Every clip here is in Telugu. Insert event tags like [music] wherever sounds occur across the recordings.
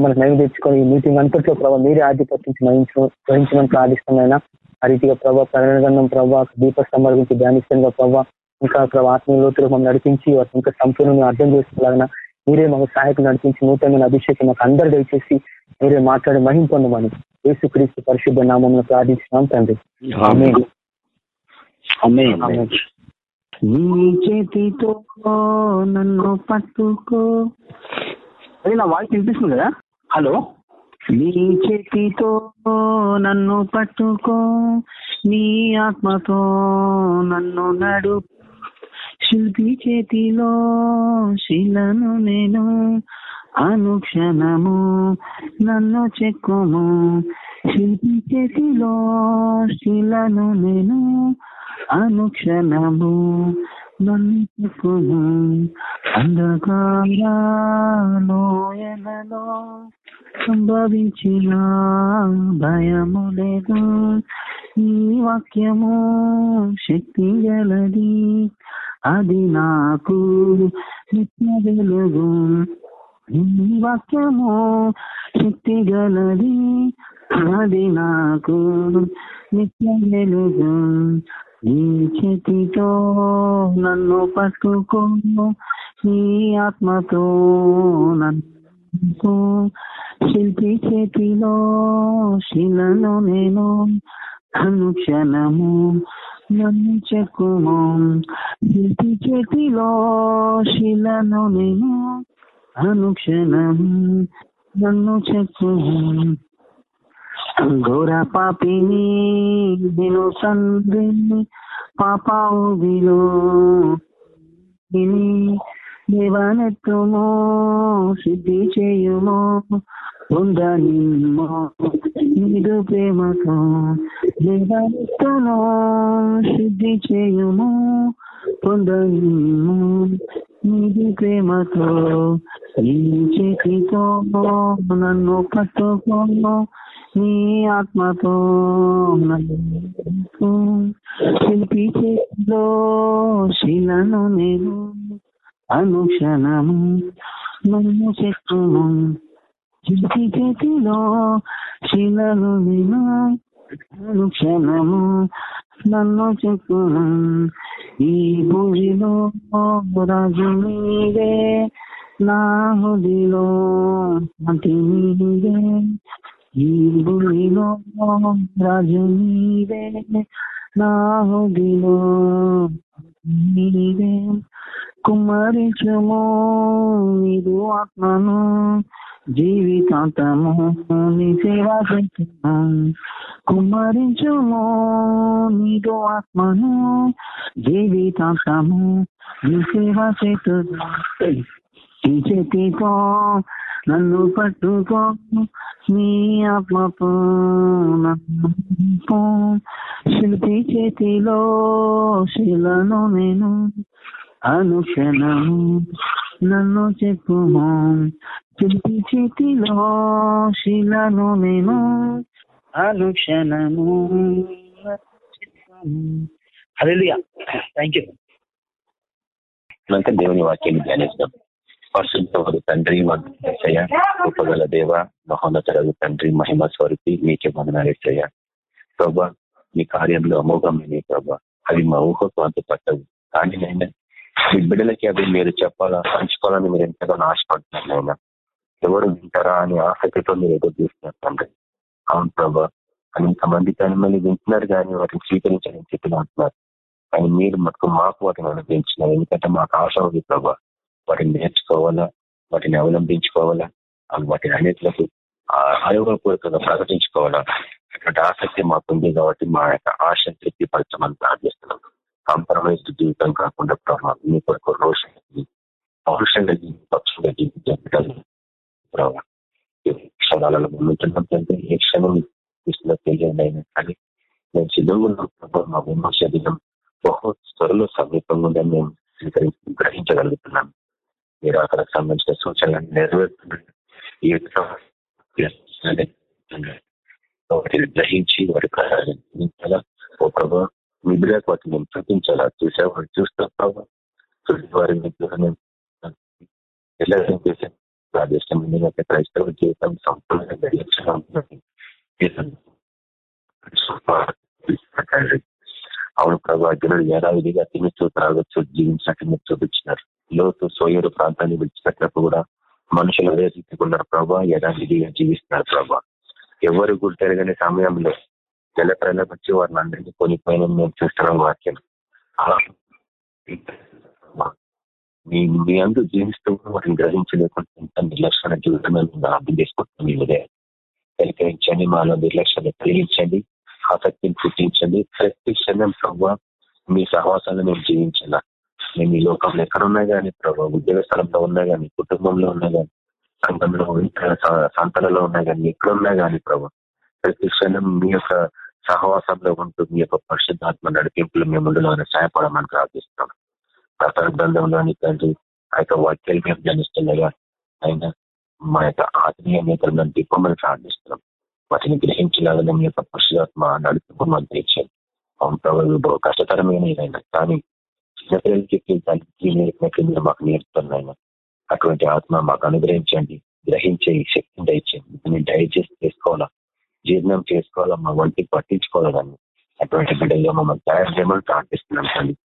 మనకు నయం తెచ్చుకొని ఈ మీటింగ్ అంతట్లో ప్రభావ మీరే ఆధిపత్యం వహించు వహించమని ప్రార్థిస్తున్నాయినా. ఆ రీతిగా ప్రభావ ప్రకటన ప్రభావ దీప స్తంభాల గురించి ధ్యానిస్తుందిగా ప్రభావ ఇంకా ప్రభావ ఆత్మీయ లోతులు మమ్మల్ని నడిపించి వాటి ఇంకా సంపూర్ణంగా అర్థం చేసుకోలేగన మీరే మాకు సహాయకులు నడిపించి నూతనమైన అభిషేకం మాకు అందరు దయచేసి మీరే మాట్లాడి మహిం పొందమని యేసుక్రీస్తు పరిశుద్ధ నామంలో ప్రార్థించినాం తండ్రి. ఆమేన్. ఆమేన్. నీ చేతితో నన్ను పట్టుకో. అదే నా వాయిస్ వినిపిస్తుంది కదా? హలో నీ చేతితో నన్ను పట్టుకో నీ ఆత్మతో నన్ను నడు. శిల్పి చేతిలో శిలను నేను అనుక్షణము నన్ను చెక్కుము. శిల్పి చేతిలో శిలను నేను అనుక్షణము నన్ను అంధకారాలోయలలో సంభవించిన భయము లేదు. ఈ వాక్యము శక్తి గలది. అది నాకు నిత్య వెలుగు. ఈ వాక్యము శక్తి గలది. అది నాకు నిత్య వెలుగు. నీ చేతితో నన్ను పట్టుకో నీ ఆత్మతో నన్ను శిల్పి చేతిలో శిలను నేను అనుక్షణము నన్ను చెక్కుము. శిల్పి చేతిలో శిలను నేను అనుక్షణము నన్ను చెక్కుము. ఘోర పాపిని నేను తండ్రిని పాపావుదిలో దేవనెత్తుమో సిద్ధి చేయుమో. ఉందనిమ్మో నీదు ప్రేమతో దేవనెత్తును సిద్ధి చేయుమో. పొందనిమ్మో నీది ప్రేమతో నీ చేతితో నన్ను పట్టుకోను. నీ ఆత్మతో నన్ను శిల్పి చేతిలో శిలను నేను అనుక్షణము నన్ను చెక్కుము శిల్పి చేతిలో శిలను నేను అనుక్షణము నన్ను చెక్కును ఈ భూమిలో రాజు మీదే నా హృదిలో మతి నీవే. ఈ భూమిలో రాజు నీవే నా హృదిలో నీవే కుమ్మరించము నీరు ఆత్మను జీవితాంతము నీ సేవ చేస్తున్నాను కుమ్మరించుము నీరు ఆత్మను జీవితాంతము నీ సేవ చేస్తున్నాను చేతితో నన్ను పట్టుకో నీ ఆత్మతో నన్ను శిల్పి చేతిలో శిలను నేను అనుక్షణము నన్ను చెప్పు శిల్పి చేతిలో శిలను నేను అనుక్షణము అదే థ్యాంక్ యూ అంటే దేవుని వాక్యాన్ని ధ్యానిస్తాం. స్పర్శించవరు తండ్రి వందయ గొప్పగల దేవ మహోన్నతరగు తండ్రి మహిమ స్వరూపి మీకే వందనాలేసయ్య ప్రభా మీ కార్యంలో అమోఘమైన ప్రభా. అవి మా ఊహకు అంత పట్టవు కానీ నేను మీ బిడ్డలకి అవి మీరు చెప్పాలా పంచుకోవాలని మీరు ఎంతగానో ఆశపడుతున్నారు నాయన. ఎవరు వింటారా అని ఆసక్తితో మీరు ఎదురు చూస్తున్నారు తండ్రి. అవును ప్రభా కొంతమంది కానీ మళ్ళీ వింటున్నారు కానీ వాటిని స్వీకరించాలని చెప్పిన అంటున్నారు కానీ మీరు మటుకు మాకు వాటిని అనుభవించినారు ఎందుకంటే మాకు ఆశ ఉంది ప్రభా. వాటిని నేర్చుకోవాలా వాటిని అవలంబించుకోవాలా వాటిని అన్నింటిలకు ఆయోగపూర్వకంగా ప్రకటించుకోవాలా అటువంటి ఆసక్తి మాకుంది కాబట్టి మా యొక్క ఆశ తృప్తిపరచమని ప్రార్థిస్తున్నాం కాంప్రమైజ్డ్ జీవితం కాకుండా ప్రభావ మీ కొరకు రోషం పౌరుషంగా పక్షంగా జీవితం ప్రభావ క్షణాలలో ముందుంటున్నాం తండ్రి. ఏ క్షణం తీసుకున్న తెలియండి అయినా కానీ మేము సిద్ధంగా ప్రభావం మా విమర్శ దినం బహు త్వరలో సమీపంగా ఉందని మేము స్వీకరించి గ్రహించగలుగుతున్నాం. మీరు అక్కడ సంబంధించిన సూచనలను నెరవేరుతున్నారు వాటిని గ్రహించి వాటి ప్రయాణించాలా ఓ ప్రభావ మీ వాటిని మేము చూపించాలా? చూసా వాడు చూస్తాం ప్రభావ వారిని ఎలా చేశాం ప్రాదేశం క్రైస్తవ జీవితం సంపూర్ణంగా నిర్లక్ష్యంగా ఉంటుంది అవును ప్రభు జనుడు యథావిధిగా తినచ్చు త్రాగొచ్చు జీవించినట్టు మీరు చూపించినారు. లోతు సోయరు ప్రాంతాన్ని విడిచిపెట్టినప్పుడు కూడా మనుషులు అదే స్థితికి ప్రభా. యథావిధిగా జీవిస్తున్నారు ప్రభా. ఎవరు గుర్తెరగని సమయంలో నెల వచ్చి వారిని అందరినీ కొనిపోయిన మేము చూస్తున్నాం వాక్యం. మీ మీ అందు జీవిస్తూ వాటిని గ్రహించలేకుండా ఇంత నిర్లక్ష్యమైన జీవితం అర్థం చేసుకుంటున్నాం మీ ఉదయం కలిగించండి మాలో నిర్లక్ష్యాన్ని కలిగించండి ఆసక్తిని పుట్టించండి ప్రతి క్షణం ప్రభావ మీ సహవాసాలను మేము జీవించాలా? మేము ఈ లోకంలో ఎక్కడ ఉన్నా కానీ ప్రభావ ఉద్యోగ స్థలంలో ఉన్నా కానీ కుటుంబంలో ఉన్నా కానీ సంఘంలో సంతలలో ఉన్నా కానీ ఎక్కడ ఉన్నా కానీ ప్రభావ ప్రతి క్షణం మీ యొక్క సహవాసంలో ఉంటూ మీ యొక్క పరిశుద్ధాత్మ నడిపింపులు మేము ముందులో సహాయపడమని ప్రార్థిస్తున్నాం. ప్రసార గ్రంథంలోని తండ్రి ఆ యొక్క వాక్యాలు మేము జనిస్తుండగా ఆయన మా యొక్క ఆత్మీయ నేతలను దీపమని ప్రార్థిస్తున్నాం. వాటిని గ్రహించలాగా మీ యొక్క పరిశుధాత్మ నడుపుకోమని తెచ్చారు ప్రభావ కష్టతరమైన కానీ కానీ చెప్పిన తండ్రి నేర్పినట్లు మీరు మాకు నేర్పుతున్నాయి. అటువంటి ఆత్మ మాకు అనుగ్రహించండి. గ్రహించే శక్తిని దయచేయండి. దాన్ని డైజెస్ట్ చేసుకోవాలా? జీర్ణం చేసుకోవాలా? మా వంటికి పట్టించుకోవాలని అటువంటి బిడ్డల్లో మమ్మల్ని తయారు చేయమని ప్రార్థిస్తున్నాం తల్లి.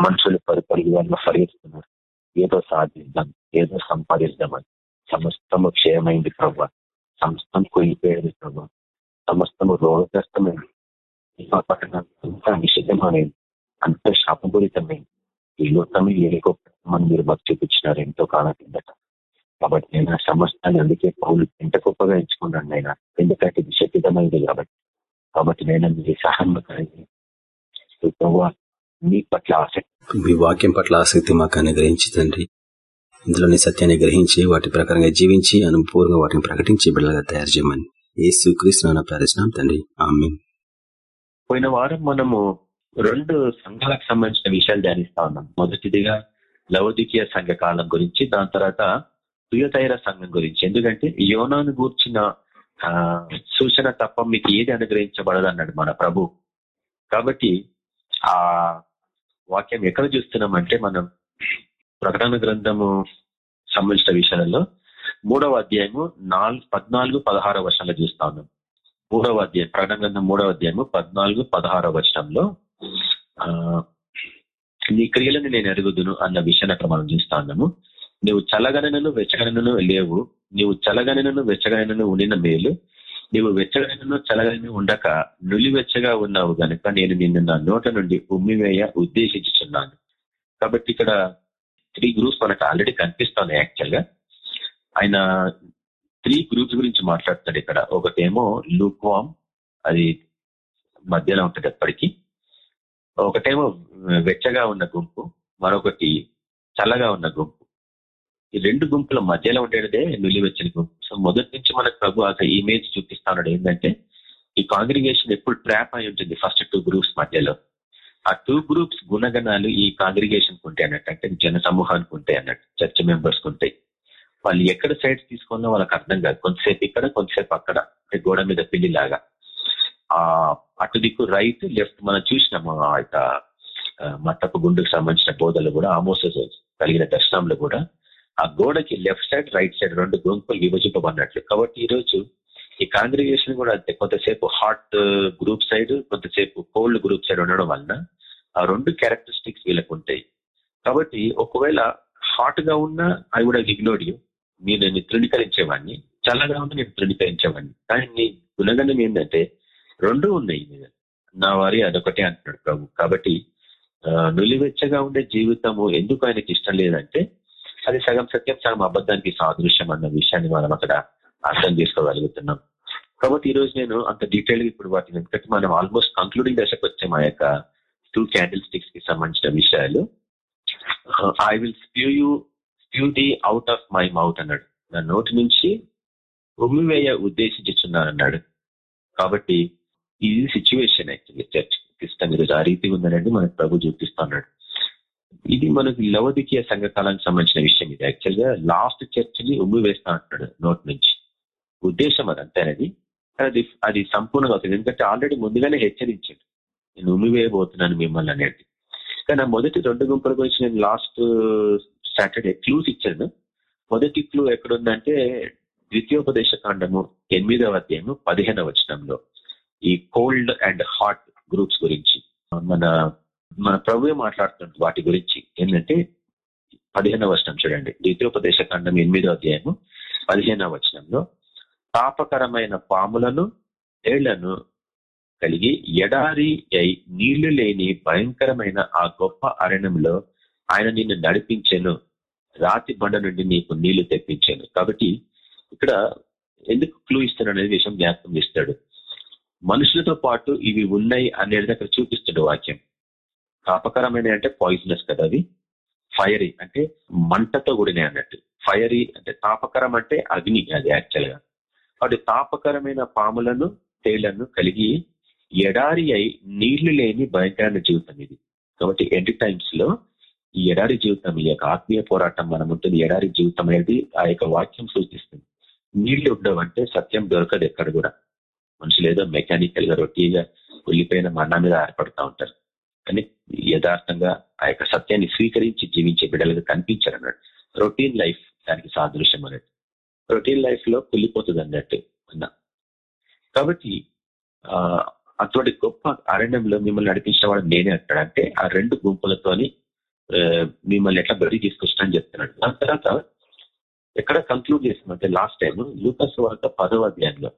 మనుషులు పరిపరిగి వాళ్ళు ఏదో సాధిద్దాం ఏదో సంపాదిద్దామని. సమస్తము క్షయమైంది ప్రభావ సమస్తం కొలిపోయేది ప్రభావ సమస్తము రోగగ్రస్తమైంది. అంతా నిషిద్ధమైనది అంత శాపపూరితమైంది. ఈ లోకమే ఏడుకోమని మీరు మాకు చూపించినారు ఎంతో కాలం కిందట. కాబట్టి నేను సమస్తాన్ని అందుకే పౌలు ఎంత గొప్పగా ఎంచుకున్నాను ఆయన ఎందుకంటే ఇది శక్తితమైంది కాబట్టి. కాబట్టి నేను మీ సహాయం మీ పట్ల ఆసక్తి. మీ వాక్యం పట్ల ఆసక్తి మాకు అనుగ్రహించి తండ్రి. ఇందులోని సత్యాన్ని గ్రహించి వాటి ప్రకారంగా జీవించి అనుపూర్వంగా వాటిని ప్రకటించి బిడ్డలుగా తయారు చేయమని ఏ స్వీకరిస్తున్నా ప్రార్థిస్తున్నాం తండ్రి. ఆమె పోయిన వారం మనము రెండు సంఘాలకు సంబంధించిన విషయాలు ధ్యానిస్తా ఉన్నాం. మొదటిదిగా లవదికీయ సంఘ కాలం గురించి దాని తర్వాత తుయతైర సంఘం గురించి. ఎందుకంటే యోనాను గూర్చిన సూచన తప్ప మీకు ఏది అనుగ్రహించబడదు అన్నాడు మన ప్రభు. కాబట్టి ఆ వాక్యం ఎక్కడ చూస్తున్నామంటే మనం ప్రకటన గ్రంథము సంబంధించిన విషయాలలో మూడవ అధ్యాయము నాలుగు పద్నాలుగు పదహారవ వర్షంలో చూస్తా ఉన్నాం. మూడవ అధ్యాయం ప్రకటన గ్రంథం మూడవ అధ్యాయము పద్నాలుగు పదహారవ వర్షంలో నీ క్రియలను నేను ఎరుగుదును అన్న విషయాన్ని అక్కడ మనం చూస్తా ఉన్నాము. నువ్వు చల్లగనను వెచ్చగనను లేవు. నువ్వు చల్లగనను వెచ్చగనను ఉండిన మేలు. నువ్వు వెచ్చగనను చల్లగనను ఉండక నులివెచ్చగా ఉన్నావు గనుక నేను నిన్ను నా నోట నుండి ఉమ్మివేయ ఉద్దేశించుచున్నాను. కాబట్టి ఇక్కడ త్రీ గ్రూప్స్ మనకు ఆల్రెడీ కనిపిస్తాను యాక్చువల్గా. ఆయన త్రీ గ్రూప్స్ గురించి మాట్లాడుతాడు ఇక్కడ. ఒకటేమో లూక్వామ్ అది మధ్యలో ఉంటుంది ఎప్పటికీ ఒకటేమో వెచ్చగా ఉన్న గుంపు మరొకటి చల్లగా ఉన్న గుంపు. ఈ రెండు గుంపుల మధ్యలో ఉండేదే నులివెచ్చని గుంపు. సో మొదటి నుంచి మనకు ప్రభు ఒక ఇమేజ్ చూపిస్తా ఏంటంటే ఈ కాంగ్రిగేషన్ ఎప్పుడు ట్రాప్ అయి ఉంటుంది ఫస్ట్ టూ గ్రూప్స్ మధ్యలో. ఆ టూ గ్రూప్స్ గుణగణాలు ఈ కాంగ్రిగేషన్ ఉంటాయి అన్నట్టు అంటే జన సమూహానికి ఉంటాయి అన్నట్టు చర్చ్ మెంబర్స్ ఉంటాయి. వాళ్ళు ఎక్కడ సైడ్స్ తీసుకున్నా వాళ్ళకి అర్థం కాదు. కొంతసేపు ఇక్కడ కొంతసేపు అక్కడ అంటే గోడ మీద లాగా ఆ అటు దిక్కు రైట్ లెఫ్ట్ మనం చూసినాము ఆ యొక్క మట్టపు గుండుకు సంబంధించిన బోధలు కూడా ఆమోస కలిగిన దర్శనంలో కూడా. ఆ గోడకి లెఫ్ట్ సైడ్ రైట్ సైడ్ రెండు గుంపులు విభజింపబడినట్లు. కాబట్టి ఈ రోజు ఈ కాంగ్రిగేషన్ కూడా అంతే. కొంతసేపు హాట్ గ్రూప్ సైడ్ కొంతసేపు కోల్డ్ గ్రూప్ సైడ్ ఉండడం వలన ఆ రెండు క్యారెక్టరిస్టిక్స్ వీళ్ళకు ఉంటాయి. కాబట్టి ఒకవేళ హాట్గా ఉన్నా ఐ కూడా ఇగ్నోర్డ్ యూ. నేను తృణీకరించేవాడిని. చల్లగా ఉన్నా నేను తృణీకరించేవాడిని. కానీ నీ గుణగణం ఏంటంటే రెండు ఉన్నాయి. నా వారి అదొకటే అంటున్నాడు ప్రభు. కాబట్టి నులివెచ్చగా ఉండే జీవితము ఎందుకు ఆయనకి ఇష్టం లేదంటే అది సగం సత్యం సగం అబద్ధానికి సాదృశ్యం అన్న విషయాన్ని మనం అక్కడ అర్థం చేసుకోగలుగుతున్నాం. కాబట్టి ఈ రోజు నేను అంత డీటెయిల్ ఇప్పుడు వాటిని ఎందుకంటే మనం ఆల్మోస్ట్ కంక్లూడింగ్ దశకు వచ్చే మా యొక్క టూ క్యాండిల్ స్టిక్స్కి సంబంధించిన విషయాలు. I will spew you spew thee out of my mouth అన్నాడు. నా నోటి నుంచి ఉమ్మివేయ ఉద్దేశించున్నానన్నాడు కాబట్టి ఇది సిచ్యువేషన్ యాక్చువల్లీ చర్చ్ క్రిస్టన్ ఈరోజు ఆ రీతి ఉందనండి మనకు ప్రభు చూపిస్తున్నాడు. ఇది మనకి లవదికీయ సంఘకాలానికి సంబంధించిన విషయం ఇది. యాక్చువల్గా లాస్ట్ చర్చ్ని ఉమ్మి వేస్తా అంటున్నాడు నోట్ నుంచి. ఉద్దేశం అది అంతేనది అది అది సంపూర్ణంగా అవుతుంది ఎందుకంటే ఆల్రెడీ ముందుగానే హెచ్చరించాడు. నేను ఉమ్మి వేయబోతున్నాను మిమ్మల్ని అనేది. కానీ మొదటి రెండు గుంపుల గురించి నేను లాస్ట్ సాటర్డే క్లూస్ ఇచ్చాను. మొదటి క్లూ ఎక్కడుందంటే ద్వితీయోపదేశ కాండము ఎనిమిదవ అధ్యాయము పదిహేనవ వచనంలో. ఈ కోల్డ్ అండ్ హాట్ గ్రూప్స్ గురించి. మన మన ప్రభువే మాట్లాడుతుంది వాటి గురించి ఏంటంటే పదిహేనవ వచనం చూడండి. ద్వితీయోపదేశ ఖండం ఎనిమిదో అధ్యాయము పదిహేనవ వచనంలో తాపకరమైన పాములను తేళ్ళను కలిగి ఎడారి అయి నీళ్ళు లేని భయంకరమైన ఆ గొప్ప అరణ్యంలో ఆయన నిన్ను నడిపించాను. రాతి బండ నుండి నీకు నీళ్ళు తెప్పించాను. కాబట్టి ఇక్కడ ఎందుకు క్లూ ఇస్తాడు అనేది విషయం జ్ఞాపకం ఇస్తాడు. మనుషులతో పాటు ఇవి ఉన్నాయి అనేది అక్కడ చూపిస్తుండే వాక్యం. కాపకరమైన అంటే పాయిజనస్ కదా అవి? ఫైరీ అంటే మంటతో కూడినాయి అన్నట్టు. ఫైరీ అంటే తాపకరం అంటే అగ్ని అది యాక్చువల్గా. కాబట్టి తాపకరమైన పాములను తేళ్ళను కలిగి ఎడారి అయి నీళ్ళు లేని భయంకరమైన జీవితం ఇది. కాబట్టి ఎండ్ టైమ్స్లో ఈ ఎడారి జీవితం ఈ యొక్క ఆత్మీయ పోరాటం మనం ఉంటుంది. ఎడారి జీవితం అనేది ఆ యొక్క వాక్యం సూచిస్తుంది. నీళ్ళు ఉండవంటే సత్యం దొరకదు ఎక్కడ కూడా. మనుషులు ఏదో మెకానికల్గా రొటీగా ఉల్లిపోయిన మన్నా మీద ఏర్పడుతూ ఉంటారు. కానీ యథార్థంగా ఆ యొక్క సత్యాన్ని స్వీకరించి జీవించే బిడ్డలుగా కనిపించారు అన్నాడు రొటీన్ లైఫ్ దానికి సాదృశ్యం అన్నట్టు రొటీన్ లైఫ్లో కుళ్ళిపోతుంది అన్నట్టు అన్నా. కాబట్టి ఆ అటువంటి గొప్ప అరణ్యంలో మిమ్మల్ని నడిపించిన వాడు నేనే అంటాడు అంటే ఆ రెండు గుంపులతోని మిమ్మల్ని ఎట్లా బయటికి తీసుకొచ్చిన చెప్తున్నాడు. దాని తర్వాత ఎక్కడ కంక్లూడ్ అంటే లాస్ట్ టైం లూకస్ వార్త పదవ అధ్యాయంలో.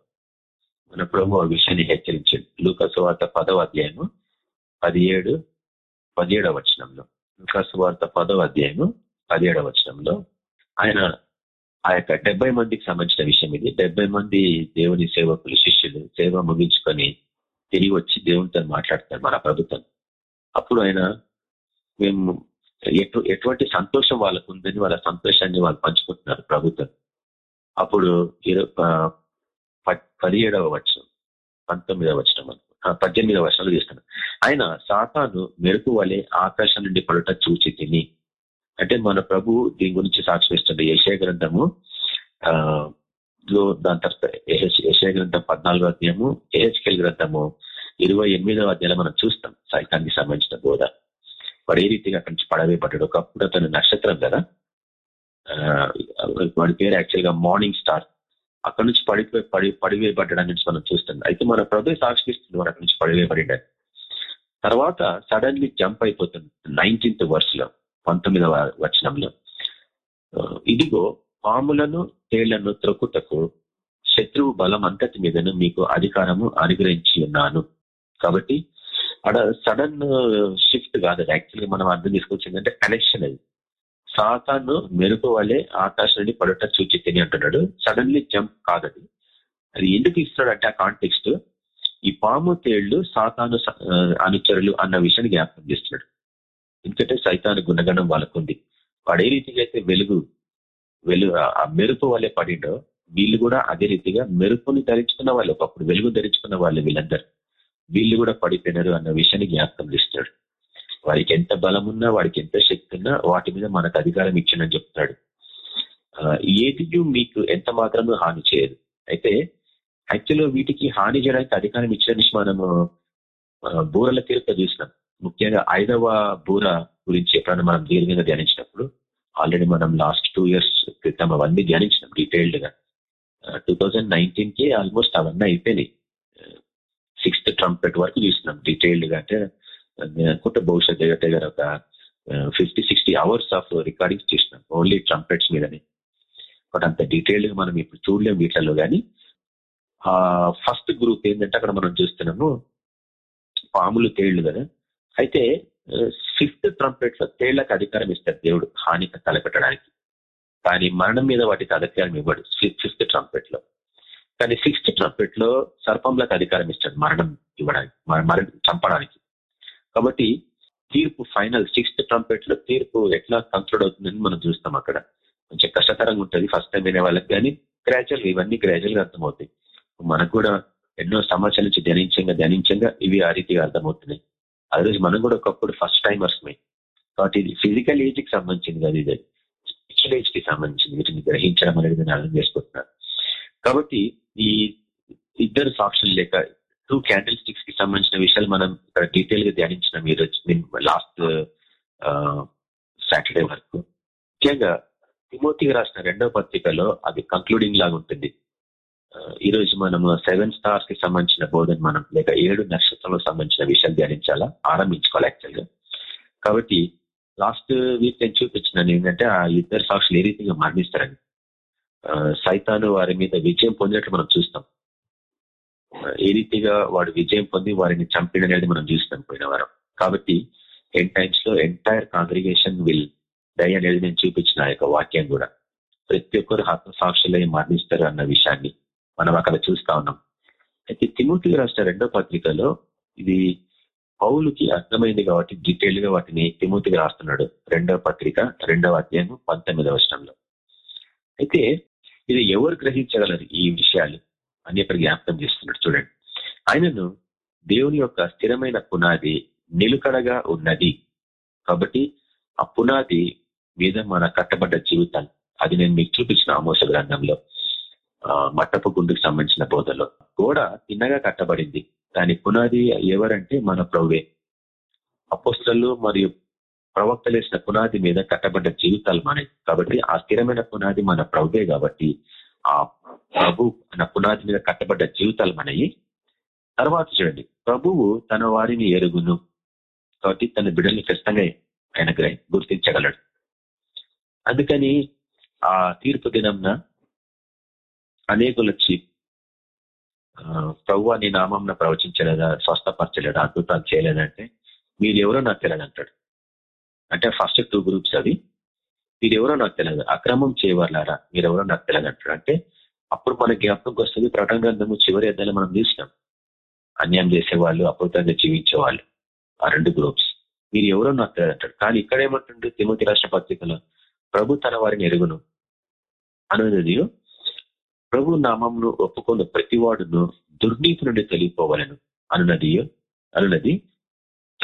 మన ప్రభు ఆ విషయాన్ని హెచ్చరించాడు. లూకస్ వార్త పదవ అధ్యాయము పదిహేడు పదిహేడవ వచనంలో. లూకస్ వార్త పదవ అధ్యాయము పదిహేడవ వచనంలో ఆయన ఆ యొక్క డెబ్బై మందికి సంబంధించిన విషయం ఇది. డెబ్బై మంది దేవుని సేవకులు శిష్యులు సేవ ముగించుకొని తిరిగి వచ్చి దేవునితో మాట్లాడతారు మన ప్రభుత్వం. అప్పుడు ఆయన మేము ఎటు ఎటువంటి సంతోషం వాళ్ళకు ఉందని వాళ్ళ సంతోషాన్ని వాళ్ళు పంచుకుంటున్నారు ప్రభుత్వం. అప్పుడు పదిహేడవ వచనం పంతొమ్మిదవ వచనం పద్దెనిమిదవ వర్షాలు తీస్తున్నాం ఆయన సాతాను మెరుపు వలె ఆకాశం నుండి పడుట చూచి తిని. అంటే మన ప్రభు దీని గురించి సాక్షిస్తుండే యశయ గ్రంథము ఆ లో దాని తర్వాత యశయ గ్రంథం పద్నాలుగో అధ్యాయము ఏహెచ్కెల్ గ్రంథము ఇరవై ఎనిమిదవ అధ్యాయంలో మనం చూస్తాం. సైతానికి సంబంధించిన బోధ. వాడు ఏ రీతిగా అక్కడి నుంచి పడవేయబడ్డాడు? ఒకప్పుడు అతను నక్షత్రం కదా. వాడి పేరు యాక్చువల్గా మార్నింగ్ స్టార్. అక్కడి నుంచి పడిపోయి పడి పడివేయబడ్డా నుంచి మనం చూస్తున్నాం అయితే మన ప్రభు సాక్షిస్తుంది వాడు అక్కడి నుంచి పడివేయబడ్డాడు. తర్వాత సడన్లీ జంప్ అయిపోతుంది నైన్టీన్త్ వర్స్లో పంతొమ్మిదవ వచనంలో. ఇదిగో పాములను తేళ్ళను త్రొక్కుటకు శత్రువు బలం అంతటి మీదను మీకు అధికారము అనుగ్రహించి ఉన్నాను. కాబట్టి అక్కడ సడన్ షిఫ్ట్ కాదు. యాక్చువల్గా మనం అర్థం చేసుకోవచ్చిందంటే కనెక్షన్ అది. సాతాను మెరుపు వలె ఆకాశం నుండి పడట చూచి తిని అంటున్నాడు. సడన్లీ జంప్ కాదది. అది ఎందుకు ఇస్తున్నాడంటే ఆ కాంటెక్స్ట్ ఈ పాము తేళ్ళు సాతాను అనుచరులు అన్న విషయాన్ని జ్ఞాపకం చేస్తున్నాడు. ఎందుకంటే సైతాను గుణగణం వాళ్ళకుంది. వాడు ఏ రీతిగా అయితే వెలుగు వెలుగు ఆ మెరుపు వల్లే పడిండో వీళ్ళు కూడా అదే రీతిగా మెరుపుని ధరించుకున్న వాళ్ళు ఒకప్పుడు వెలుగు ధరించుకున్న వాళ్ళు వీళ్ళందరూ. వీళ్ళు కూడా పడిపోయినారు అన్న విషయాన్ని జ్ఞాపకం చేస్తున్నాడు. వారికి ఎంత బలం ఉన్నా వాడికి ఎంత శక్తి ఉన్నా వాటి మీద మనకు అధికారం ఇచ్చిందని చెప్తాడు ఏది మీకు ఎంత మాత్రమే హాని చేయదు. అయితే యాక్చువల్గా వీటికి హాని చేయడానికి అధికారం ఇచ్చిన మనము బూరల తీరుతో చూసినాం. ముఖ్యంగా ఐదవ బూర గురించి ఎప్పుడైనా మనం దీర్ఘంగా ధ్యానించినప్పుడు ఆల్రెడీ మనం లాస్ట్ టూ ఇయర్స్ క్రితం అవన్నీ ధ్యానించినాం డీటెయిల్డ్గా టూ థౌజండ్ నైన్టీన్కి ఆల్మోస్ట్ అవన్నీ అయిపోయినాయి. సిక్స్త్ ట్రంపెట్ వరకు చూసినాం డీటెయిల్డ్గా అంటే నేను అనుకుంటే బహుశా దగ్గర గారు ఒక fifty sixty hours of recordings చేసినాం. ఓన్లీ ట్రంపెట్స్ మీదనే. బట్ అంత డీటెయిల్డ్గా మనం ఇప్పుడు చూడలేము వీటిలో కానీ ఆ ఫస్ట్ గ్రూప్ ఏంటంటే అక్కడ మనం చూస్తున్నాము పాములు తేళ్ళు కదా. అయితే ఫిఫ్త్ ట్రంపెట్లో తేళ్ళకు అధికారం ఇస్తారు దేవుడు హాని తలపెట్టడానికి. కానీ మరణం మీద వాటికి అధికారం ఇవ్వడు ఫిఫ్త్ ట్రంపెట్లో. కానీ సిక్స్త్ ట్రంపెట్లో సర్పంలకు అధికారం ఇస్తాడు మరణం ఇవ్వడానికి మరణం చంపడానికి. కాబట్టి తీర్పు ఫైనల్ సిక్స్త్ ట్రంపెట్లో తీర్పు ఎట్లా కన్క్లూడ్ అవుతుందని మనం చూస్తాం అక్కడ. కొంచెం కష్టతరంగా ఉంటుంది ఫస్ట్ టైం వినే వాళ్ళకి కానీ గ్రాడ్యువల్ ఇవన్నీ గ్రాడ్యువల్గా అర్థమవుతాయి. మనకు కూడా ఎన్నో సంవత్సరాల నుంచి ధ్యానించంగా ధ్యానించంగా ఇవి ఆ రీతిగా అర్థమవుతున్నాయి. ఆ రోజు మనం కూడా ఒకప్పుడు ఫస్ట్ టైమర్స్ మే. కాబట్టి ఇది ఫిజికల్ ఏజ్కి సంబంధించింది కాదు ఇది. స్పిరిచువల్ ఏజ్కి సంబంధించింది వీటిని గ్రహించడం అనేది నేను అర్థం చేసుకుంటున్నాను. కాబట్టి ఈ ఇద్దరు సాక్షులు లేక టూ క్యాండిల్ స్టిక్స్కి సంబంధించిన విషయాలు మనం ఇక్కడ డీటెయిల్గా ధ్యానించినాం ఈరోజు లాస్ట్ సాటర్డే వరకు. ముఖ్యంగా తిమోతికి రాసిన రెండవ పత్రికలో అది కంక్లూడింగ్ లాగా ఉంటుంది. ఈ రోజు మనము సెవెన్ స్టార్స్కి సంబంధించిన బోధన మనం లేక ఏడు నక్షత్రాలకు సంబంధించిన విషయాలు ధ్యానించాలా? ఆరంభించుకోవాలి యాక్చువల్గా. కాబట్టి లాస్ట్ వీక్ నేను చూపించిన ఏంటంటే ఆ ఇద్దరు సాక్షులు ఏ రీతిగా మరణిస్తారని. సైతాను వారి మీద విజయం పొందినట్లు మనం చూస్తాం. ఏ రీతిగా వాడు విజయం పొంది వారిని చంపిడనేది మనం చూసినాం పోయిన వారం. కాబట్టి ఎన్ టైమ్స్లో ఎంటైర్ కాంగ్రిగేషన్ విల్ డై అనేది నేను చూపించిన ఆ యొక్క వాక్యం కూడా. ప్రతి ఒక్కరు ఆత్మసాక్షులై మరణిస్తారు అన్న విషయాన్ని మనం అక్కడ చూస్తా ఉన్నాం. అయితే తిమోతి రాష్ట్ర రెండో పత్రికలో ఇది పౌలుకి అర్థమైంది కాబట్టి డీటెయిల్గా వాటిని తిమోతికి రాస్తున్నాడు. రెండవ పత్రిక రెండవ అధ్యాయం పంతొమ్మిదవ వర్షంలో అయితే ఇది ఎవరు గ్రహించగలరు ఈ విషయాలు? అని ఇక్కడ జ్ఞాపకం చేస్తున్నాడు. చూడండి. ఆయనను దేవుని యొక్క స్థిరమైన పునాది నిలుకడగా ఉన్నది. కాబట్టి ఆ పునాది మీద మన కట్టబడ్డ జీవితాలు అది నేను మీకు చూపించిన ఆమోస గ్రంథంలో ఆ, మట్టపు గుండుకు సంబంధించిన బోధలో. గోడ తిన్నగా కట్టబడింది. దాని పునాది ఎవరంటే మన ప్రవ్వే అపోస్తలు మరియు ప్రవక్తలు వేసిన పునాది మీద కట్టబడ్డ జీవితాలు మనవి. కాబట్టి ఆ స్థిరమైన పునాది మన ప్రవ్వే కాబట్టి ఆ ప్రభు అన్న పునాది మీద కట్టబడ్డ జీవితాలు మనవి. తర్వాత చూడండి ప్రభువు తన వారిని ఎరుగును. కాబట్టి తన బిడ్డల్ని ఖచ్చితంగా ఆయన గుర్తించగలడు. అందుకని ఆ తీర్పు దినంన అనేకులు వచ్చి ప్రభు నీ నామంన ప్రవచించలేదా? స్వస్థపరచలేదా? అద్భుతాలు చేయలేదంటే మీరు ఎవరో నాకు తెలియదు అంటాడు. అంటే ఫస్ట్ టూ గ్రూప్స్ అవి. మీరెవరో నాకు తెలియదు? అక్రమం చేయవర్లారా? మీరెవరో నాకు తెలియదు అంటాడు. అంటే అప్పుడు మన జ్ఞాపకంకి వస్తుంది ప్రకటన గ్రంథము చివరి అద్దాలు మనం చూసినాం. అన్యాయం చేసేవాళ్ళు అపవిత్రంగా జీవించేవాళ్ళు ఆ రెండు గ్రూప్స్ మీరు ఎవరో నాకు అంటాడు కానీ ఇక్కడ ఏమంటుండ్రు తిమోతి రాష్ట్ర పత్రికలో ప్రభు తన వారిని ఎరుగును. అనేది ప్రభు నామంను ఒప్పుకున్న ప్రతివాడును దుర్నీతి నుండి తెలియపోవాలను అనున్నది అనున్నది.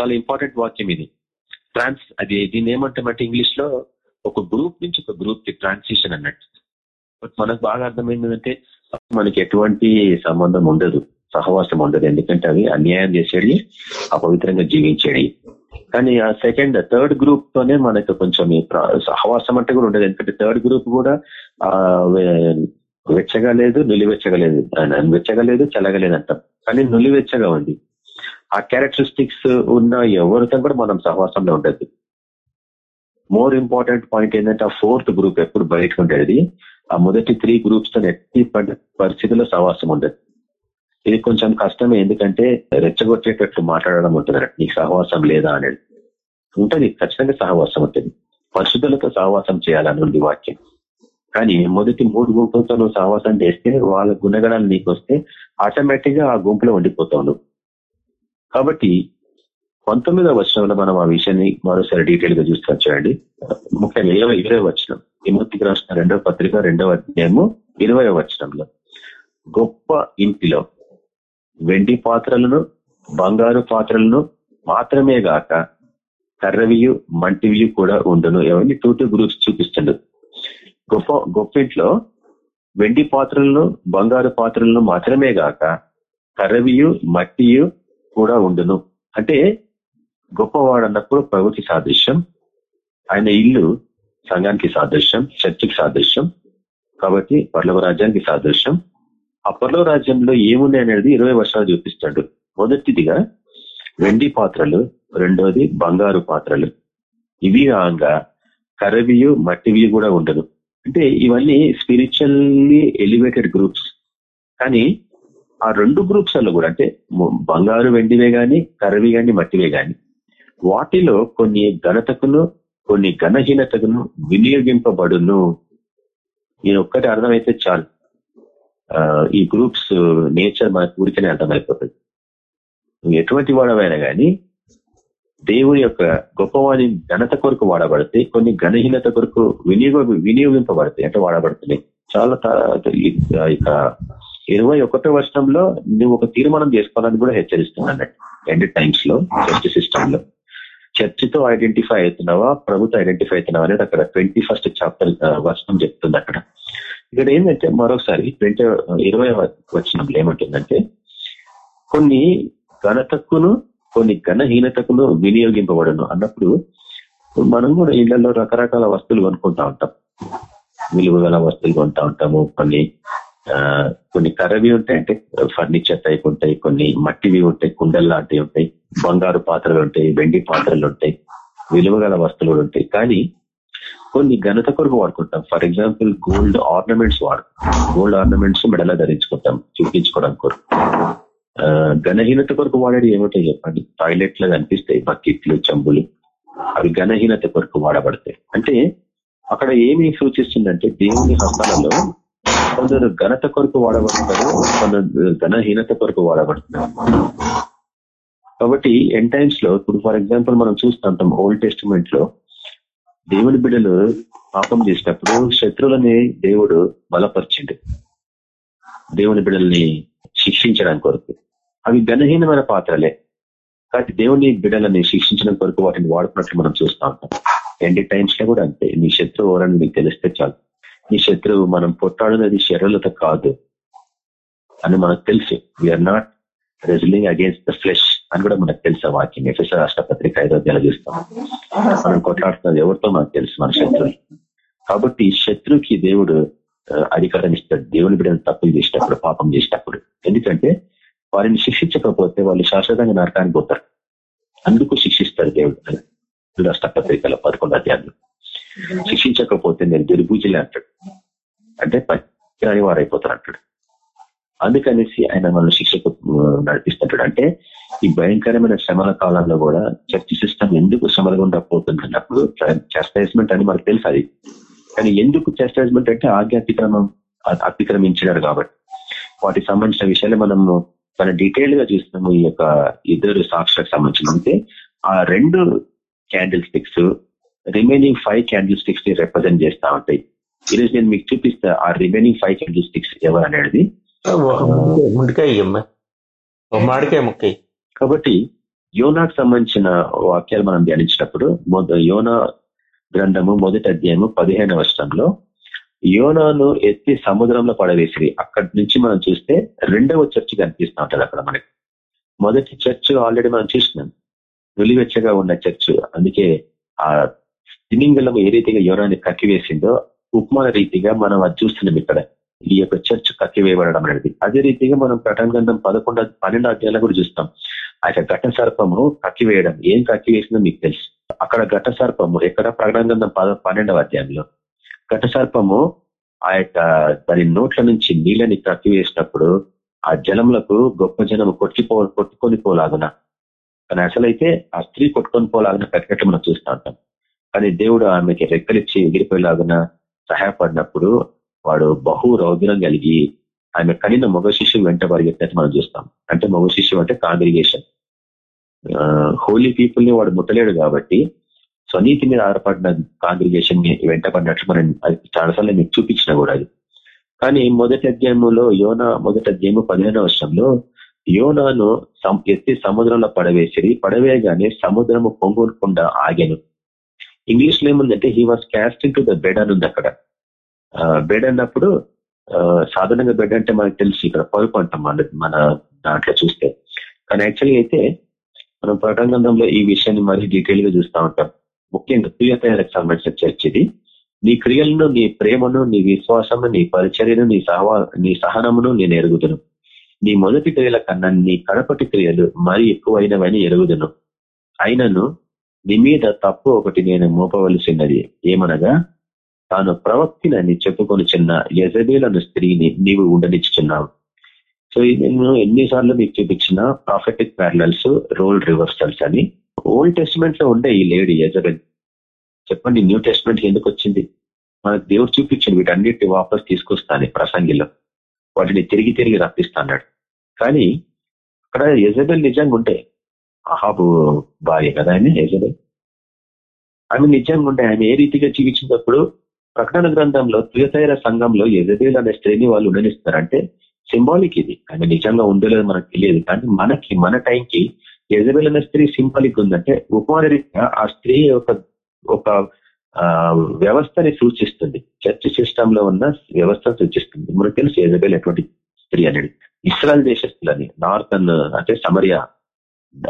చాలా ఇంపార్టెంట్ వాక్యం ఇది. ట్రాన్స్ అది దీన్ని ఏమంటామంటే ఇంగ్లీష్లో ఒక గ్రూప్ నుంచి ఒక గ్రూప్కి ట్రాన్సిషన్ అన్నట్టు. మనకు బాగా అర్థమైందంటే మనకి ఎటువంటి సంబంధం ఉండదు సహవాసం ఉండదు. ఎందుకంటే అవి అన్యాయం చేసేది అపవిత్రంగా జీవించేది కానీ ఆ సెకండ్ థర్డ్ గ్రూప్ తోనే మనకు కొంచెం సహవాసం అంటే కూడా ఉండదు. ఎందుకంటే థర్డ్ గ్రూప్ కూడా ఆ వెచ్చగా లేదు నులివెచ్చగా లేదు వెచ్చగా లేదు చల్లగలేదు అంటాం. కానీ నులివెచ్చగా ఉంది. ఆ క్యారెక్టరిస్టిక్స్ ఉన్న ఎవరితో కూడా మనం సహవాసంలో ఉండదు మోర్ ఇంపార్టెంట్ పాయింట్ ఏంటంటే ఆ ఫోర్త్ గ్రూప్ ఎప్పుడు బయటకు ఉండేది ఆ మొదటి త్రీ గ్రూప్స్తో ఎట్టి పరి- పరిస్థితుల్లో సహవాసం ఉండదు. ఇది కొంచెం కష్టమే ఎందుకంటే రెచ్చగొట్టేటట్లు మాట్లాడడం ఉంటుంది నీకు సహవాసం లేదా అనేది. ఉంటుంది ఖచ్చితంగా సహవాసం ఉంటుంది. పరిశుద్ధులతో సహవాసం చేయాలని ఉంది వాక్యం. కానీ మొదటి మూడు గుంపులతో నువ్వు సహవాసం చేస్తే వాళ్ళ గుణగణాలు నీకు వస్తే ఆటోమేటిక్గా ఆ గుంపులో ఉండిపోతావు కాబట్టి పంతొమ్మిదవ వచనంలో మనం ఆ విషయాన్ని మరోసారి డీటెయిల్గా చూస్తాం చూడండి. ముఖ్యంగా ఇరవై ఇరవై వచనం. తిమోతికి రాసిన రెండవ పత్రిక రెండవ అధ్యాయము ఇరవై వచనంలో. గొప్ప ఇంటిలో వెండి పాత్రలను బంగారు పాత్రలను మాత్రమే గాక కర్రవియు మంటివియు కూడా ఉండును. ఎవరిని టూ టూ గ్రూప్స్ చూపిస్తుండ్రు గొప్ప గొప్ప ఇంట్లో వెండి పాత్రలను బంగారు పాత్రలను మాత్రమే గాక కర్రవియు మట్టియు కూడా ఉండును. అంటే గొప్పవాడు అన్నప్పుడు ప్రభుకి సాదృశ్యం ఆయన ఇల్లు సంఘానికి సాదృశ్యం చర్చికి సాదృశ్యం కాబట్టి పర్లవ రాజ్యానికి సాదృశ్యం. ఆ పర్లవ రాజ్యంలో ఏముంది అనేది ఇరవై వర్షాలు చూపిస్తాడు. మొదటిదిగా వెండి పాత్రలు రెండోది బంగారు పాత్రలు. ఇవి కాగా కరవియు మట్టివి కూడా ఉండదు. అంటే ఇవన్నీ స్పిరిచువల్లీ ఎలివేటెడ్ గ్రూప్స్ కానీ ఆ రెండు గ్రూప్స్లో కూడా అంటే బంగారు వెండివే గాని కరవి గాని మట్టివే కానీ వాటిలో కొన్ని ఘనతకును కొన్ని ఘనహీనతకును వినియోగింపబడును. నేను ఒక్కటి అర్థమైతే చాలు. ఈ గ్రూప్స్ నేచర్ మనకు ఊరికనే అర్థమైపోతుంది. నువ్వు ఎటువంటి వాడవైనా కానీ దేవుని యొక్క గొప్పవాని ఘనత కొరకు వాడబడితే కొన్ని ఘనహీనత కొరకు వినియోగ వినియోగింపబడతాయి అంటే వాడబడుతున్నాయి చాలా ఇక ఇరవై ఒకటో వర్షంలో నువ్వు ఒక తీర్మానం చేసుకోవాలని కూడా హెచ్చరిస్తున్నాను ఎండ్ టైమ్స్లో సిస్టమ్లో చర్చితో ఐడెంటిఫై అవుతున్నావా? ప్రభుత్వ ఐడెంటిఫై అవుతున్నావా అనేది అక్కడ ట్వంటీ ఫస్ట్ చాప్టర్ వర్షం చెప్తుంది అక్కడ. ఇక్కడ ఏంటంటే మరొకసారి ట్వంటీ ఇరవై వచనంలో ఏమంటుందంటే కొన్ని ఘనతక్కును కొన్ని ఘనహీనతకును వినియోగింపబడను. అన్నప్పుడు మనం కూడా ఇళ్ళలో రకరకాల వస్తువులు కొనుక్కుంటా ఉంటాం. విలువ గల వస్తువులు కొంటా ఉంటాము. కొన్ని కొన్ని కర్రవి ఉంటాయి అంటే ఫర్నిచర్ టైప్ ఉంటాయి కొన్ని మట్టివి ఉంటాయి కుండలు లాంటివి ఉంటాయి బంగారు పాత్రలు ఉంటాయి వెండి పాత్రలు ఉంటాయి విలువ గల వస్తువులు ఉంటాయి. కానీ కొన్ని ఘనత కొరకు వాడుకుంటాం. ఫర్ ఎగ్జాంపుల్ గోల్డ్ ఆర్నమెంట్స్ వాడు గోల్డ్ ఆర్నమెంట్స్ మెడలో ధరించుకుంటాం చూపించుకోవడం కొరకు. ఘనహీనత కొరకు వాడేది ఏమిటో చెప్పండి. టాయిలెట్లో కనిపిస్తాయి బకెట్లు చెంబులు. అవి ఘనహీనత కొరకు వాడబడతాయి. అంటే అక్కడ ఏమి సూచిస్తుందంటే దేవుని హస్తాలలో కొందరు ఘనత కొరకు వాడబడుతున్నారు కొందరు ఘనహీనత కొరకు వాడబడుతున్నారు కాబట్టి ఎన్ టైమ్స్లో ఇప్పుడు ఫర్ ఎగ్జాంపుల్ మనం చూస్తుంటాం ఓల్డ్ టెస్టిమెంట్లో దేవుని బిడ్డలు పాపం చేసినప్పుడు శత్రువులని దేవుడు బలపరిచిండు. దేవుని బిడ్డల్ని శిక్షించడానికి కొరకు. అవి ఘనహీనమైన పాత్రలే. కాబట్టి దేవుని బిడ్డలని శిక్షించడం కొరకు వాటిని వాడుకున్నట్లు మనం చూస్తూ ఉంటాం. ఎండి టైమ్స్లో కూడా అంతే. నీ శత్రువు ఎవరని మీకు తెలిస్తే చాలు. నీ శత్రువు మనం పొట్టాడునది శరీరత కాదు అని మనకు తెలుసు. We're not wrestling against the flesh అని కూడా మనకు తెలుసు ఆ వాక్యం. ఎఫ్ఎస్ రాష్ట్ర పత్రిక ఐదో అధ్యాయులు చూస్తాం. మనం కొట్లాడుతున్నది ఎవరితో మనకు తెలుసు? మన శత్రువు కాబట్టి శత్రువుకి దేవుడు అధికారం ఇస్తాడు. దేవుని బిడ్డను తప్పులు చేసేటప్పుడు పాపం చేసేటప్పుడు. ఎందుకంటే వారిని శిక్షించకపోతే వాళ్ళు శాశ్వతంగా నరకానికి పోతారు. అందుకు శిక్షిస్తారు దేవుడు. రాష్ట్ర పత్రికల పదకొండు అధ్యాయులు. శిక్షించకపోతే నేను దుర్భూజలే అంటాడు. అంటే పని వారు అయిపోతారు అంటాడు. అందుకనేసి ఆయన మనల్ని శిక్షకు నడిపిస్తుంటాడు. అంటే ఈ భయంకరమైన శ్రమల కాలంలో కూడా చర్చ్ సిస్టమ్ ఎందుకు శ్రమల గుండా పోతుంది అన్నప్పుడు చెస్టైజ్మెంట్ అని మనకు తెలుసు అది. కానీ ఎందుకు చెస్టైజ్మెంట్ అంటే ఆజ్ఞ అతిక్రమం అతిక్రమించినారు కాబట్టి. వాటికి సంబంధించిన విషయాలు మనము మన డీటెయిల్గా చూస్తున్నాము ఈ యొక్క ఇద్దరు సాక్షులకు సంబంధించిన. అంటే ఆ రెండు candle sticks remaining five candle స్టిక్స్ని represent చేస్తా ఉంటాయి ఈరోజు నేను మీకు చూపిస్తా ఆ రిమైనింగ్ ఫైవ్ క్యాండిల్ స్టిక్స్ ఎవరు అనేది. కాబట్టి యోనాకు సంబంధించిన వాక్యాలు మనం ధ్యానించినప్పుడు యోనా గ్రంథము మొదటి అధ్యాయము పదిహేను వర్షంలో యోనాను ఎత్తి సముద్రంలో పడవేసి అక్కడి నుంచి మనం చూస్తే రెండవ చర్చ్ కనిపిస్తూ ఉంటది అక్కడ మనకి. మొదటి చర్చ్ ఆల్రెడీ మనం చూసినాం. వెలివెచ్చగా ఉన్న చర్చ్. అందుకే ఆ తిమింగళం ఏ రీతిగా యోనాన్ని కక్కివేసిందో ఉపమాన రీతిగా మనం అది చూస్తున్నాం ఇక్కడ. ఈ యొక్క చర్చ్ కక్కివేయబడడం అనేది. అదే రీతిగా మనం ప్రటన గంధం పదకొండు పన్నెండు అధ్యాయాలు కూడా చూస్తాం. ఆ యొక్క ఘట సర్పము కక్కివేయడం. ఏం కక్కివేసిందో మీకు తెలుసు. అక్కడ ఘట సర్పము ఎక్కడ? ప్రకటన గంధం పద పన్నెండవ అధ్యాయంలో. ఘట సర్పము ఆ యొక్క దాని నోట్ల నుంచి నీళ్ళని కక్కివేసినప్పుడు ఆ జలములకు గొప్ప జనం కొట్టుకుపో కొట్టుకొని పోలాగున. కానీ అసలైతే ఆ స్త్రీ కొట్టుకొని పోలాగున ప్రకటన మనం చూస్తూ ఉంటాం. కానీ దేవుడు ఆమెకి రెక్కలిచ్చి ఎగిరిపోయేలాగున సహాయపడినప్పుడు వాడు బహు రౌద్రం కలిగి ఆమె కలిగిన మగ శిష్యు వెంట పరిగెత్తినట్టు మనం చూస్తాం. అంటే మగ శిష్యు అంటే కాంగ్రిగేషన్. హోలీ పీపుల్ని వాడు ముట్టలేడు కాబట్టి స్వనీతి మీద ఆధారపడిన కాంగ్రిగేషన్ని వెంటబడినట్లు మనం చాలాసార్లు మీకు చూపించిన కూడా అది. కానీ మొదటి అధ్యాయంలో యోన మొదటి అధ్యాయము పదిహేనవ వర్షంలో యోనాను ఎత్తి సముద్రంలో పడవేసిరి పడవేయగానే సముద్రము పొంగుకుండా ఆగాను. ఇంగ్లీష్లో ఏముందంటే he was casting to the bed అని ఉంది అక్కడ. బెడ్ అన్నప్పుడు సాధారణంగా బెడ్ అంటే మనకు తెలుసు ఇక్కడ పరుపు అంటాం మన మన దాంట్లో చూస్తే. కానీ యాక్చువల్గా అయితే మనం ప్రకటన ఈ విషయాన్ని మరీ డీటెయిల్గా చూస్తూ ఉంటాం. ముఖ్యంగా ప్రియతయాలకు సంబంధించిన చర్చ ఇది నీ క్రియలను నీ ప్రేమను నీ విశ్వాసము నీ పరిచర్యను నీ సహవా నీ సహనమును నేను ఎరుగుదును. నీ మొదటి క్రియల కన్నా నీ కడపటి క్రియలు మరీ ఎక్కువైనవని ఎరుగుదును. అయినను నీ మీద తప్పు ఒకటి నేను మోపవలసినది. ఏమనగా తాను ప్రవక్తినని చెప్పుకొని చిన్న యజబేలను స్త్రీని నీవు ఉండనిచ్చుచున్నావు. సో నేను ఎన్నిసార్లు మీకు చూపించిన ప్రాఫిటిక్ ప్యారలల్స్ రోల్ రివర్సల్స్ అని. ఓల్డ్ టెస్ట్మెంట్లో ఉండే ఈ లేడీ యజబెల్. చెప్పండి న్యూ టెస్ట్మెంట్ ఎందుకు వచ్చింది? మనకు దేవుడు చూపించింది వీటన్నిటి వాపస్ తీసుకొస్తాను ప్రసంగిలో. వాటిని తిరిగి తిరిగి రప్పిస్తాడు కానీ అక్కడ యజబెల్ నిజంగా ఉంటే అహాబు భార్య కదా ఆయన యజబెల్ ఆమె నిజంగా ఉండే ఆమె ఏ రీతిగా జీవించినప్పుడు ప్రకటన గ్రంథంలో తుయతైర సంఘంలో యజబేల్ అనే స్త్రీని వాళ్ళు ఉండనిస్తారంటే సింబాలిక్ ఇది. ఆమె నిజంగా ఉందో లేదో మనకు తెలియదు. కానీ మనకి మన టైంకి యజబేల్ అనే స్త్రీ సింబాలిక్ ఉందంటే ఉపమానరీత్యా ఆ స్త్రీ ఒక ఒక వ్యవస్థని సూచిస్తుంది. చర్చ్ సిస్టమ్లో ఉన్న వ్యవస్థ సూచిస్తుంది. మనకు తెలుసు యజబేల్ ఎటువంటి స్త్రీ అనేది. ఇస్రాయల్ దేశస్తులని నార్థన్ అంటే సమరియా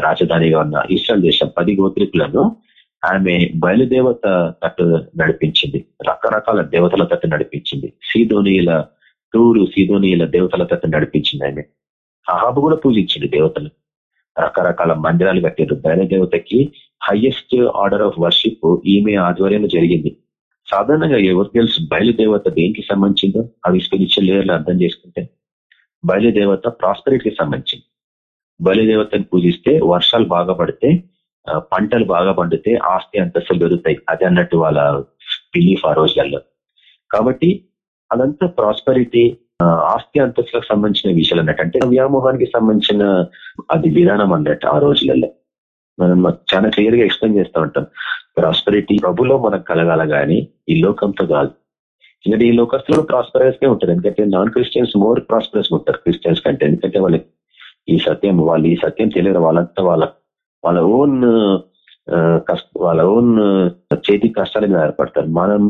రాజధానిగా ఉన్న ఇస్రాయల్ దేశం పది గోత్రికులను ఆమె బయలుదేవత తట్టు నడిపించింది. రకరకాల దేవతల తట్టు నడిపించింది. సీదోనియుల టూరు సీదోనియుల దేవతల తట్టు నడిపించింది ఆమె. అహాబు కూడా పూజించింది దేవతలు. రకరకాల మందిరాలు కట్టారు బయలుదేవతకి హైయెస్ట్ ఆర్డర్ ఆఫ్ వర్షిప్ ఈమె ఆధ్వర్యంలో జరిగింది. సాధారణంగా ఎవరు తెలుసు బయలుదేవత దేనికి సంబంధించిందో అవి స్పిరిచువల్ లేయర్లు అర్థం చేసుకుంటే బయలుదేవత ప్రాస్పరిటీకి సంబంధించింది. బలిదేవతను పూజిస్తే వర్షాలు బాగా పడితే పంటలు బాగా పండితే ఆస్తి అంతస్తులు పెరుగుతాయి. అది అన్నట్టు వాళ్ళ బిలీఫ్ ఆ రోజులలో. కాబట్టి అదంతా ప్రాస్పరిటీ ఆస్తి అంతస్తులకు సంబంధించిన విషయాలు అన్నట్టు. అంటే వ్యామోహానికి సంబంధించిన అది విధానం అన్నట్టు ఆ రోజులలో. మనం చాలా క్లియర్గా ఎక్స్ప్లెయిన్ చేస్తూ ఉంటాం. ప్రాస్పరిటీ ప్రభులో మనకు కలగాల కానీ ఈ లోకంతో కాదు. ఎందుకంటే ఈ లోకస్తులు ప్రాస్పరస్గా ఉంటారు. ఎందుకంటే నాన్ క్రిస్టియన్స్ మోర్ ప్రాస్పరస్ ఉంటారు క్రిస్టియన్స్ కంటే. ఎందుకంటే వాళ్ళకి ఈ సత్యం వాళ్ళు ఈ సత్యం తెలియదు వాళ్ళంతా వాళ్ళ వాళ్ళ ఓన్ వాళ్ళ ఓన్ చేతి కష్టాల మీద ఆధారపడతారు. మనం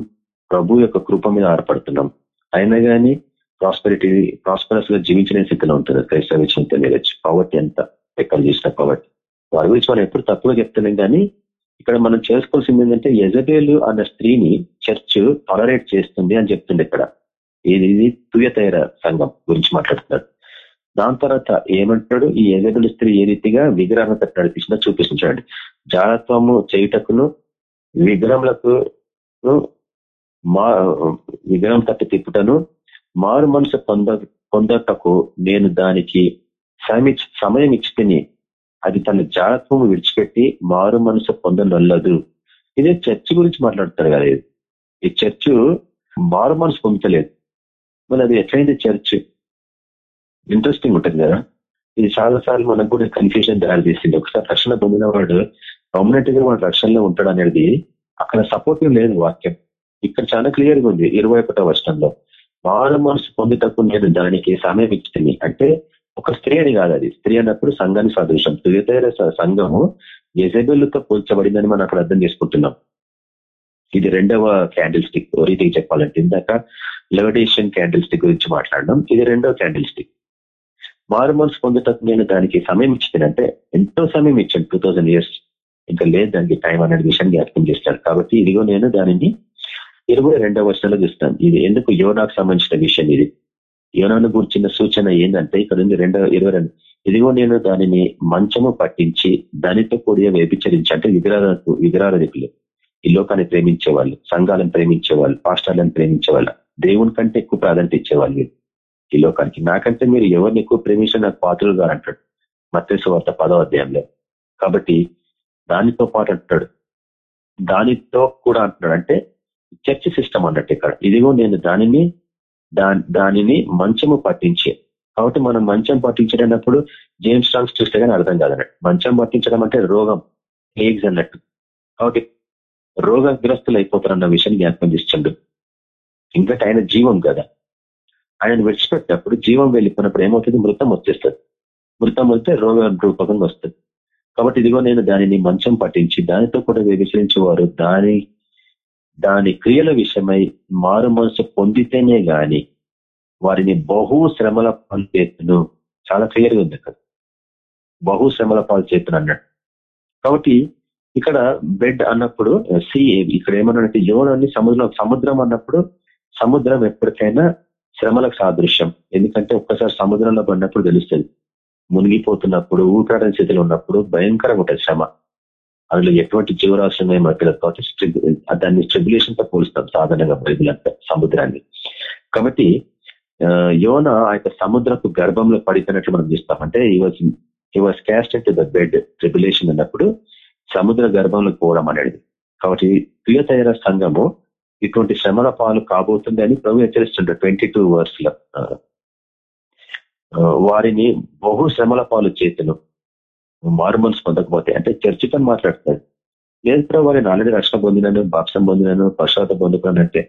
ప్రభు యొక్క కృప మీద ఆధారపడుతున్నాం. అయినా కానీ ప్రాస్పరిటీ ప్రాస్పరస్గా జీవించిన స్థితిలో ఉంటుంది క్రైస్తవ విషయం తెలియచ్చు. పవర్టీ ఎంత ఎక్కడ చేసిన పవర్టీ. వారి గురించి మనం ఎప్పుడు తప్పుగా చెప్తున్నాం కానీ ఇక్కడ మనం చేసుకోవాల్సింది ఏంటంటే యజబేలు అన్న స్త్రీని చర్చ్ టాలరేట్ చేస్తుంది అని చెప్తుంది ఇక్కడ. ఇది తుయతైర సంఘం గురించి మాట్లాడుతున్నాడు దాని తర్వాత ఏమంటాడు? ఈ ఎగదుడు స్త్రీ ఏ రీతిగా విగ్రహం నడిపించినా చూపిస్తున్నాడు జాగ్రత్తము చేయుటకును విగ్రహములకు మా విగ్రహం తట్టు తిప్పుటను మారు మనసు పొంద పొందటకు నేను దానికి సమయం ఇచ్చి అది తన జాగ్రత్తము విడిచిపెట్టి మారు మనసు పొందనొల్లదు. ఇదే చర్చ్ గురించి మాట్లాడతారు కదా ఇది. ఈ చర్చ్ మారు మనసు పొందలేదు. మరి అది ఎట్లయింది చర్చ్? ఇంట్రెస్టింగ్ ఉంటుంది కదా. ఇది చాలా సార్లు మనకు కూడా కన్ఫ్యూజన్ తయారు చేసింది. ఒకసారి రక్షణ పొందిన వాడు పర్మనెంట్గా వాడు రక్షణలో ఉంటాడు అనేది అక్కడ సపోర్టివ్ లేదు వాక్యం. ఇక్కడ చాలా క్లియర్గా ఉంది. ఇరవై ఒకటో వర్షంలో మారు మనసు పొందుటకు నేను దానికి సమయం ఇచ్చింది. అంటే ఒక స్త్రీ అని కాదు అది. స్త్రీ అన్నప్పుడు సంఘానికి సదృశం తుయతైర సంఘము ఎజబెల్తో పోల్చబడిందని మనం అక్కడ అర్థం చేసుకుంటున్నాం. ఇది రెండవ క్యాండిల్ స్టిక్ రీతికి చెప్పాలంటే ఇందాక లెవడేషన్ క్యాండిల్ స్టిక్ గురించి మాట్లాడడం ఇది రెండవ క్యాండిల్ స్టిక్ మారు మనసు పొందుటకు నేను దానికి సమయం ఇచ్చిందంటే ఎంతో సమయం ఇచ్చాను టూ ఇయర్స్ ఇంకా లేదు దానికి టైం అనే విషయాన్ని జ్ఞాపకం చేస్తాడు కాబట్టి ఇదిగో నేను దానిని ఇరవై రెండవ వర్షంలో చూస్తాను. ఇది ఎందుకు యోనాకు సంబంధించిన విషయం ఇది? యోనాను గురించిన సూచన ఏంటంటే ఇక్కడ ఉంది రెండవ ఇరవై రెండు. ఇదిగో నేను దానిని మంచము పట్టించి దానితో కూడియ వ్యభిచరించి. అంటే విగ్రహాలకు విగ్రహారధికులు ఈ లోకాన్ని ప్రేమించే వాళ్ళు సంఘాలను ప్రేమించే వాళ్ళు పాస్టర్లను ప్రేమించే వాళ్ళు దేవుని కంటే ఎక్కువ ప్రాధాన్యత ఇచ్చేవాళ్ళు ఈ లోకానికి. నాకంటే మీరు ఎవరిని ఎక్కువ ప్రేమించిన నాకు పాత్రలు గారు అంటాడు. మత్స్సు వార్త పదవ అధ్యాయంలో. కాబట్టి దానితో పాటు అంటాడు. దానితో కూడా అంటున్నాడు. అంటే చర్చ్ సిస్టమ్ అన్నట్టు ఇక్కడ. ఇదిగో నేను దానిని దానిని మంచము పట్టించే. కాబట్టి మనం మంచం పట్టించడన్నప్పుడు జేమ్స్ స్ట్రాంగ్స్ చూస్తే కానీ అర్థం కాదన్నట్టు. మంచం పట్టించడం అంటే రోగం ఎయిడ్స్ అన్నట్టు. కాబట్టి రోగగ్రస్తులు అయిపోతారన్న విషయాన్ని జ్ఞాపకం చేస్తుండ్రు ఇంకా ఆయన జీవం కదా. ఆయన విడిచిపెట్టినప్పుడు జీవం వెళ్ళిపోయినప్పుడు ఏమవుతుంది మృతం వచ్చేస్తుంది. మృతం వస్తే రోగ రూపకంగా వస్తుంది. కాబట్టి ఇదిగో నేను దానిని మంచం పట్టించి దానితో కూడా వ్యభిచరించేవారు. దాని దాని క్రియల విషయమై మారు మనసు పొందితేనే గాని వారిని బహు శ్రమల పాలు చేతును చాలా క్లియర్గా ఉంది అక్కడ బహు శ్రమల పాలు అన్నాడు. కాబట్టి ఇక్కడ బెడ్ అన్నప్పుడు సి ఇక్కడ ఏమన్నాడంటే యోనాన్ని సముద్రం సముద్రం అన్నప్పుడు సముద్రం ఎప్పటికైనా శ్రమలకు సాదృశ్యం. ఎందుకంటే ఒక్కసారి సముద్రంలో పడినప్పుడు తెలుస్తుంది. మునిగిపోతున్నప్పుడు ఊపిరాడని స్థితిలో ఉన్నప్పుడు భయంకరంగా ఉంటుంది శ్రమ. అందులో ఎటువంటి జీవరాశి మధ్యలో కాబట్టి దాన్ని స్ట్రిబులేషన్తో పోలుస్తాం సాధారణంగా బైబుల్ అంతా సముద్రాన్ని. కాబట్టి యోన ఆ యొక్క సముద్రపు గర్భంలో పడిపోయినట్లు మనం చూస్తాం అంటే he was he was cast to the bed tribulation అన్నప్పుడు సముద్ర గర్భంలో పోవడం అనేది. కాబట్టి ప్రియతైన సంఘము ఇటువంటి శ్రమల పాలు కాబోతుంది అని ప్రభు హెచ్చరిస్తుంటారు ట్వంటీ టూ వర్స్లో వారిని బహు శ్రమల పాలు చేతును మార్మల్స్ పొందకపోతే అంటే చర్చి పని మాట్లాడుతుంది లేదు ప్రభు వారిని ఆల్రెడీ రక్షణ పొందినాను బాప్సం పొందినాను పశ్చాత పొందుకున్నానంటే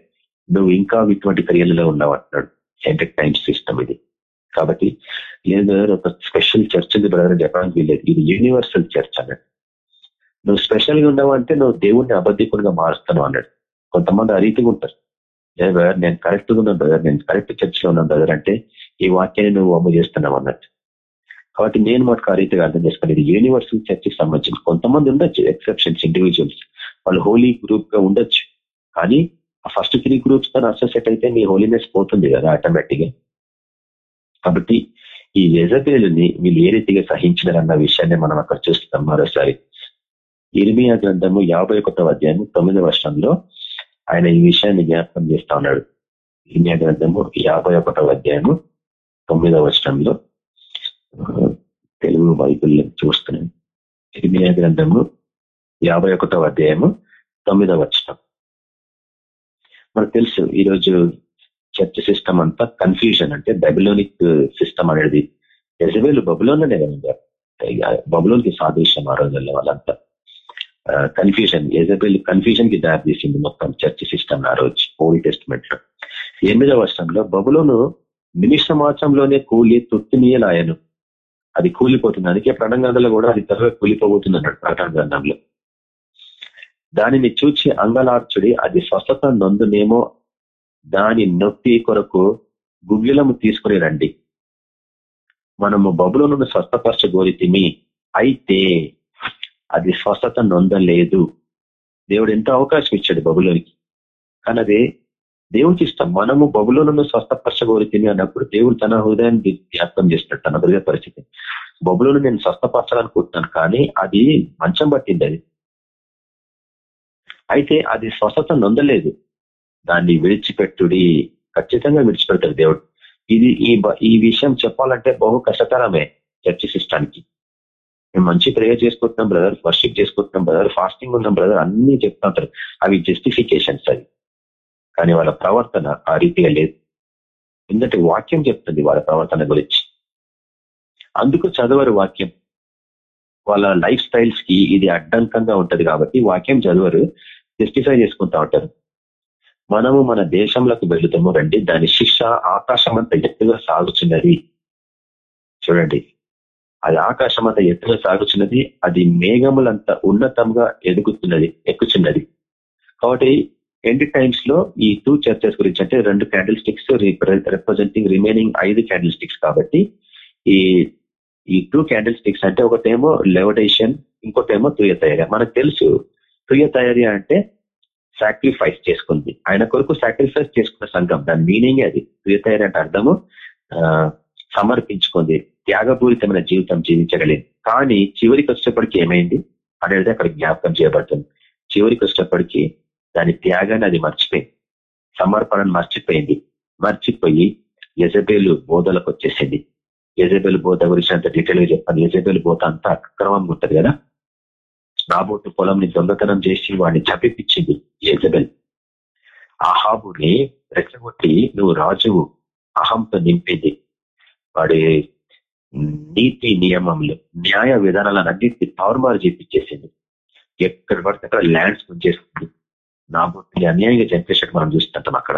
నువ్వు ఇంకా ఇటువంటి క్రియలలో ఉన్నావు అంటున్నాడు. ఎంటర్ టైం సిస్టమ్ ఇది. కాబట్టి లేదు ఒక స్పెషల్ చర్చ్ ఉంది బ్రదర్ చెప్పడానికి వీలేదు ఇది యూనివర్సల్ చర్చ్ అన్నాడు. నువ్వు స్పెషల్గా ఉన్నావు అంటే నువ్వు దేవుణ్ణి అబద్ధికుడిగా మారుస్తాను అన్నాడు. కొంతమంది ఆ రీతిగా ఉంటారు. బ్రదర్ నేను కరెక్ట్గా ఉన్నాను బ్రదర్ నేను కరెక్ట్ చర్చ్లో ఉన్నాను బ్రదర్ అంటే ఈ వాక్యాన్ని నువ్వు అమ్ము చేస్తున్నావు అన్నట్టు. కాబట్టి నేను మటుకు ఆ రీతిగా అర్థం చేసుకుని ఇది యూనివర్సల్ చర్చికి సంబంధించి కొంతమంది ఉండొచ్చు ఎక్సెప్షన్స్ ఇండివిజువల్స్ వాళ్ళు హోలీ గ్రూప్గా ఉండొచ్చు. కానీ ఆ ఫస్ట్ త్రీ గ్రూప్స్తో అసోసియేట్ అయితే మీ హోలీనెస్ పోతుంది కదా ఆటోమేటిక్ కాబట్టి ఈ యజబేలుని వీళ్ళు ఏ రీతిగా సహించినారన్న విషయాన్ని మనం అక్కడ చూస్తున్నాం మరోసారి. ఇర్మియా గ్రంథము యాభై ఒకటో అధ్యాయం తొమ్మిదవ వర్షంలో ఆయన ఈ విషయాన్ని జ్ఞాపకం చేస్తా ఉన్నాడు. ఇర్మియా గ్రంథము? యాభై ఒకటవ అధ్యాయము తొమ్మిదవ వర్షంలో తెలుగు బైబుల్ చూస్తున్నాను ఇర్మియా గ్రంథము? యాభై ఒకటవ అధ్యాయము తొమ్మిదవ వర్షం మనకు తెలుసు ఈరోజు చర్చ్ సిస్టమ్ అంతా కన్ఫ్యూజన్ అంటే బబులోనిక్ సిస్టమ్ అనేది. ఎజబేలు బబులోనే బబులోన్కి సాదృశ్యం ఆ రోజుల్లో వాళ్ళంతా. కన్ఫ్యూజన్ ఎజబెల్ కన్ఫ్యూజన్కి దారితీసింది మొత్తం చర్చ్ సిస్టమ్ ఆ రోజు ఓల్డ్ టెస్ట్మెంట్లో. ఎనిమిదవ వర్షంలో బబులోను నిమిష మాత్రంలోనే కూలి తొత్తినీయలాయను అది కూలిపోతుంది. అందుకే ప్రణంగంలో కూడా అది త్వరగా కూలిపోబోతుంది అన్నాడు ప్రకటన గ్రంథంలో. దానిని చూచి అంగలార్చుడి అది స్వస్థత నొందునేమో దాని నొప్పి కొరకు గుగ్గిలము తీసుకుని రండి. మనము బబులోను స్వస్థపరచగోరితిమి అయితే అది స్వస్థత నొందలేదు దేవుడు ఎంతో అవకాశం ఇచ్చాడు బబులోనికి. కానీ అదే దేవుడికి ఇష్టం. మనము బబులోను స్వస్థపరచగోరితిని అన్నప్పుడు దేవుడు తన హృదయాన్ని జ్ఞాపకం చేసినట్టు తన హృదయ పరిస్థితి బబులోను నేను స్వస్థపరచాలనుకుంటున్నాను కానీ అది మంచం పట్టింది అది. అయితే అది స్వస్థత నొందలేదు. దాన్ని విడిచిపెట్టుడి ఖచ్చితంగా విడిచిపెడతాడు దేవుడు. ఇది ఈ ఈ విషయం చెప్పాలంటే బహు కష్టతరమే చర్చ సిస్టానికి. మేము మంచి ప్రేయర్ చేసుకుంటున్నాం బ్రదర్ వర్షిప్ చేసుకుంటున్నాం బ్రదర్ ఫాస్టింగ్ ఉన్నాం బ్రదర్ అన్ని చెప్తుంటారు అవి జస్టిఫికేషన్స్ అవి. కానీ వాళ్ళ ప్రవర్తన ఆ రీతిగా లేదు. ఎందుకంటే వాక్యం చెప్తుంది వాళ్ళ ప్రవర్తన గురించి. అందుకు చదవరు వాక్యం. వాళ్ళ లైఫ్ స్టైల్స్కి ఇది అడ్డంకంగా ఉంటది కాబట్టి వాక్యం చదవరు జస్టిఫై చేసుకుంటా ఉంటారు. మనము మన దేశంలోకి వెళుతాము రండి. దాని శిక్ష ఆకాశం అంతా ఎత్తుగా సాగుతున్నది. చూడండి. అది ఆకాశం అంతా ఎత్తుగా సాగుచున్నది అది మేఘములంతా ఉన్నతంగా ఎదుగుతున్నది ఎక్కుచున్నది కాబట్టి ఎండ్ టైమ్స్లో ఈ టూ చర్చెస్ గురించి అంటే రెండు క్యాండిల్ స్టిక్స్ రిప్రజెంటింగ్ రిమైనింగ్ ఐదు క్యాండిల్ స్టిక్స్ కాబట్టి ఈ ఈ టూ క్యాండిల్ స్టిక్స్ అంటే ఒకటేమో లెవడేషన్ ఇంకోటేమో తుయ తయారీ. మనకు తెలుసు తుయ తయారీ అంటే సాక్రిఫైస్ చేసుకుంది. ఆయన కొరకు సాక్రిఫైస్ చేసుకున్న సంఘం దాని మీనింగ్ అది? తుయ తయారీ అంటే అర్థము సమర్పించుకుంది. త్యాగపూరితమైన జీవితం జీవించగలిగింది. కానీ చివరికి వచ్చేప్పటికి ఏమైంది? అనేది అక్కడ జ్ఞాపకం చేయబడుతుంది. చివరికి వచ్చేప్పటికి దాని త్యాగాన్ని అది మర్చిపోయింది. సమర్పణను మర్చిపోయింది. మర్చిపోయి యజబేలు బోధలకు వచ్చేసింది. యజబేలు బోధ గురించి అంత డీటెయిల్గా చెప్పాను. యజబేలు బోధ అంతా అక్రమంగా ఉంటది కదా? నాబోతు పొలంని దొంగతనం చేసి వాడిని చప్పిపించింది యజబెల్. అహాబుని రెచ్చగొట్టి నువ్వు రాజువు అహంతో నింపింది. వాడి నీతి నియమములు న్యాయ విధానాలన్నింటినీ తారుమారు చేపించేసింది ఎక్కడ పడితే అక్కడ ల్యాండ్స్ చేసుకుంది నాబోతుని అన్యాయంగా చంపేసినట్టు మనం చూస్తుంటాం అక్కడ.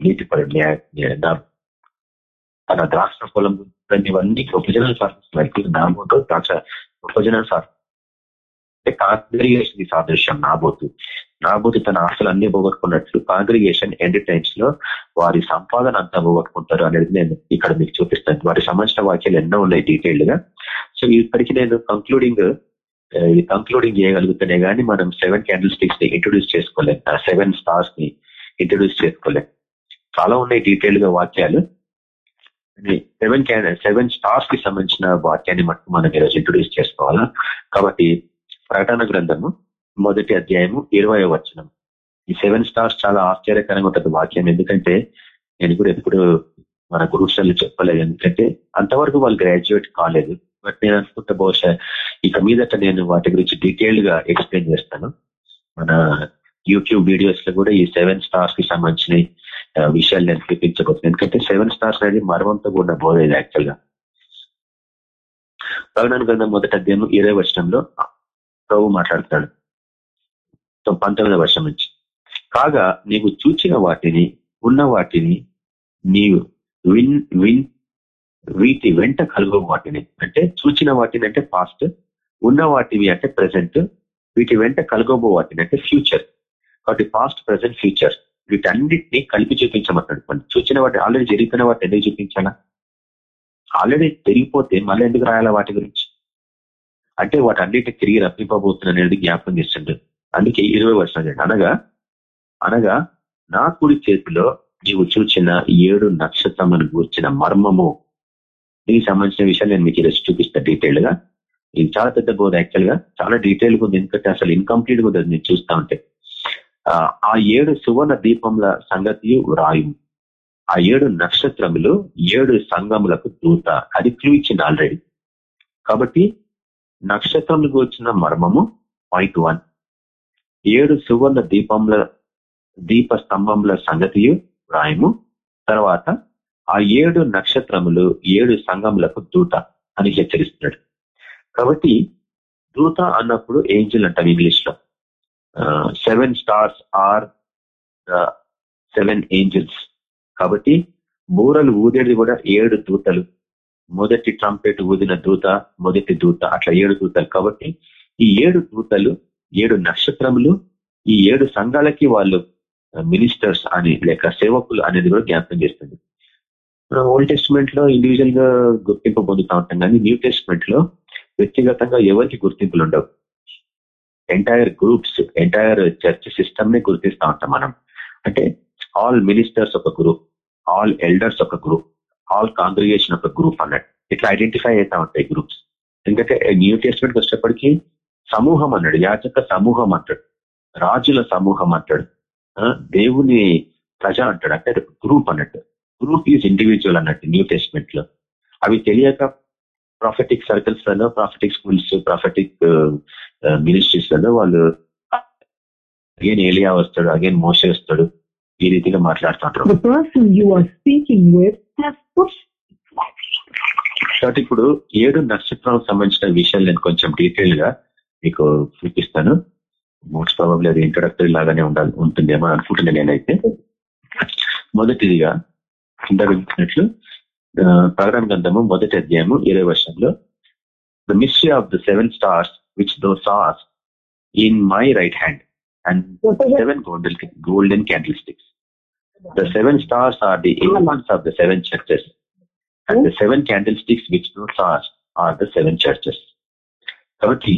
నీతి పడి న్యాయ తన ద్రాక్ష పొలం ఇవన్నీ ఉపజనాలు నా నాబోతో ద్రాక్ష ఉపజనాలు సార్ అంటే కాంగ్రిగేషన్ సాదృశ్యం నాబోతు నాబోతు తన ఆస్తులు అన్ని పోగొట్టుకున్నట్లు కాంగ్రిగేషన్ ఎండ్ టైమ్స్లో వారి సంపాదన అంతా పోగొట్టుకుంటారు అనేది నేను ఇక్కడ మీకు చూపిస్తాను. వారి సంబంధించిన వాక్యాలు ఎన్నో ఉన్నాయి డీటెయిల్డ్గా. సో ఇప్పటికి నేను కంక్లూడింగ్ ఇది కంక్లూడింగ్ చేయగలుగుతూనే కానీ మనం సెవెన్ క్యాండిల్ స్టిక్స్ని ఇంట్రొడ్యూస్ చేసుకోలేం. సెవెన్ స్టార్స్ని ఇంట్రొడ్యూస్ చేసుకోలేం. చాలా ఉన్నాయి డీటెయిల్గా వాక్యాలు సెవెన్ క్యాండిల్ సెవెన్ స్టార్స్కి సంబంధించిన వాక్యాన్ని మటుకు మనం ఈరోజు ఇంట్రొడ్యూస్ చేసుకోవాలా? కాబట్టి ప్రకటన గ్రంథము మొదటి అధ్యాయము ఇరవై వచనం. ఈ సెవెన్ స్టార్స్ చాలా ఆశ్చర్యకరంగా ఉంటుంది వాక్యం. ఎందుకంటే నేను కూడా ఎప్పుడు మన గురువులు చెప్పలేదు. ఎందుకంటే అంతవరకు వాళ్ళు గ్రాడ్యుయేట్ కాలేదు. బట్ నేను అనుకుంటే బహుశా ఇక మీదట నేను వాటి గురించి డీటెయిల్డ్గా ఎక్స్ప్లెయిన్ చేస్తాను. మన యూట్యూబ్ వీడియోస్లో కూడా ఈ సెవెన్ స్టార్స్కి సంబంధించిన విషయాలు నేను చూపించబోతున్నాను. ఎందుకంటే సెవెన్ స్టార్స్ అనేది మర్మంతో కూడా బోధేది యాక్చువల్గా. ప్రకటన గ్రంథం మొదటి అధ్యాయం ఇరవై వర్షంలో ప్రభు మాట్లాడుతాడు పంతొమ్మిదవ వర్షం నుంచి. కాగా నీవు చూచిన వాటిని ఉన్న వాటిని నీవు విన్ విన్ వీటి వెంట కలుగు వాటిని. అంటే చూచిన వాటిని అంటే పాస్ట్ ఉన్న వాటివి అంటే ప్రజెంట్ వీటి వెంట కలుగబో వాటిని అంటే ఫ్యూచర్. కాబట్టి పాస్ట్ ప్రజెంట్ ఫ్యూచర్. వీటన్నిటిని కలిపి చూపించమంటాడు చూసిన వాటి ఆల్రెడీ జరుగుతున్న వాటి ఎందుకు చూపించాలా? ఆల్రెడీ జరిగిపోతే మళ్ళీ ఎందుకు రాయాలా వాటి గురించి? అంటే వాటన్నిటి తిరిగి రప్పింపబోతున్నా అనేది జ్ఞాపకం చేస్తుండ్రు అందుకే ఇరవై వర్షం అనగా అనగా నా కుడి చేతిలో నీవు చూచిన ఏడు నక్షత్రములను కూర్చిన మర్మము. దీనికి సంబంధించిన విషయాలు నేను మీకు ఈరోజు చూపిస్తాను డీటెయిల్గా ఇది చాలా పెద్ద బోధ యాక్చువల్గా చాలా డీటెయిల్గా ఉంది. ఎందుకంటే అసలు ఇన్కంప్లీట్గా ఉంది నేను చూస్తా ఉంటే. ఆ ఏడు సువర్ణ దీపంల సంగతి రాయు ఆ ఏడు నక్షత్రములు ఏడు సంఘములకు దూత. అది క్లూ ఇచ్చింది ఆల్రెడీ కాబట్టి నక్షత్రములకు వచ్చిన మర్మము పాయింట్ వన్ ఏడు సువర్ణ దీపంల దీప స్తంభముల సంగతియు రాయము తర్వాత ఆ ఏడు నక్షత్రములు ఏడు సంఘములకు దూత అని హెచ్చరిస్తున్నాడు. కాబట్టి దూత అన్నప్పుడు ఏంజిల్ అంటాం ఇంగ్లీష్లో seven stars are seven angels. కాబట్టి బూరలు ఊదేది కూడా ఏడు దూతలు. మొదటి ట్రంపెట్ ఊదిన దూత మొదటి దూత అట్లా ఏడు దూతలు. కాబట్టి ఈ ఏడు దూతలు ఏడు నక్షత్రములు ఈ ఏడు సంఘాలకి వాళ్ళు మినిస్టర్స్ అని లేక సేవకులు అనేది కూడా జ్ఞాపకం చేస్తుంది. ఓల్డ్ టెస్ట్మెంట్లో ఇండివిజువల్గా గుర్తింపు పొందుతా ఉంటాం కానీ న్యూ టెస్ట్మెంట్లో వ్యక్తిగతంగా ఎవరికి గుర్తింపులు ఉండవు. ఎంటైర్ గ్రూప్స్ ఎంటైర్ చర్చ్ సిస్టమ్ని గుర్తిస్తా ఉంటాం మనం. అంటే ఆల్ మినిస్టర్స్ ఒక గ్రూప్ ఆల్ ఎల్డర్స్ ఒక గ్రూప్ ఆల్ కాంగ్రిగేషన్ ఒక గ్రూప్ అన్నట్టు. ఇట్లా ఐడెంటిఫై అవుతా ఉంటాయి గ్రూప్స్ ఎందుకంటే న్యూ టెస్ట్మెంట్కి వచ్చేప్పటికీ సమూహం అన్నాడు యాచక సమూహం అంటాడు రాజుల సమూహం అంటాడు దేవుని ప్రజ అంటాడు అంటే గ్రూప్ అన్నట్టు. గ్రూప్ ఈజ్ ఇండివిజువల్ అన్నట్టు న్యూ టెస్ట్మెంట్లో అవి తెలియక ప్రాఫిటిక్ సర్కిల్స్లలో ప్రాఫిటిక్ స్కూల్స్ ప్రాఫిటిక్ మినిస్ట్రీస్లలో వాళ్ళు అగైన్ ఏలియా వస్తాడు అగైన్ మోసే వస్తాడు ఈ రీతిగా మాట్లాడుతుంటారు. కాబట్టి ఇప్పుడు ఏడు నక్షత్రం సంబంధించిన విషయాలు నేను కొంచెం డీటెయిల్గా మీకు చూపిస్తాను. మోస్ట్ ప్రాబబ్లీ అది ఇంట్రొడక్టరీ లాగానే ఉండాలి ఉంటుందేమో అనుకుంటున్నాను నేనైతే. మొదటిదిగా కింద వింటున్నట్లు ప్రకటన గ్రంథము మొదటి అధ్యాయము ఇరవై వర్షంలో the mystery of the seven stars which thou saw in my right hand and seven golden golden candle sticks the seven stars are the elements of the seven churches and the seven candle sticks which thou saw are the seven churches కాబట్టి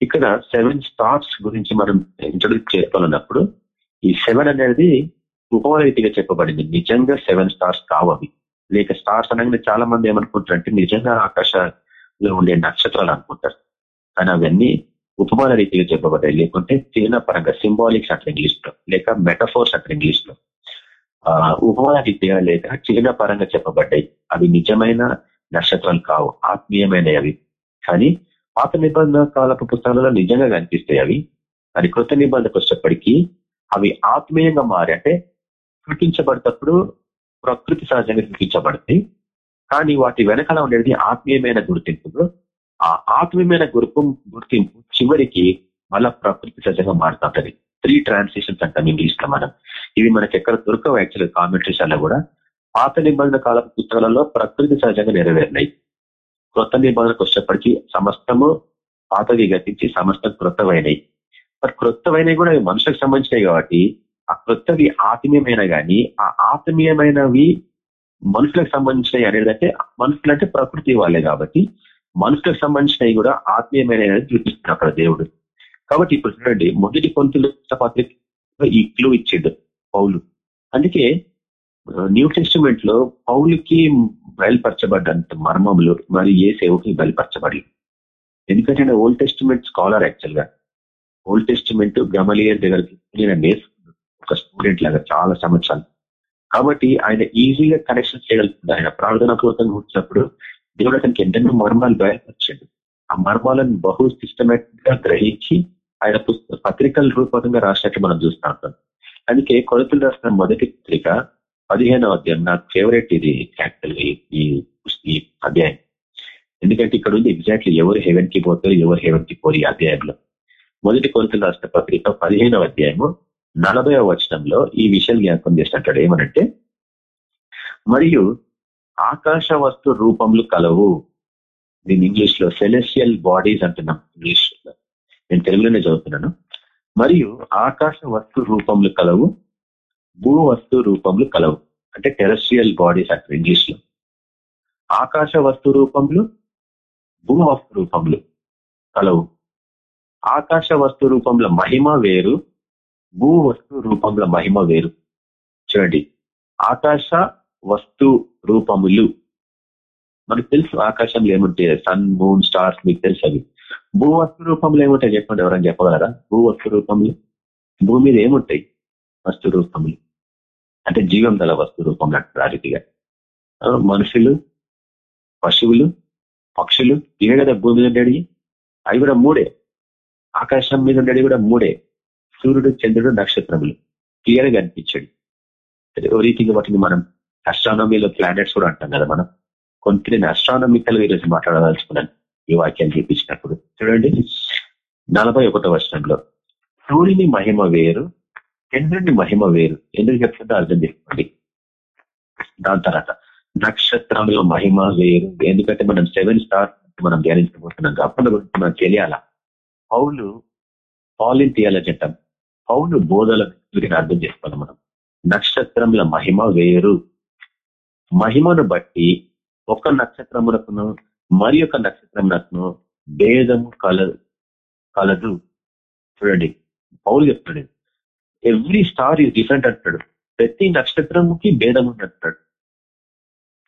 ఇక్కడ సెవెన్ స్టార్స్ గురించి మనం ఇంట్రొడ్యూస్ చేసుకోవాలన్నప్పుడు ఈ సెవెన్ అనేది ఉపవరీతిగా చెప్పబడింది. నిజంగా సెవెన్ స్టార్స్ కావవి లేక స్టార్స్ అనగానే చాలా మంది ఏమనుకుంటారంటే నిజంగా ఆకాశంలో ఉండే నక్షత్రాలు అనుకుంటారు. కానీ అవన్నీ ఉపమాన రీతిగా చెప్పబడ్డాయి. లేకుంటే చిన్న పరంగా సింబాలిక్స్ అట్లా ఇంగ్లీష్లో లేక మెటఫోర్స్ అట్లా ఇంగ్లీష్లో. ఉపమాన రీతిగా లేక చిన్న పరంగా చెప్పబడ్డాయి. అవి నిజమైన నక్షత్రాలు కావు ఆత్మీయమైనవి అవి. కానీ పాత నిబంధన కాలపు పుస్తకాలలో నిజంగా కనిపిస్తాయి అవి. అది కృత నిబంధనకు వచ్చేప్పటికీ అవి ఆత్మీయంగా మారి అంటే సృష్టించబడేటప్పుడు ప్రకృతి సహజంగా సృష్టించబడతాయి కానీ వాటి వెనకాల ఉండేది ఆత్మీయమైన గుర్తింపు ఆ ఆత్మీయమైన గుర్పు గుర్తింపు చివరికి మళ్ళా ప్రకృతి సహజంగా మారుతుంటది త్రీ ట్రాన్స్లేషన్స్ అంటాం ఇంగ్లీష్లో మనం. ఇవి మనకి ఎక్కడ దొరకవు యాక్చువల్ కామెంట్రీస్ అలా కూడా. పాత నిబంధన కాలపు పుస్తకాలలో ప్రకృతి సహజంగా నెరవేరినాయి. క్రొత్త నిబంధనకు వచ్చేప్పటికీ సమస్తము పాతవి గతించి సమస్త క్రొత్తవైనవి మరి క్రొత్తవైనవి కూడా మనుషులకు సంబంధించినవి కాబట్టి ఆ క్రొత్తవి ఆత్మీయమైన కానీ ఆ ఆత్మీయమైనవి మనుషులకు సంబంధించినవి అనేది అంటే మనుషులు అంటే ప్రకృతి వాళ్ళే కాబట్టి మనుషులకు సంబంధించినవి కూడా ఆత్మీయమైన చూపిస్తున్నారు అక్కడ దేవుడు. కాబట్టి ఇప్పుడు చూడండి మొదటి కొంతులు పత్రిక ఈ క్లూ ఇచ్చేడు పౌలు. అందుకే న్యూ టెస్టిమెంట్లో పౌలుకి బయలుపరచబడ్డంత మర్మములు మరి ఏ సేవకి బయలుపరచబడి ఎందుకంటే ఓల్డ్ టెస్టిమెంట్ స్కాలర్ యాక్చువల్గా. ఓల్డ్ టెస్టిమెంట్ గమలియర్ దగ్గరికి నేను నేర్చుకున్నాను ఒక స్టూడెంట్ లాగా చాలా సంవత్సరాలు. కాబట్టి ఆయన ఈజీగా కనెక్షన్ చేయగలుగుతుంది ఆయన ప్రార్థన పూర్వకంగా వచ్చినప్పుడు దేవుడు అతనికి ఎంతెన్నో మర్మాలు బయలుపరిచాడు. ఆ మర్మాలను బహు సిస్టమేటిక్గా గ్రహించి ఆయన పత్రికల రూపకంగా రాసినట్టు మనం చూస్తూ ఉంటాం. అందుకే కొలతలు రాసిన మొదటి పత్రిక పదిహేనవ అధ్యాయం నాకు ఫేవరెట్ ఇది యాక్చువల్ ఈ ఈ అధ్యాయం. ఎందుకంటే ఇక్కడ ఉంది ఎగ్జాక్ట్లీ ఎవరు హెవెన్కి పోతారు ఎవరు హెవెన్కి పోయి అధ్యాయంలో. మొదటి కొలతలు రాసిన పత్రిక పదిహేనవ అధ్యాయము నలభైవ వచనంలో ఈ విషయాలు జ్ఞాపకం చేసినట్టు ఏమనంటే మరియు ఆకాశ వస్తు రూపములు కలవు. దీని ఇంగ్లీష్లో సెలెషియల్ బాడీస్ అంటున్నాం ఇంగ్లీష్లో నేను తెలుగులోనే చదువుతున్నాను. మరియు ఆకాశ వస్తు రూపములు కలవు భూ వస్తు రూపములు కలవు. అంటే టెరస్ట్రియల్ బాడీస్ అంటారు ఇంగ్లీష్లో ఆకాశ వస్తు రూపములు భూ వస్తు రూపములు కలవు. ఆకాశ వస్తు రూపంలో మహిమ వేరు భూ వస్తు రూపంలో మహిమ వేరు. చూడండి ఆకాశ వస్తు రూపములు. మనకు తెలుసు ఆకాశంలో ఏముంటాయి? సన్ మూన్ స్టార్స్ మీకు తెలుసు అవి. భూ వస్తు రూపంలో ఏముంటాయి? చెప్పండి ఎవరైనా చెప్పగలరా? భూ వస్తు రూపములు. భూమి మీద ఏముంటాయి? వస్తు రూపములు అంటే జీవం గల వస్తు రూపంలో అంటారు ఆ రీతిగా. మనుషులు పశువులు పక్షులు ఇవే కదా భూమి మీద ఉండేవి అవి కూడా మూడే. ఆకాశం మీద ఉండేవి కూడా మూడే. సూర్యుడు చంద్రుడు నక్షత్రములు. క్లియర్గా కనిపించాడు ఓ రీతిగా వాటిని మనం అస్ట్రానమీలో ప్లానెట్స్ కూడా అంటాం కదా మనం. కొంత నేను అస్ట్రానమికల్ ఈరోజు మాట్లాడదలుచుకున్నాను ఈ వాక్యాలు చూపించినప్పుడు. చూడండి. నలభై ఒకటో వర్షంలో సూర్యుని మహిమ వేరు చంద్రుని మహిమ వేరు? ఎందుకు చెప్తుందో అర్థం చేసుకోండి. దాని తర్వాత నక్షత్రంలో మహిమ వేరు. ఎందుకంటే మనం సెవెన్ స్టార్ మనం ధ్యానించబోతున్నాం కాబట్టి గురించి మనం తెలియాలా? పౌలు పాలిన్ థియాలజీ అంటాం పౌలు బోధల గురించి అర్థం చేసుకోవాలి మనం. నక్షత్రముల మహిమ వేరు. మహిమను బట్టి ఒక నక్షత్రమునకును మరి ఒక నక్షత్రమునకును భేదము కల కలదు. చూడండి. పౌలు చెప్తాడు ఎవ్రీ స్టార్ ఈజ్ డిఫరెంట్ అంటాడు ప్రతి నక్షత్రముకి భేదం ఉన్నట్టున్నాడు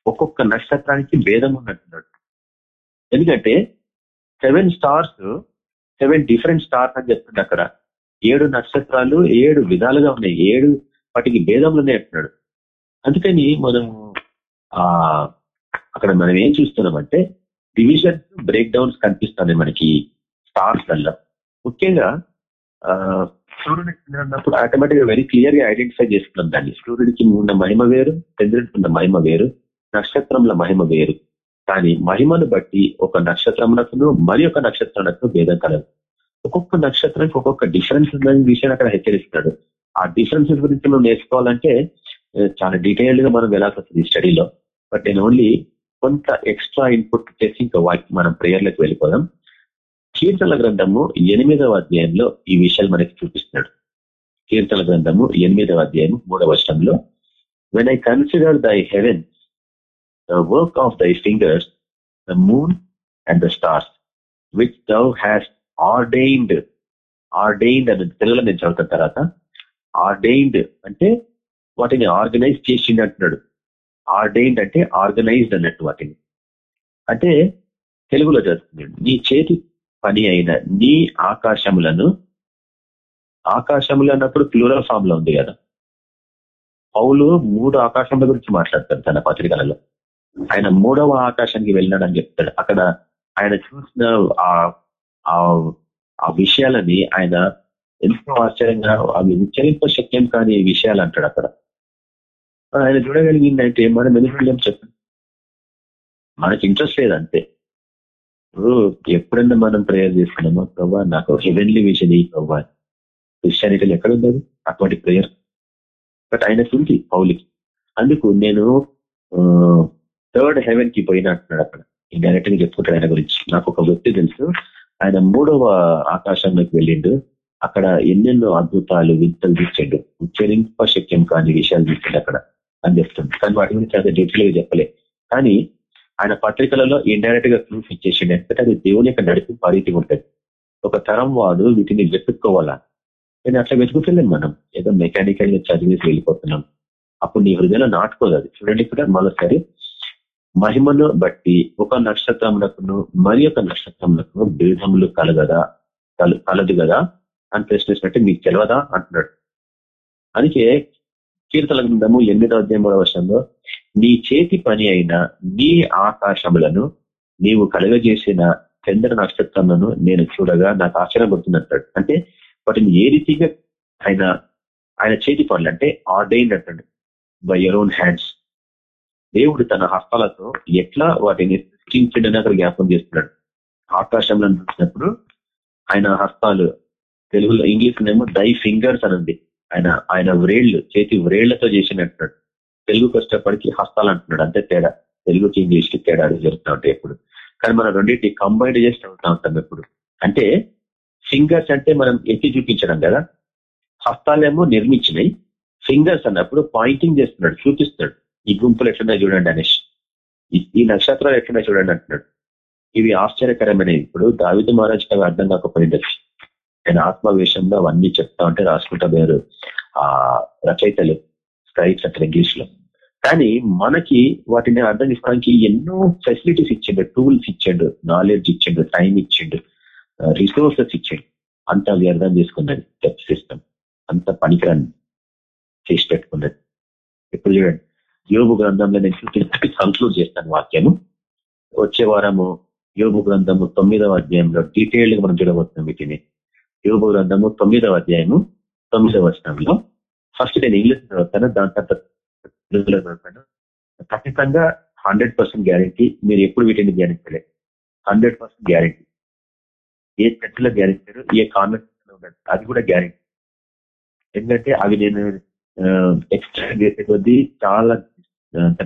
ఒక్కొక్క నక్షత్రానికి భేదం ఉన్నట్టున్నాడు ఎందుకంటే seven stars seven different stars అని చెప్తుంది అక్కడ. ఏడు నక్షత్రాలు ఏడు విధాలుగా ఉన్నాయి. ఏడు వాటికి భేదములు ఉన్నాయి అంటున్నాడు అందుకని మనము ఆ అక్కడ మనం ఏం చూస్తున్నామంటే డివిజన్స్ బ్రేక్ డౌన్స్ కనిపిస్తున్నాయి మనకి స్టార్స్ వల్ల ముఖ్యంగా ఆ సూర్యుడికి చెందినప్పుడు ఆటోమేటిక్గా వెరీ క్లియర్గా ఐడెంటిఫై చేసుకున్నాం దాన్ని. సూర్యుడికి ఉన్న మహిమ వేరు చంద్రుడికి ఉన్న మహిమ వేరు నక్షత్రంల మహిమ వేరు. కానీ మహిమను బట్టి ఒక నక్షత్రమునకును మరి ఒక నక్షత్రాలకు భేదం కలదు. ఒక్కొక్క నక్షత్రానికి ఒక్కొక్క డిఫరెన్స్ ఉందని విషయాన్ని అక్కడ హెచ్చరిస్తున్నాడు. ఆ డిఫరెన్సెస్ గురించి మనం నేర్చుకోవాలంటే చాలా డీటెయిల్డ్గా మనం వెళ్ళాల్సి వస్తుంది స్టడీలో బట్ నేను ఓన్లీ కొంత ఎక్స్ట్రా ఇన్పుట్ చేసి ఇంకా వాటికి మనం ప్రేయర్లకు వెళ్ళిపోదాం. కీర్తన గ్రంథము ఎనిమిదవ అధ్యాయంలో ఈ విషయాలు మనకి చూపిస్తున్నాడు. కీర్తన గ్రంథము ఎనిమిదవ అధ్యాయం మూడవ వర్షంలో when I consider thy heaven the work of thy fingers the moon and the stars which thou hast ordained ordained అని తెలుగులో నేను చదువుతాను తర్వాత ఆర్డైన్డ్ అంటే వాటిని ఆర్గనైజ్ చేసింది అంటున్నాడు. ఆర్డైన్డ్ అంటే ఆర్గనైజ్డ్ అన్నట్టు వాటిని. అంటే తెలుగులో చదువుతున్నాడు నీ చేతి పని అయిన నీ ఆకాశములను ఆకాశములు అన్నప్పుడు ప్లూరల్ ఫామ్లో ఉంది కదా. పౌలు మూడు ఆకాశముల గురించి మాట్లాడతాడు తన పత్రికలలో. ఆయన మూడవ ఆకాశానికి వెళ్ళినాడని చెప్తాడు. అక్కడ ఆయన చూసిన ఆ- ఆ- విషయాలని ఆయన ఎంతో ఆశ్చర్యంగా అవి ఉచ్చరింప శక్యం కాని విషయాలు అంటాడు అక్కడ. ఆయన చూడగలిగిందంటే మనం ఎందుకు వెళ్ళాం చెప్పండి మనకి ఇంట్రెస్ట్ లేదు అంతే. ఎప్పుడన్నా మనం ప్రేయర్ చేస్తున్నామో ప్రభా నాకు హెవెన్లీ విజన్ ఈ ప్రభా. క్రిస్టియానిటీలు ఎక్కడ ఉండదు అటువంటి ప్రేయర్. బట్ ఆయనకు ఉంది పౌలికి. అందుకు నేను థర్డ్ హెవెన్కి పోయినా అంటున్నాడు అక్కడ. ఇండైరెక్ట్గా చెప్పుకుంటాడు ఆయన గురించి. నాకు ఒక వ్యక్తి తెలుసు. ఆయన మూడవ ఆకాశంలోకి వెళ్ళిండు. అక్కడ ఎన్నెన్నో అద్భుతాలు వింతలు తీర్చండు. ఉచ్చరింప శక్యం కాని విషయాలు తీర్చాడు అక్కడ. అని చెప్తుంది. కానీ వాటి గురించి అంత డీటెయిల్గా చెప్పలే. కానీ ఆయన పత్రికలలో ఇండైరెక్ట్గా ప్రూఫ్ ఇచ్చేసిండు. ఎందుకంటే అది దేవుని యొక్క నడిపి రీతిగా ఉంటుంది. ఒక తరం వాడు వీటిని వెతుక్కోవాలా? నేను అట్లా వెతుకుతలేం మనం. ఏదో మెకానికల్గా చదివేసి వెళ్ళిపోతున్నాం. అప్పుడు నీ హృదయంలో నాటుకోదు అది. చూడండి ఇక్కడ మరోసారి మహిమను బట్టి ఒక నక్షత్రములకును మరి ఒక నక్షత్రములకును భేదములు కలగదా? కల- కలదు కదా? అని ప్రశ్నించినట్టు మీకు తెలియదా అంటున్నాడు. అందుకే కీర్తన గ్రంథము ఎనిమిదో అధ్యాయం మూడవ వర్షంలో నీ చేతి పని అయిన నీ ఆకాశములను నీవు కలగజేసిన చంద్ర నక్షత్రములను నేను చూడగా నాకు ఆశ్చర్యం పడుతుందంటాడు అంటే వాటిని ఏ రీతిగా ఆయన ఆయన చేతి పనులు అంటే ఆర్డైన్ అంటాడు. బై యర్ ఓన్ హ్యాండ్స్ దేవుడు తన హస్తాలతో ఎట్లా వాటిని సృష్టించడని అక్కడ జ్ఞాపకం చేస్తున్నాడు. ఆకాశంలో చూసినప్పుడు ఆయన హస్తాలు తెలుగులో ఇంగ్లీష్ నేమో డై ఫింగర్స్ అని ఆయన ఆయన వ్రేళ్ళు చేతి వ్రేళ్ళతో చేసినట్టున్నాడు తెలుగుకి కష్టపడికి హస్తాలు అంటున్నాడు. అంతే తేడా. తెలుగుకి ఇంగ్లీష్కి తేడా జరుగుతూ ఉంటాయి ఎప్పుడు. కానీ మనం రెండింటి కంబైన్డ్ చేసి చదువుతా ఉంటాం ఎప్పుడు. అంటే ఫింగర్స్ అంటే మనం ఎత్తి చూపించడం కదా. హస్తాలేమో నిర్మించినాయి. ఫింగర్స్ అన్నప్పుడు పాయింటింగ్ చేస్తున్నాడు చూపిస్తున్నాడు. ఈ గుంపులు ఎట్లున్నాయి చూడండి అనేసి ఈ- నక్షత్రాలు ఎట్లున్నాయి చూడండి అంటున్నాడు. ఇవి ఆశ్చర్యకరమైనవి. ఇప్పుడు దావిద మహారాజ్ అవి అర్థం కాకపోయిండొచ్చు నేను ఆత్మవేశంలో అవన్నీ చెప్తా ఉంటే రాసుకుంటా వేరు ఆ రచయితలు. స్క్రైబ్స్ అంటే ఇంగ్లీష్లో కానీ మనకి వాటిని అర్థం చేసుకోవడానికి ఎన్నో ఫెసిలిటీస్ ఇచ్చిండు టూల్స్ ఇచ్చిండు నాలెడ్జ్ ఇచ్చిండు టైం ఇచ్చిండు రిసోర్సెస్ ఇచ్చిండు. అంత అది అర్థం చేసుకున్నది టెప్ సిస్టమ్ అంత పనికిరాని చేసి పెట్టుకున్నది. ఇప్పుడు చూడండి యోగు గ్రంథంలో నేను కంక్లూడ్ [laughs] చేస్తాను వాక్యము. వచ్చే వారము యోగు గ్రంథము తొమ్మిదవ అధ్యాయంలో డీటెయిల్డ్గా మనం చూడబోతున్నాం వీటిని. యోగు గ్రంథము తొమ్మిదవ అధ్యాయము తొమ్మిదవ వచనంలో. ఫస్ట్ నేను ఇంగ్లీష్ చదువుతాను దాని తర్వాత తెలుగులో చదువుతాను. ఖచ్చితంగా హండ్రెడ్ పర్సెంట్ గ్యారంటీ మీరు ఎప్పుడు వీటిని ధ్యానించలేదు హండ్రెడ్ పర్సెంట్ గ్యారంటీ ఏ చర్చలో ధ్యానించారు ఏ కాన్వెన్షన్ ఉండదు అది కూడా గ్యారంటీ ఎందుకంటే అవి నేను ఎక్స్ట్రా చేసే కొద్దీ చాలా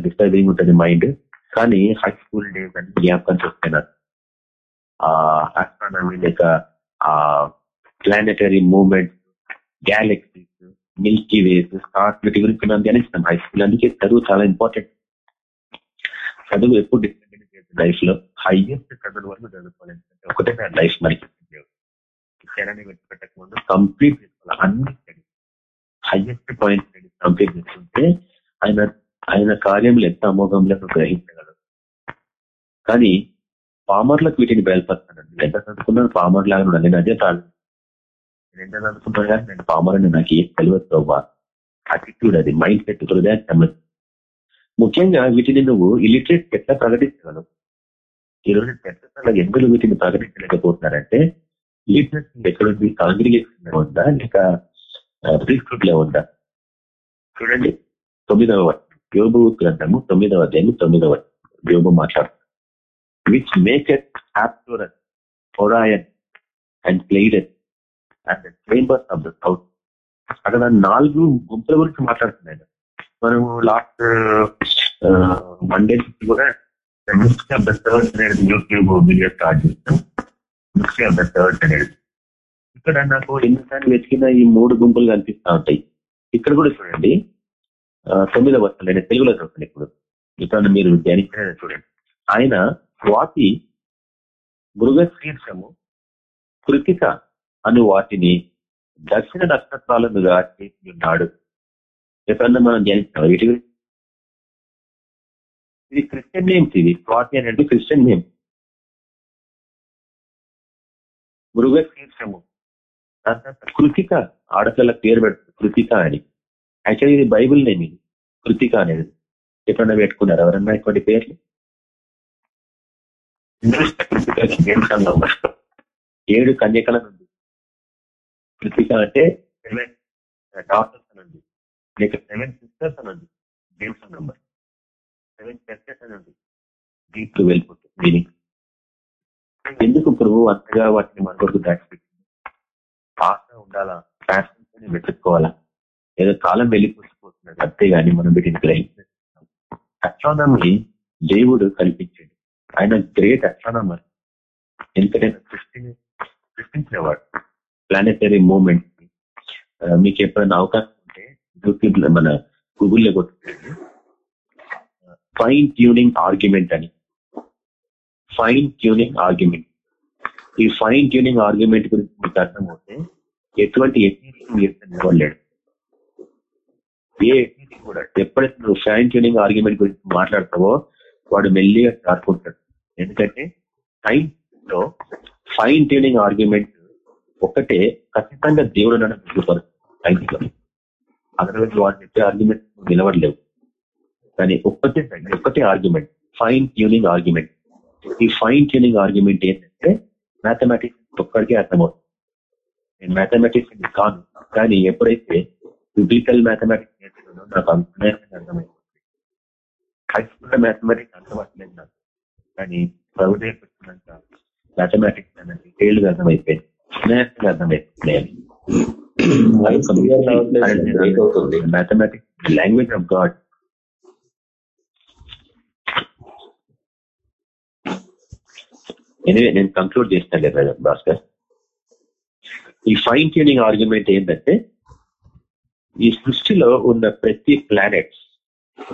డిస్టర్బింగ్ ఉంటుంది మైండ్ కానీ హై స్కూల్ డేస్ అని జ్ఞాపకం చేస్తున్నారు ఆస్ట్రానమీ లేక planetary moment galaxy milky ways stars వీటి గురించి మనం ధ్యానిస్తాం. హై స్కూల్ అందుకే చదువు చాలా ఇంపార్టెంట్ చదువు ఎప్పుడు డిస్కంటిన్యూ చేస్తుంది లైఫ్లో. హైయెస్ట్ చదువు వరకు చదువుకోవాలి ఒకటే నా లైఫ్ మనకి శరణి పెట్టక ముందు కంప్లీట్ చేసుకోవాలి. అన్ని studies highest point studies complete చేసుకుంటే ఆయన ఆయన కార్యములు ఎంత అమోఘంలో గ్రహించగలరు. కానీ పామర్లకు వీటిని బయలుపరుస్తానండి ఎంత చదువుకున్నాను పామర్ లాగా ఉండాలి. నేను అదే కాదు నేను అనుకుంటున్నా నేను పామరని నాకు ఏం తెలియదు తోవా అటిట్యూడ్ అది మైండ్ సెట్ హృదయ సమస్య ముఖ్యంగా వీటిని నువ్వు ఇలిటరేట్ ఎట్లా ప్రకటించగలవు? ఈరోజు పెద్ద ఎందుకు వీటిని ప్రకటించలేకపోతున్నారంటే లిటరేట్ ఎక్కడుంది కాంగ్రిగేషన్లో ఉందా? లేక ప్రీస్క్రిప్ట్లో ఉందా? చూడండి తొమ్మిదవ యోబు గ్రంథము తొమ్మిదవ అధ్యాయం తొమ్మిదవ యోబు మాట్లాడుతుంది which maketh హ్యాప్టోరన్ Orion and Pleiades and chambers of the south అక్కడ నాలుగు గుంపుల గురించి మాట్లాడుతున్నాయి మనము లాస్ట్ మండే uh, కూడా మిస్ట్రీ ఆఫ్ ద థర్డ్ అనేది యూట్యూబ్ వీడియో స్టార్ట్ చేస్తాం మిస్ట్రీ ఆఫ్ ద థర్డ్ అనేది. ఇక్కడ నాకు ఎన్నిసార్లు వెతికిన ఈ మూడు గుంపులు కనిపిస్తూ ఉంటాయి. ఇక్కడ కూడా చూడండి. తొమ్మిదవ వర్షాలు నేను తెలుగులో చూడండి ఇప్పుడు. ఇక్కడ మీరు ధ్యానించిన చూడండి. ఆయన స్వాతి మృగశీర్షము కృతిక అను వాటిని దక్షిణ నక్షత్రాలుగా చేసి ఉన్నాడు. ఎప్పుడన్నా మనం ధ్యానిస్తాం? వీటి గురించి ఇది క్రిస్టియన్ నేమ్స్ ఇది. స్వాతి అనేది క్రిస్టియన్ నేమ్ మృగశీర్షము కృతిక ఆడపిల్ల పేరు పెడుతుంది కృతిక అని. యాక్చువల్లీ ఇది బైబుల్ నేమ్ ఇది. కృతిక అనేది. ఎప్పుడన్నా పెట్టుకున్నారు ఎవరన్నా ఇటువంటి పేర్లు? ఏడు కన్యకల నుండి కృతిక అంటే సెవెన్ డాక్టర్స్ అనండి. లేక సెవెన్ సిస్టర్స్ అనండి. గేమ్స్ నంబర్ సెవెన్ చర్చెస్ అనండి. ఉంది డీప్ వెళ్ళిపోతుంది మీనింగ్ ఎందుకు ప్రభు అంతగా వాటిని మన కొరకు దాచిపెట్టింది? ఆశ ఉండాలా? ప్యాషన్ వెతుక్కోవాలా? ఏదో కాలం వెళ్ళిపోసిపోతున్నది అంతేగాని మనం వీటిని గ్రహించాం అస్ట్రానమీ దేవుడు కల్పించాడు. ఆయన గ్రేట్ అస్ట్రానమర్ ఎందుకంటే సృష్టిని సృష్టించినవాడు. ప్లానెటరీ మూమెంట్ uh, మీకు ఎప్పుడైనా అవకాశం ఉంటే యూట్యూబ్ మన గూగుల్లో కొట్టుకోండి ఫైన్ ట్యూనింగ్ ఆర్గ్యుమెంట్ అని. ఫైన్ ట్యూనింగ్ ఆర్గ్యుమెంట్ ఈ ఫైన్ ట్యూనింగ్ ఆర్గ్యుమెంట్ గురించి మీకు అర్థమవుతే ఎటువంటి ఎథిక్స్ నిలబడలేడు ఏ ఎథిక్స్ కూడా ఎప్పుడైతే నువ్వు ఫైన్ ట్యూనింగ్ ఆర్గ్యుమెంట్ గురించి మాట్లాడతావో వాడు మెల్లిగా చారుకుంటాడు ఎందుకంటే టైం లో ఫైన్ ట్యూనింగ్ ఆర్గ్యుమెంట్ ఒక్కటే ఖచ్చితంగా దేవుడు నన్ను మెరుగుపరుస్తుంది అదర్వైజ్ వాడు చెప్పే ఆర్గ్యుమెంట్ నిలబడలేవు కానీ ఒక్కటే ఒక్కటే ఆర్గ్యుమెంట్ ఫైన్ ట్యూనింగ్ ఆర్గ్యుమెంట్ ఈ ఫైన్ ట్యూనింగ్ ఆర్గ్యుమెంట్ ఏంటంటే మ్యాథమెటిక్స్ ఒక్కడికే అర్థమవుతుంది. నేను మ్యాథమెటిక్స్ కాను కానీ ఎప్పుడైతే ఫిజికల్ మ్యాథమెటిక్స్ నేర్చుకున్నా నాకు అంతమైన అర్థమైపోతుంది హై మ్యాథమెటిక్స్ అర్థమట్లేదు నాకు. కానీ ప్రభుత్వం మ్యాథమెటిక్స్ అనేది డీటెయిల్గా అర్థమైపోయింది. Mathematic language of God anyway నేను కంక్లూడ్ చేసిన కదా భాస్కర్. ఈ ఫైన్ ట్యూనింగ్ ఆర్గ్యుమెంట్ ఏంటంటే ఈ సృష్టిలో ఉన్న ప్రతి ప్లానెట్స్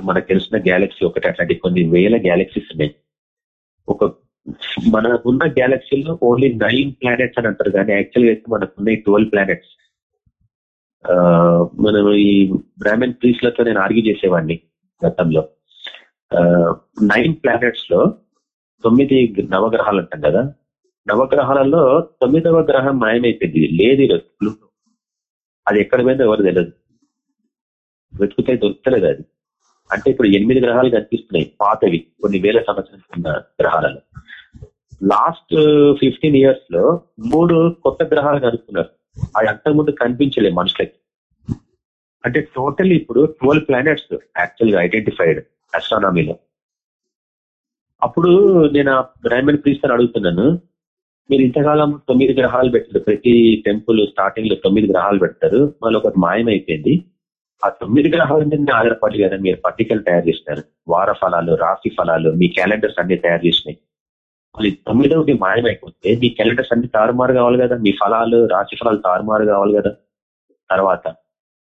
మనకు తెలిసిన గ్యాలక్సీ ఒకటి అట్లాంటి కొన్ని వేల గ్యాలక్సీస్ ఉన్నాయి. ఒక మనకున్న గ్యాలక్సీలో ఓన్లీ నైన్ ప్లానెట్స్ అని అంటారు. కానీ యాక్చువల్గా అయితే మనకున్న ట్వెల్వ్ ప్లానెట్స్ మనం ఈ బ్రాహ్మణ్ ప్రీస్లతో నేను ఆర్గ్యూ చేసేవాడిని గతంలో. నైన్ ప్లానెట్స్లో తొమ్మిది నవగ్రహాలు అంటాం కదా. నవగ్రహాలలో తొమ్మిదవ గ్రహం మాయమైపోయింది. లేదు ఈరోజు ప్లూటో. అది ఎక్కడ పోయిందో ఎవరు తెలియదు వెతుకుతే దొరుకుతలేదు అది. అంటే ఇప్పుడు ఎనిమిది గ్రహాలు కనిపిస్తున్నాయి పాతవి కొన్ని వేల సంవత్సరం గ్రహాలలో. లాస్ట్ ఫిఫ్టీన్ ఇయర్స్లో మూడు కొత్త గ్రహాలు కనుక్కున్నారు. అవి అంతకుముందు కనిపించలే మనుషులకి. అంటే టోటల్ ఇప్పుడు ట్వెల్వ్ ప్లానెట్స్ యాక్చువల్గా ఐడెంటిఫైడ్ అస్ట్రానమీలో అప్పుడు నేను ఆ బ్రాహ్మణ్ ప్రీస్తాను అడుగుతున్నాను మీరు ఇంతకాలం తొమ్మిది గ్రహాలు పెట్టారు. ప్రతి టెంపుల్ స్టార్టింగ్లో తొమ్మిది గ్రహాలు పెడతారు. మళ్ళీ ఒకటి మాయమైపోయింది. ఆ తొమ్మిది గ్రహాల మీద ఆధారపడి కదా మీరు పట్టికలు తయారు చేసినారు. వార ఫలాలు రాశి ఫలాలు మీ క్యాలెండర్స్ అన్ని తయారు చేసినాయి. మళ్ళీ తొమ్మిదవది మాయమైపోతే మీ క్యాలెండర్స్ అన్ని తారుమారు కావాలి కదా? మీ ఫలాలు రాశి ఫలాలు తారుమారు కావాలి కదా? తర్వాత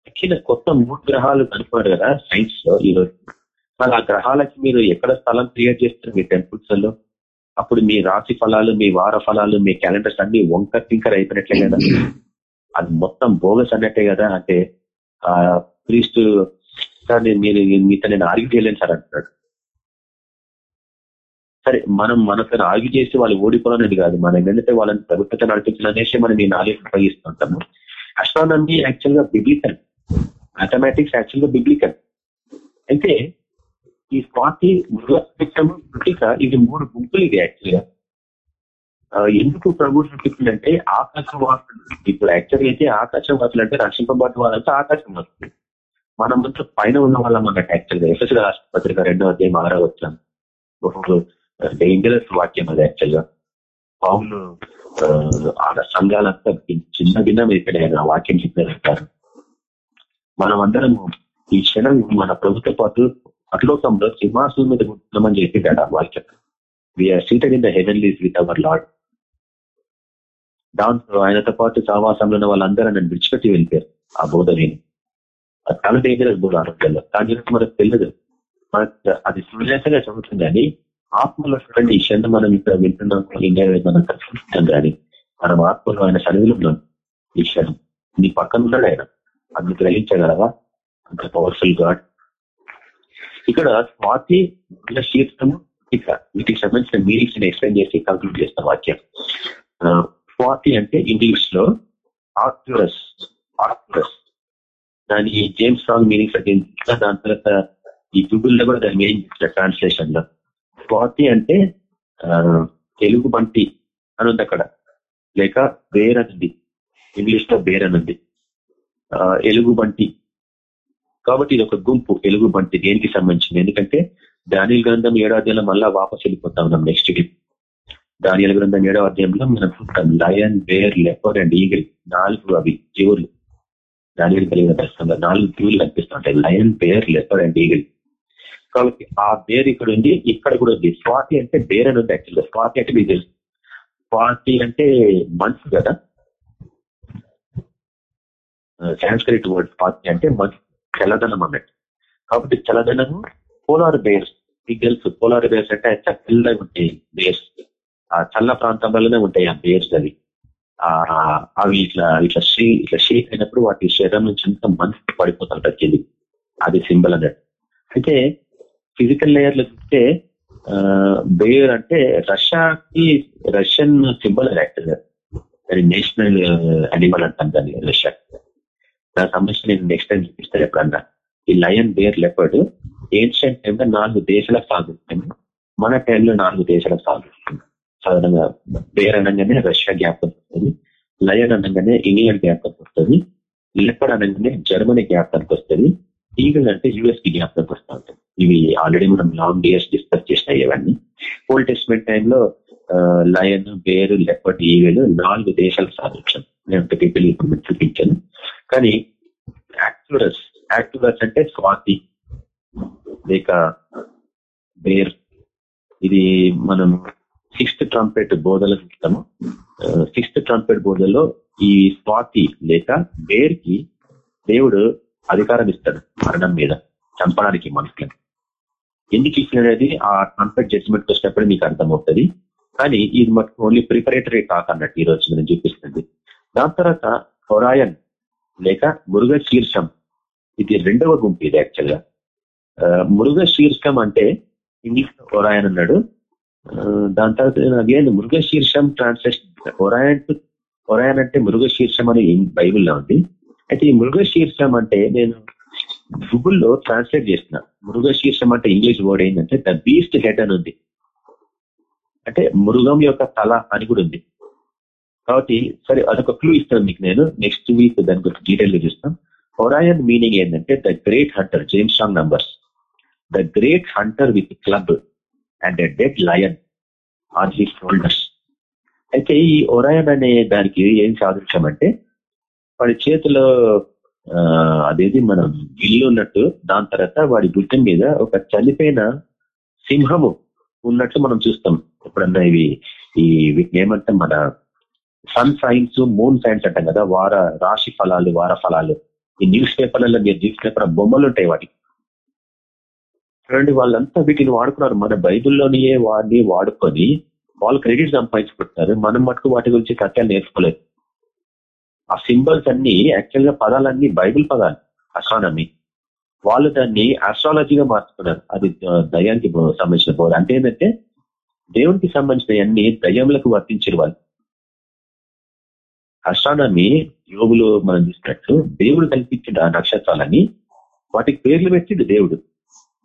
తక్కిన కొత్త మూడు గ్రహాలు కనుక్కున్నారు కదా సైన్స్లో ఈ రోజు. మరి ఆ గ్రహాలకి మీరు ఎక్కడ స్థలం క్రియేట్ చేస్తారు మీ టెంపుల్స్లో? అప్పుడు మీ రాశి ఫలాలు మీ వార ఫలాలు మీ క్యాలెండర్స్ అన్ని వంకర్ టింకర్ అయిపోయినట్లే కదా? అది మొత్తం బోగస్ అన్నట్టే కదా? అంటే ఆ క్రీస్తు సార్ మీరు మీతో నేను ఆర్గ్యూ చేయలేను సార్ అంటున్నాడు. సరే మనం మనతో ఆర్గ్యూ చేసి వాళ్ళు ఓడిపోవాలనేది కాదు. మనం ఏంటంటే వాళ్ళని ప్రభుత్వం నడిపించాలనేసి మనం నేను ఆలోచన ఉపయోగిస్తుంటాము అస్ట్రానమీ యాక్చువల్గా బిబ్లికల్ మ్యాథమెటిక్స్ యాక్చువల్గా బిబ్లికల్ అయితే ఈ స్వాతి మృగస్పెక్టము ఇది మూడు గుంపులు ఇది యాక్చువల్గా. ఎందుకు ప్రభు చూపిస్తుందంటే ఆకాశవాసులు. ఇప్పుడు యాక్చువల్ అయితే ఆకాశవాసులు అంటే రక్షింపబడ్డ వాళ్ళంతా ఆకాశవాసులు. మనం పైన ఉన్న వాళ్ళం అన్నట్టు యాక్చువల్గా ఎఫ్ఎస్ రాష్ట్రపత్రిక రెండో అధ్యాయం ఆరో వచ్చాం డేంజరస్ వాక్యం అది యాక్చువల్గా. ఆ సంఘాలంతా చిన్న భిన్నం ఇక్కడ ఆ వాక్యం చెప్పారు మనం అందరం ఈ క్షణం మన ప్రభుత్వ పాటు అట్లోకంలో సింహాసనం మీద కూర్చున్నామని చెప్పింటాడు ఆ వాక్యం. We are seated in the heavenlies with our Lord దాంతో ఆయనతో పాటు సహవాసంలో ఉన్న వాళ్ళందరూ నన్ను విడిచిపెట్టి వెళ్ళిపోయారు. ఆ బోధ నేను. చాలా డేంజరస్ బోధ ఆరోగ్యంలో. దాని గురించి మనకు తెలియదు. మనకు అది సున్యాసంగా చదువుతుంది కానీ ఆత్మలో చూడండి ఈ క్షణం మనం ఇక్కడ వింటున్నాం ఇండియా మనం కలుసుకుంటున్నాం కానీ మనం ఆత్మలో ఆయన సన్నిధిలో ఉన్నాం ఈ క్షణం. నీ పక్కన ఉన్నాడు ఆయన. అది గ్రహించగలవా? అంత పవర్ఫుల్ గాడ్ ఇక్కడ స్వాతి శీర్షము ఇక. వీటికి సంబంధించిన మీనింగ్స్ ఎక్స్ప్లెయిన్ చేసి కంక్లూడ్ చేస్తాం వాక్యం. స్వాతి అంటే ఇంగ్లీష్లో ఆర్క్యురస్. ఆర్క్యురస్. దాని జేమ్స్ రాంగ్ మీనింగ్స్ దాని తర్వాత ఈ గూగుల్లో కూడా దాని మీనింగ్ ట్రాన్స్లేషన్లో. స్వాతి అంటే తెలుగు బంటి అని అక్కడ. లేక బేర్ అనుంది ఇంగ్లీష్లో బేర్ అనుంది ఎలుగు బంటి. కాబట్టి ఇది ఒక గుంపు ఎలుగు బంటి దేనికి సంబంధించింది? ఎందుకంటే దానిల గ్రంథం ఏడో అధ్యాయంలో మళ్ళా వాపస్ వెళ్ళిపోతా ఉన్నాం నెక్స్ట్ వీక్ దానియల గ్రంథం ఏడో అధ్యాయంలో మనం lion bear leopard and eagle నాలుగు అవి జీవులు దానియలు కలిగిన దర్శనంలో నాలుగు క్యూలు కనిపిస్తుంటాయి lion bear leopard and eagle. కాబట్టి ఆ బేర్ ఇక్కడ ఉంది ఇక్కడ కూడా ఉంది. స్వాతి అంటే బేర్ అని ఉంది యాక్చువల్గా స్వాతి అంటే మీకు తెలుసు. స్వాతి అంటే మంత్స్ కదా. సాంస్క్రిట్ వర్డ్ స్వాతి అంటే మంత్స్ చల్లదనం అన్నట్టు. కాబట్టి చల్లదనము పోలార్ బేర్స్. మీకు తెలుసు పోలార్ బేర్స్ అంటే చల్లగా ఉంటాయి బేర్స్. ఆ చల్ల ప్రాంతంలోనే ఉంటాయి ఆ బేర్స్ అవి. అవి ఇట్లా ఇట్లా షీ ఇట్లా షేక్ అయినప్పుడు వాటి శరీరం నుంచి అంతా మంచి పడిపోతుంటారు కింది అది సింబల్ అన్నట్టు. అయితే ఫిజికల్ లేయర్లో చూస్తే బేర్ అంటే రష్యాకి రష్యన్ సింబల్ అది యాక్చువల్గా అది నేషనల్ అనిమల్ అంటాం దాన్ని రష్యా. దాని సంబంధించి నేను నెక్స్ట్ టైం చూపిస్తాను ఎప్పుడన్నా. ఈ లయన్ బేర్ లెపర్డ్ ఏన్షియంట్ టైంలో నాలుగు దేశాలకు సాగుతుంది మన టైంలో నాలుగు దేశాలకు సాగుతుంది సాధారణంగా బేర్ అనగానే రష్యా జ్ఞాపకం వస్తుంది లయన్ అనగానే ఇంగ్లాండ్ జ్ఞాపకం వస్తుంది లెపడ్ అనగానే జర్మనీ జ్ఞాపకానికి వస్తుంది ఈగల్ అంటే యుఎస్కి జ్ఞాపకం వస్తూ ఉంటుంది ఇవి ఆల్రెడీ మనం లాంగ్ ఇయర్స్ డిస్కస్ చేసిన ఇవన్నీ. ఓల్డ్ టెస్ట్మెంట్ టైంలో లయన్ బేరు లెపడ్ ఈగల్ నాలుగు దేశాలకు సాధించాం నేను పీపుల్ ఇప్పుడు చూపించాను కానీ యాక్టురస్ యాక్టురస్ అంటే స్వాతి లేక బేర్ ఇది మనం సిక్స్త్ ట్రంపెట్ బోధల చూస్తాము సిక్స్త్ ట్రంపెట్ బోధల్లో ఈ స్వాతి లేక బేర్కి దేవుడు అధికారం ఇస్తాడు మరణం మీద చంపడానికి మనుషులను. ఎందుకు ఇచ్చినది ఆ ట్రంపెట్ జడ్జిమెంట్ వచ్చినప్పుడు మీకు అర్థమవుతుంది. కానీ ఇది మటుకు ఓన్లీ ప్రిపరేటరీ టాక్ అన్నట్టు ఈ రోజు నేను చూపిస్తుంది. దాని తర్వాత హొరాయన్ లేక మురుగ శీర్షం ఇది రెండవ గుంపు ఇది యాక్చువల్గా. మురుగ శీర్షం అంటే ఇంగ్లీష్ హొరాయన్ అన్నాడు. దాని తర్వాత అగేన్ మృగ శీర్షం ట్రాన్స్లేషన్ ఒరాయన్ ఒరాయన్ అంటే మృగ శీర్షం అని బైబుల్లో ఉంది. అయితే ఈ మృగ శీర్షం అంటే నేను గూగుల్లో ట్రాన్స్లేట్ చేసిన మృగ శీర్షం అంటే ఇంగ్లీష్ వర్డ్ ఏంటంటే ద బీస్ట్ హెడ్ అని ఉంది. అంటే మృగం యొక్క తల అని కూడా ఉంది. కాబట్టి సరే అదొక క్లూ ఇస్తాను మీకు నేను. నెక్స్ట్ వీక్ దాని గురించి డీటెయిల్గా చూస్తాం. ఒరాయన్ మీనింగ్ ఏంటంటే the great hunter James strong numbers the great hunter with club. And a dead lion on he shoulders అయితే ఈ ఒరాయన్ అనే దానికి ఏం సాదృశ్యం అంటే వాడి చేతిలో అదేది మనం విల్లు ఉన్నట్టు దాని తర్వాత వాడి భుజం మీద ఒక చనిపోయిన సింహము ఉన్నట్లు మనం చూస్తాం. ఎప్పుడన్నా ఇవి ఈ వీటిని ఏమంటాం మన సన్ సైన్స్ మూన్ సైన్స్ అంటాం కదా వార రాశి ఫలాలు వార ఫలాలు. ఈ న్యూస్ పేపర్లలో మీరు చూసినప్పుడు బొమ్మలు ఉంటాయి వాటికి. చూడండి వాళ్ళంతా వీటిని వాడుకున్నారు. మన బైబిల్లోనియే వాడిని వాడుకొని వాళ్ళు క్రెడిట్ సంపాదించుకుంటున్నారు. మనం మటుకు వాటి గురించి సత్యాలు నేర్చుకోలేదు. ఆ సింబల్స్ అన్ని యాక్చువల్గా పదాలన్నీ బైబుల్ పదాలు అస్ట్రానమీ వాళ్ళు దాన్ని ఆస్ట్రాలజీగా మార్చుకున్నారు. అది దయానికి సంబంధించిన బోధ. అంటే ఏంటంటే దేవునికి సంబంధించిన అన్ని దయ్యములకు వర్తించారు వాళ్ళు. అస్ట్రానమీ యోగులు మనం చూసినట్టు దేవుడు కల్పించిన నక్షత్రాలని వాటికి పేర్లు పెట్టిండు దేవుడు.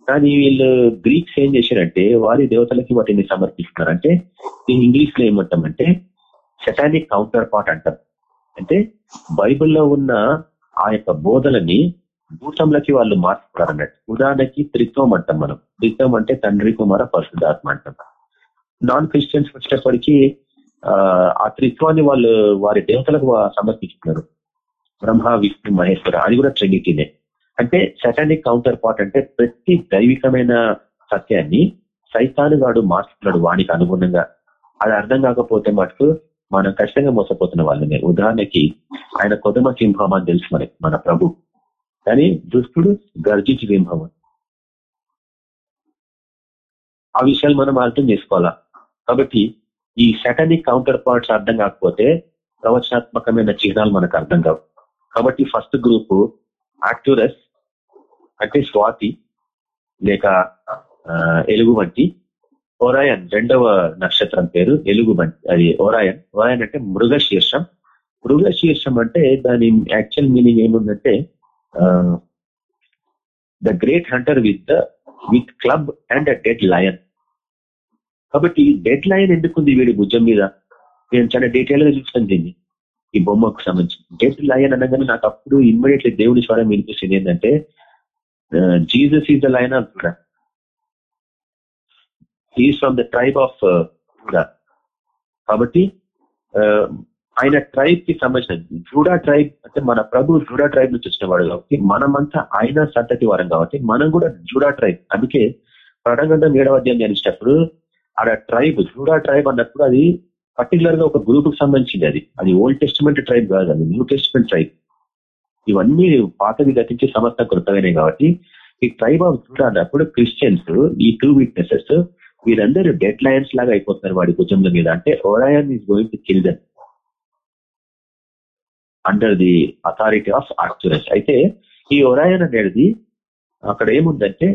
కానీ వీళ్ళు గ్రీక్స్ ఏం చేశారంటే వారి దేవతలకి వాటిని సమర్పిస్తున్నారు. అంటే ఇంగ్లీష్లో ఏమంటామంటే సెటానిక్ కౌంటర్ పార్ట్ అంటారు. అంటే బైబిల్లో ఉన్న ఆ యొక్క బోధలని భూతంలకి వాళ్ళు మార్చుకున్నారు అన్నట్టు. ఉదాహరణకి త్రిత్వం అంటాం మనం. త్రిత్వం అంటే తండ్రి కుమార పరిశుద్ధాత్మ అంటాం. నాన్ క్రిస్టియన్స్ వచ్చేటప్పటికి ఆ త్రిత్వాన్ని వాళ్ళు వారి దేవతలకు సమర్పించుకున్నారు. బ్రహ్మ విష్ణు మహేశ్వర అది కూడా ట్రినిటీనే అంటే సెటానిక్ కౌంటర్ పార్ట్ అంటే ప్రతి దైవికమైన సత్యాన్ని సైతాను గాడు మార్చుకున్నాడు వానికి అనుగుణంగా. అది అర్థం కాకపోతే మటుకు మనం ఖచ్చితంగా మోసపోతున్న వాళ్ళమే. ఉదాహరణకి ఆయన కొదమ సింహం అని తెలుసు మనకి మన ప్రభు. కానీ దుష్టుడు గర్జించి సింహం. ఆ విషయాలు మనం అర్థం చేసుకోవాలా? కాబట్టి ఈ సెటనిక్ కౌంటర్ పార్ట్స్ అర్థం కాకపోతే ప్రవచనాత్మకమైన చిహ్నాలు మనకు అర్థం కావు. కాబట్టి ఫస్ట్ గ్రూప్ యాక్టూరస్ అంటే స్వాతి లేక ఎలుగు వంటి ఓరాయన్ రెండవ నక్షత్రం పేరు ఎలుగు వంటి అది ఓరాయన్. ఓరాయన్ అంటే మృగశీర్షం. మృగశీర్షం అంటే దాని యాక్చువల్ మీనింగ్ ఏముందంటే the great hunter with the with club and a dead lion కాబట్టి డెడ్ లయన్ ఎందుకుంది వీడి భుజం మీద? నేను చాలా డీటెయిల్గా చూసాను దీన్ని. ఈ బొమ్మకు సంబంధించి. డెడ్ లయన్ అనగానే నాకు అప్పుడు ఇమ్మీడియట్లీ దేవుని స్వరం వినిపిస్తుంది. ఏంటంటే జీసస్ ఈజ్ ద లయన్ అంటున్నా is from the tribe of కాబట్టి um, ఆయన ట్రైబ్కి సంబంధించిన జూడా ట్రైబ్ అంటే మన ప్రభు జూడా ట్రైబ్ నుంచి వచ్చిన వాడు కాబట్టి మనమంతా ఆయన సంతతి వారం కాబట్టి మనం కూడా జూడా ట్రైబ్ అందుకే ప్రణగంధం ఏడవ అధ్యాయం ధ్యానించినప్పుడు ఆడ ట్రైబ్ జూడా ట్రైబ్ అన్నప్పుడు అది పర్టికులర్గా ఒక గ్రూప్కి సంబంధించింది అది. అది ఓల్డ్ టెస్టిమెంట్ ట్రైబ్ కాదు అది. న్యూ టెస్టిమెంట్ ట్రైబ్ ఇవన్నీ పాతవి గతించి సమస్త కృతమైనవి కాబట్టి ఈ ట్రైబ్ ఆఫ్ జూడా అన్నప్పుడు క్రిస్టియన్స్ ఈ టూ విట్నెసెస్ వీరందరూ డెడ్ లయన్స్ లాగా అయిపోతున్నారు వాడి భుజంల మీద. అంటే Orion is going to kill then under the authority of Arcturus అయితే ఈ ఒరాయన్ అనేది అక్కడ ఏముందంటే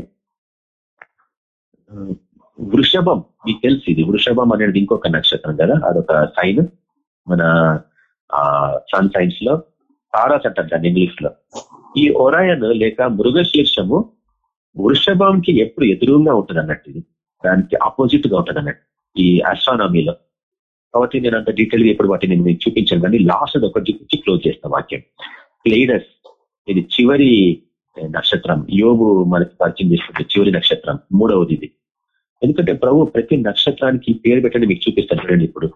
వృషభం. మీకు తెలుసు ఇది. వృషభం అనేది ఇంకొక నక్షత్రం కదా. అదొక సైన్ మన సన్ సైన్స్లో. తారాస్ అంటారు దాన్ని ఇంగ్లీష్లో. ఈ ఒరాయన్ లేక మృగశీర్షము వృషభంకి ఎప్పుడు ఎదురుగా ఉంటుంది అన్నట్టు ఇది. దానికి ఆపోజిట్గా ఉంటుంది అన్నట్టు ఈ ఆస్ట్రానమీలో కాబట్టి నేను అంత డీటెయిల్గా ఇప్పుడు వాటిని నేను మీకు చూపించాను కానీ లాస్ట్ ఒకటి చూపించి క్లోజ్ చేస్తాను వాక్యం. ప్లేడస్ ఇది చివరి నక్షత్రం. యోగు మనకి పరిచయం చేసుకుంటే చివరి నక్షత్రం మూడవది ఇది. ఎందుకంటే ప్రభు ప్రతి నక్షత్రానికి పేరు పెట్టండి మీకు చూపిస్తాను చూడండి ఇప్పుడు.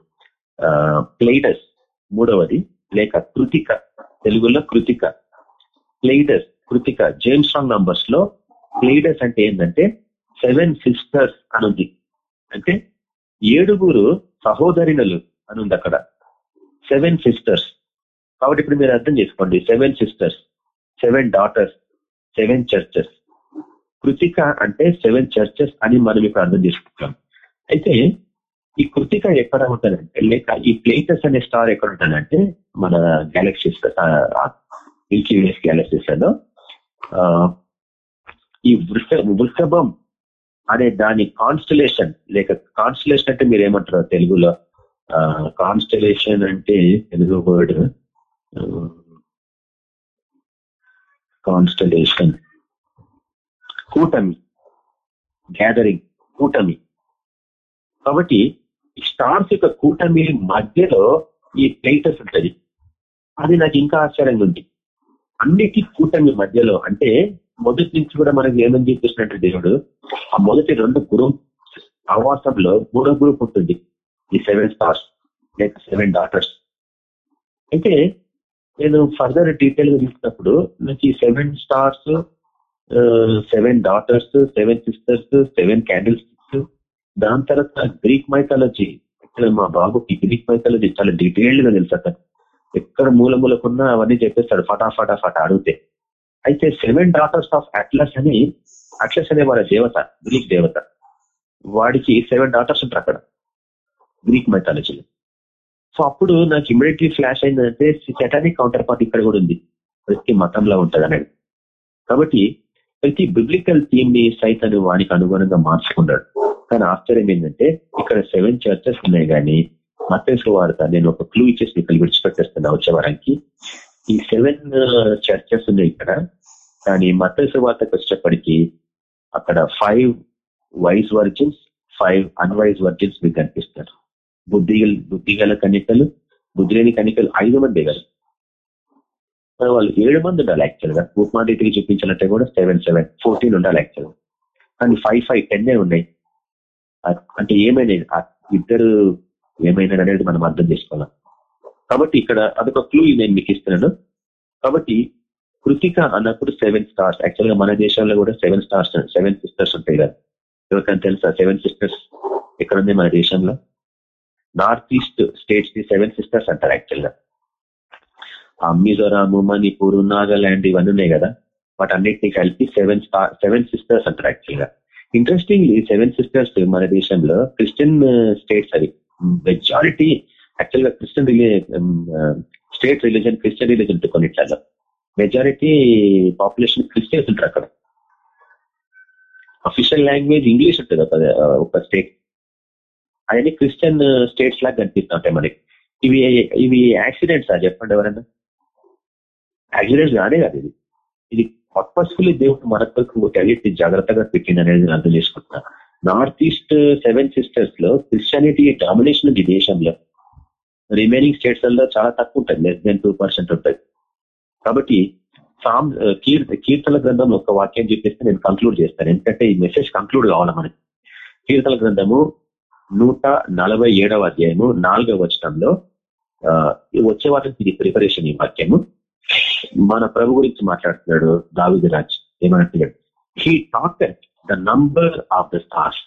ప్లేటస్ మూడవది లేక కృతిక తెలుగులో Krittika. Pleiades Krittika. James strong నంబర్స్లో Pleiades అంటే ఏంటంటే సెవెన్ సిస్టర్స్ అనుంది. అంటే ఏడుగురు సహోదరినలు అనుంది అక్కడ. Seven sisters. కాబట్టి ఇప్పుడు మీరు అర్థం చేసుకోండి. Seven sisters seven daughters seven churches. Krittika అంటే సెవెన్ చర్చెస్ అని మనం ఇప్పుడు అర్థం చేసుకుంటాం. అయితే ఈ కృతిక ఎక్కడ ఉంటుందంటే లేక ఈ ప్లేటస్ అనే స్టార్ ఎక్కడ ఉంటుందంటే మన గ్యాలక్సీస్ మిల్కీ గ్యాలక్సీస్లో ఈ వృష వృషభం అనే దాని కాన్స్టలేషన్ లేక కాన్స్టలేషన్ అంటే మీరు ఏమంటారు తెలుగులో కాన్స్టలేషన్ అంటే తెలుగు వర్డ్ కాన్స్టలేషన్ కూటమి గ్యాదరింగ్ కూటమి. కాబట్టి స్టార్స్ యొక్క కూటమి మధ్యలో ఈ ప్లేటస్ ఉంటుంది. అది నాకు ఇంకా ఆశ్చర్యంగా ఉంది. అన్నిటి కూటమి మధ్యలో అంటే మొదటి నుంచి కూడా మనకి ఏమని చూపిస్తున్నట్టు దేవుడు ఆ మొదటి రెండు గ్రూప్ ఆవాసంలో మూడో గ్రూప్ ఉంటుంది. ఈ సెవెన్ స్టార్స్ లేక సెవెన్ డాటర్స్. అయితే నేను ఫర్దర్ డీటెయిల్గా చూసినప్పుడు నాకు ఈ seven stars seven daughters seven sisters seven candles దాని తర్వాత గ్రీక్ మైథాలజీ ఇక్కడ మా బాబుకి గ్రీక్ మైథాలజీ చాలా డీటెయిల్డ్గా తెలుసు అతను. ఎక్కడ మూల మూలకున్నా అవన్నీ చెప్పేస్తాడు ఫటాఫటా ఫటా అడిగితే. అయితే సెవెన్ డాటర్స్ ఆఫ్ అట్లస్ అని అట్లస్ అనే వాళ్ళ దేవత గ్రీక్ దేవత. వాడికి సెవెన్ డాటర్స్ ఉంటారు అక్కడ గ్రీక్ మైథాలజీలో సో అప్పుడు నాకు ఇమీడియట్లీ ఫ్లాష్ అయిందంటే సెటానిక్ కౌంటర్ పార్ట్ ఇక్కడ కూడా ఉంది. ప్రతి మతంలో ఉంటుంది అనేది కాబట్టి ప్రతి బిబ్లికల్ థీమ్ని సైతాన్ని వానికి అనుగుణంగా మార్చుకున్నాడు. కానీ ఆశ్చర్యం ఏంటంటే ఇక్కడ సెవెన్ చర్చెస్ ఉన్నాయి కానీ మతేశ్వ వార్త నేను ఒక క్లూ ఇచ్చేసి ఇక్కడ విడిచిపెట్టేస్తున్నా వచ్చే వారానికి. ఈ సెవెన్ చర్చెస్ ఉన్నాయి ఇక్కడ. కానీ మతేశ్వ వార్తకు వచ్చేటప్పటికి అక్కడ five wise virgins five unwise virgins మీకు కనిపిస్తారు. బుద్ధి బుద్ధిగల కనికలు బుద్ధి లేని కనికలు ఐదు మంది కదా. వాళ్ళు ఏడు మంది ఉండాలి యాక్చువల్గా. ఉపమాదితికి చూపించాలంటే కూడా సెవెన్ సెవెన్ ఫోర్టీన్ ఉండాలి యాక్చువల్ కానీ ఫైవ్ ఫైవ్ టెన్ ఉన్నాయి. అంటే ఏమైనా ఇద్దరు ఏమైనా అనేది మనం అర్థం చేసుకోవాలి. కాబట్టి ఇక్కడ అదొక క్లూ నేను మీకు ఇస్తున్నాను. కాబట్టి కృతిక అన్నప్పుడు సెవెన్ స్టార్స్ యాక్చువల్గా మన దేశంలో కూడా సెవెన్ స్టార్స్ సెవెన్ సిస్టర్స్ ఉంటాయి కదా. ఎవరికైనా తెలుసా? సెవెన్ సిస్టర్స్ ఎక్కడ ఉంది మన దేశంలో? నార్త్ ఈస్ట్ స్టేట్స్ని సెవెన్ సిస్టర్స్ అంటారు యాక్చువల్గా. మిజోరాము మణిపూర్ నాగాలాండ్ ఇవన్నీ ఉన్నాయి కదా. వాటన్నిటిని కలిపి సెవెన్ సెవెన్ సిస్టర్స్ అంటారు యాక్చువల్గా. ఇంట్రెస్టింగ్లీ సెవెన్ సిస్టర్స్ మన దేశంలో క్రిస్టియన్ స్టేట్స్ uh, అవి. మెజారిటీ యాక్చువల్గా Christian state religion Christian religion కొన్నిట్లలో majority population Christians ఉంటారు అక్కడ. అఫీషియల్ లాంగ్వేజ్ ఇంగ్లీష్ ఉంటుంది ఒక uh, ఒక స్టేట్ అవన్నీ క్రిస్టియన్ స్టేట్స్ uh, లాగా కనిపిస్తూ ఉంటాయి మనకి. ఇవి ఇవి యాక్సిడెంట్స్ ఆ? చెప్పండి ఎవరన్నా? యాక్సిడెంట్స్ కానే కాదు ఇది ఇది పర్పస్ఫుల్లీ దేవుడు మన కొరకు అన్నిటి జాగ్రత్తగా పెట్టింది అనేది అర్థం చేసుకుంటున్నా. నార్త్ ఈస్ట్ సెవెన్ సిస్టర్స్లో క్రిస్టియానిటీ డామినేషన్ ఉంది దేశంలో రిమైనింగ్ స్టేట్స్లో చాలా తక్కువ ఉంటుంది లెస్ దెన్ టూ పర్సెంట్ ఉంటుంది కాబట్టి సామ్ కీర్తన గ్రంథం ఒక వాక్యం చెప్పేస్తే నేను కంక్లూడ్ చేస్తాను. ఎందుకంటే ఈ మెసేజ్ కంక్లూడ్ కావాలా మనకి? కీర్తన గ్రంథము నూట నలభై ఏడవ అధ్యాయము నాలుగవ వచనంలో వచ్చే వాటికి ఇది ప్రిపరేషన్ ఈ వాక్యము. మన ప్రభు గురించి మాట్లాడుతున్నాడు దావిది రాజ్. ఏమంటున్నాడు he talk the number of the stars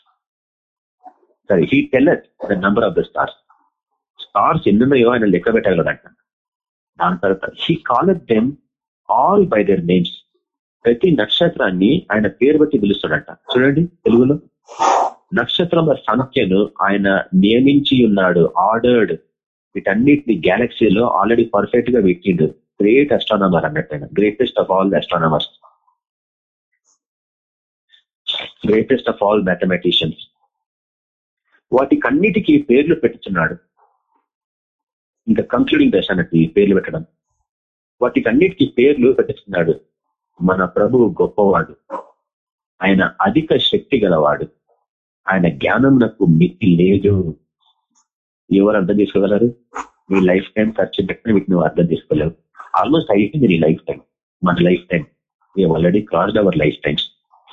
సరే he telleth the number of the stars stars ఎన్నున్నాయో ఆయన లెక్క పెట్టగలడంట. దాని తర్వాత he calleth them all by their names ప్రతి నక్షత్రాన్ని ఆయన పేరు బట్టి పిలుస్తాడంట. చూడండి తెలుగులో. నక్షత్రముల సంఖ్యను ఆయన నియమించి ఉన్నాడు ఆర్డర్డ్. వీటన్నిటిని గ్యాలక్సీలో ఆల్రెడీ పర్ఫెక్ట్గా పెట్టిండు. గ్రేట్ అస్ట్రానమర్ అన్నట్టు greatest of all astronomers greatest of all mathematicians వాటికన్నిటికీ పేర్లు పెట్టుతున్నాడు ఇంకా కంక్లూడింగ్ దశ అన్నట్టు ఈ పేర్లు పెట్టడం. వాటికన్నిటికీ పేర్లు పెట్టుతున్నాడు మన ప్రభు గొప్పవాడు. ఆయన అధిక శక్తి గలవాడు. ఆయన జ్ఞానం నాకు మితి లేదు. ఎవరు అర్థం చేసుకోగలరు? మీ లైఫ్ టైం ఖర్చు పెట్టిన వీటిని అర్థం చేసుకోలేవు. ఆల్మోస్ట్ అయిపోయింది నీ లైఫ్ టైం మన lifetime we are already crossed our lifetimes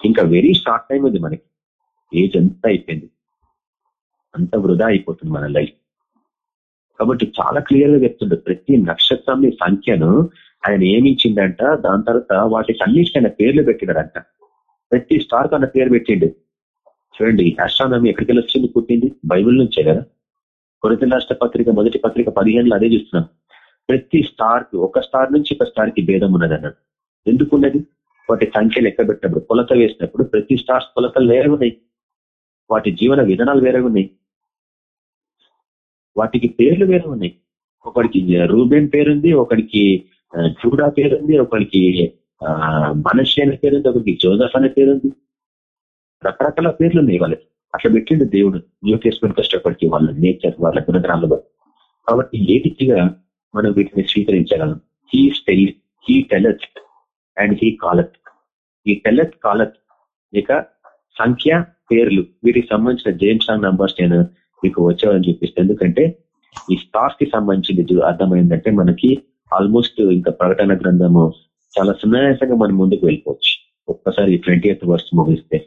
ఇంకా వెరీ షార్ట్ టైం ఉంది మనకి. ఏజ్ అంతా అయిపోయింది. అంత వృధా అయిపోతుంది మన లైఫ్ కాబట్టి చాలా క్లియర్గా చెప్తుండ్రు ప్రతి నక్షత్రం సంఖ్యను ఆయన ఏమించిందంట దాని తర్వాత వాటికి అన్నిటికీ ఆయన పేర్లు పెట్టినారంట ప్రతి స్టార్ కన్నా పేరు పెట్టిండు. చూడండి అస్ట్రానమీ ఎక్కడికి వెళ్ళి వచ్చింది? పుట్టింది? బైబుల్ నుంచే కదా. కొరత రాష్ట్ర పత్రిక మొదటి పత్రిక పదిహేనులో అదే చూస్తున్నాం. ప్రతి స్టార్కి ఒక స్టార్ నుంచి ఒక స్టార్కి భేదం ఉన్నది అన్నాడు ఎందుకున్నది వాటి సంఖ్య లెక్క పెట్టినప్పుడు కొలత వేసినప్పుడు ప్రతి స్టార్స్ కొలతలు వేరే ఉన్నాయి. వాటి జీవన విధానాలు వేరే ఉన్నాయి. వాటికి పేర్లు వేరే ఉన్నాయి. ఒకడికి రూబెన్ పేరుంది ఒకడికి జూడా పేరుంది ఒకడికి మనిషి అనే పేరుంది ఒకరికి జోదఫ్ అనే పేరుంది. రకరకాల పేర్లు ఉన్నాయి వాళ్ళకి. అట్లా పెట్టిండు దేవుడు. న్యూ టెస్ట్మెంట్ కష్టపడికి వాళ్ళ నేచర్ వాళ్ళ గుణగ్రాలు కాబట్టి ఏ రీతిగా మనం వీటిని స్వీకరించగలం. He స్టెల్ he telleth and he calleth ఈ టెలత్ కాలత్ ఇక సంఖ్య పేర్లు వీటికి సంబంధించిన జేమ్స్ ఆన్ నంబర్స్ నేను మీకు వచ్చేవాళ్ళని చూపిస్తాను ఎందుకంటే ఈ స్టార్స్కి సంబంధించింది అర్థమైందంటే మనకి ఆల్మోస్ట్ ఇంకా ప్రకటన గ్రంథము చాలా సునాయాసంగా మనం ముందుకు వెళ్ళిపోవచ్చు. ఒక్కసారి ట్వంటీ ఎయిత్ వర్స్ ముగిస్తే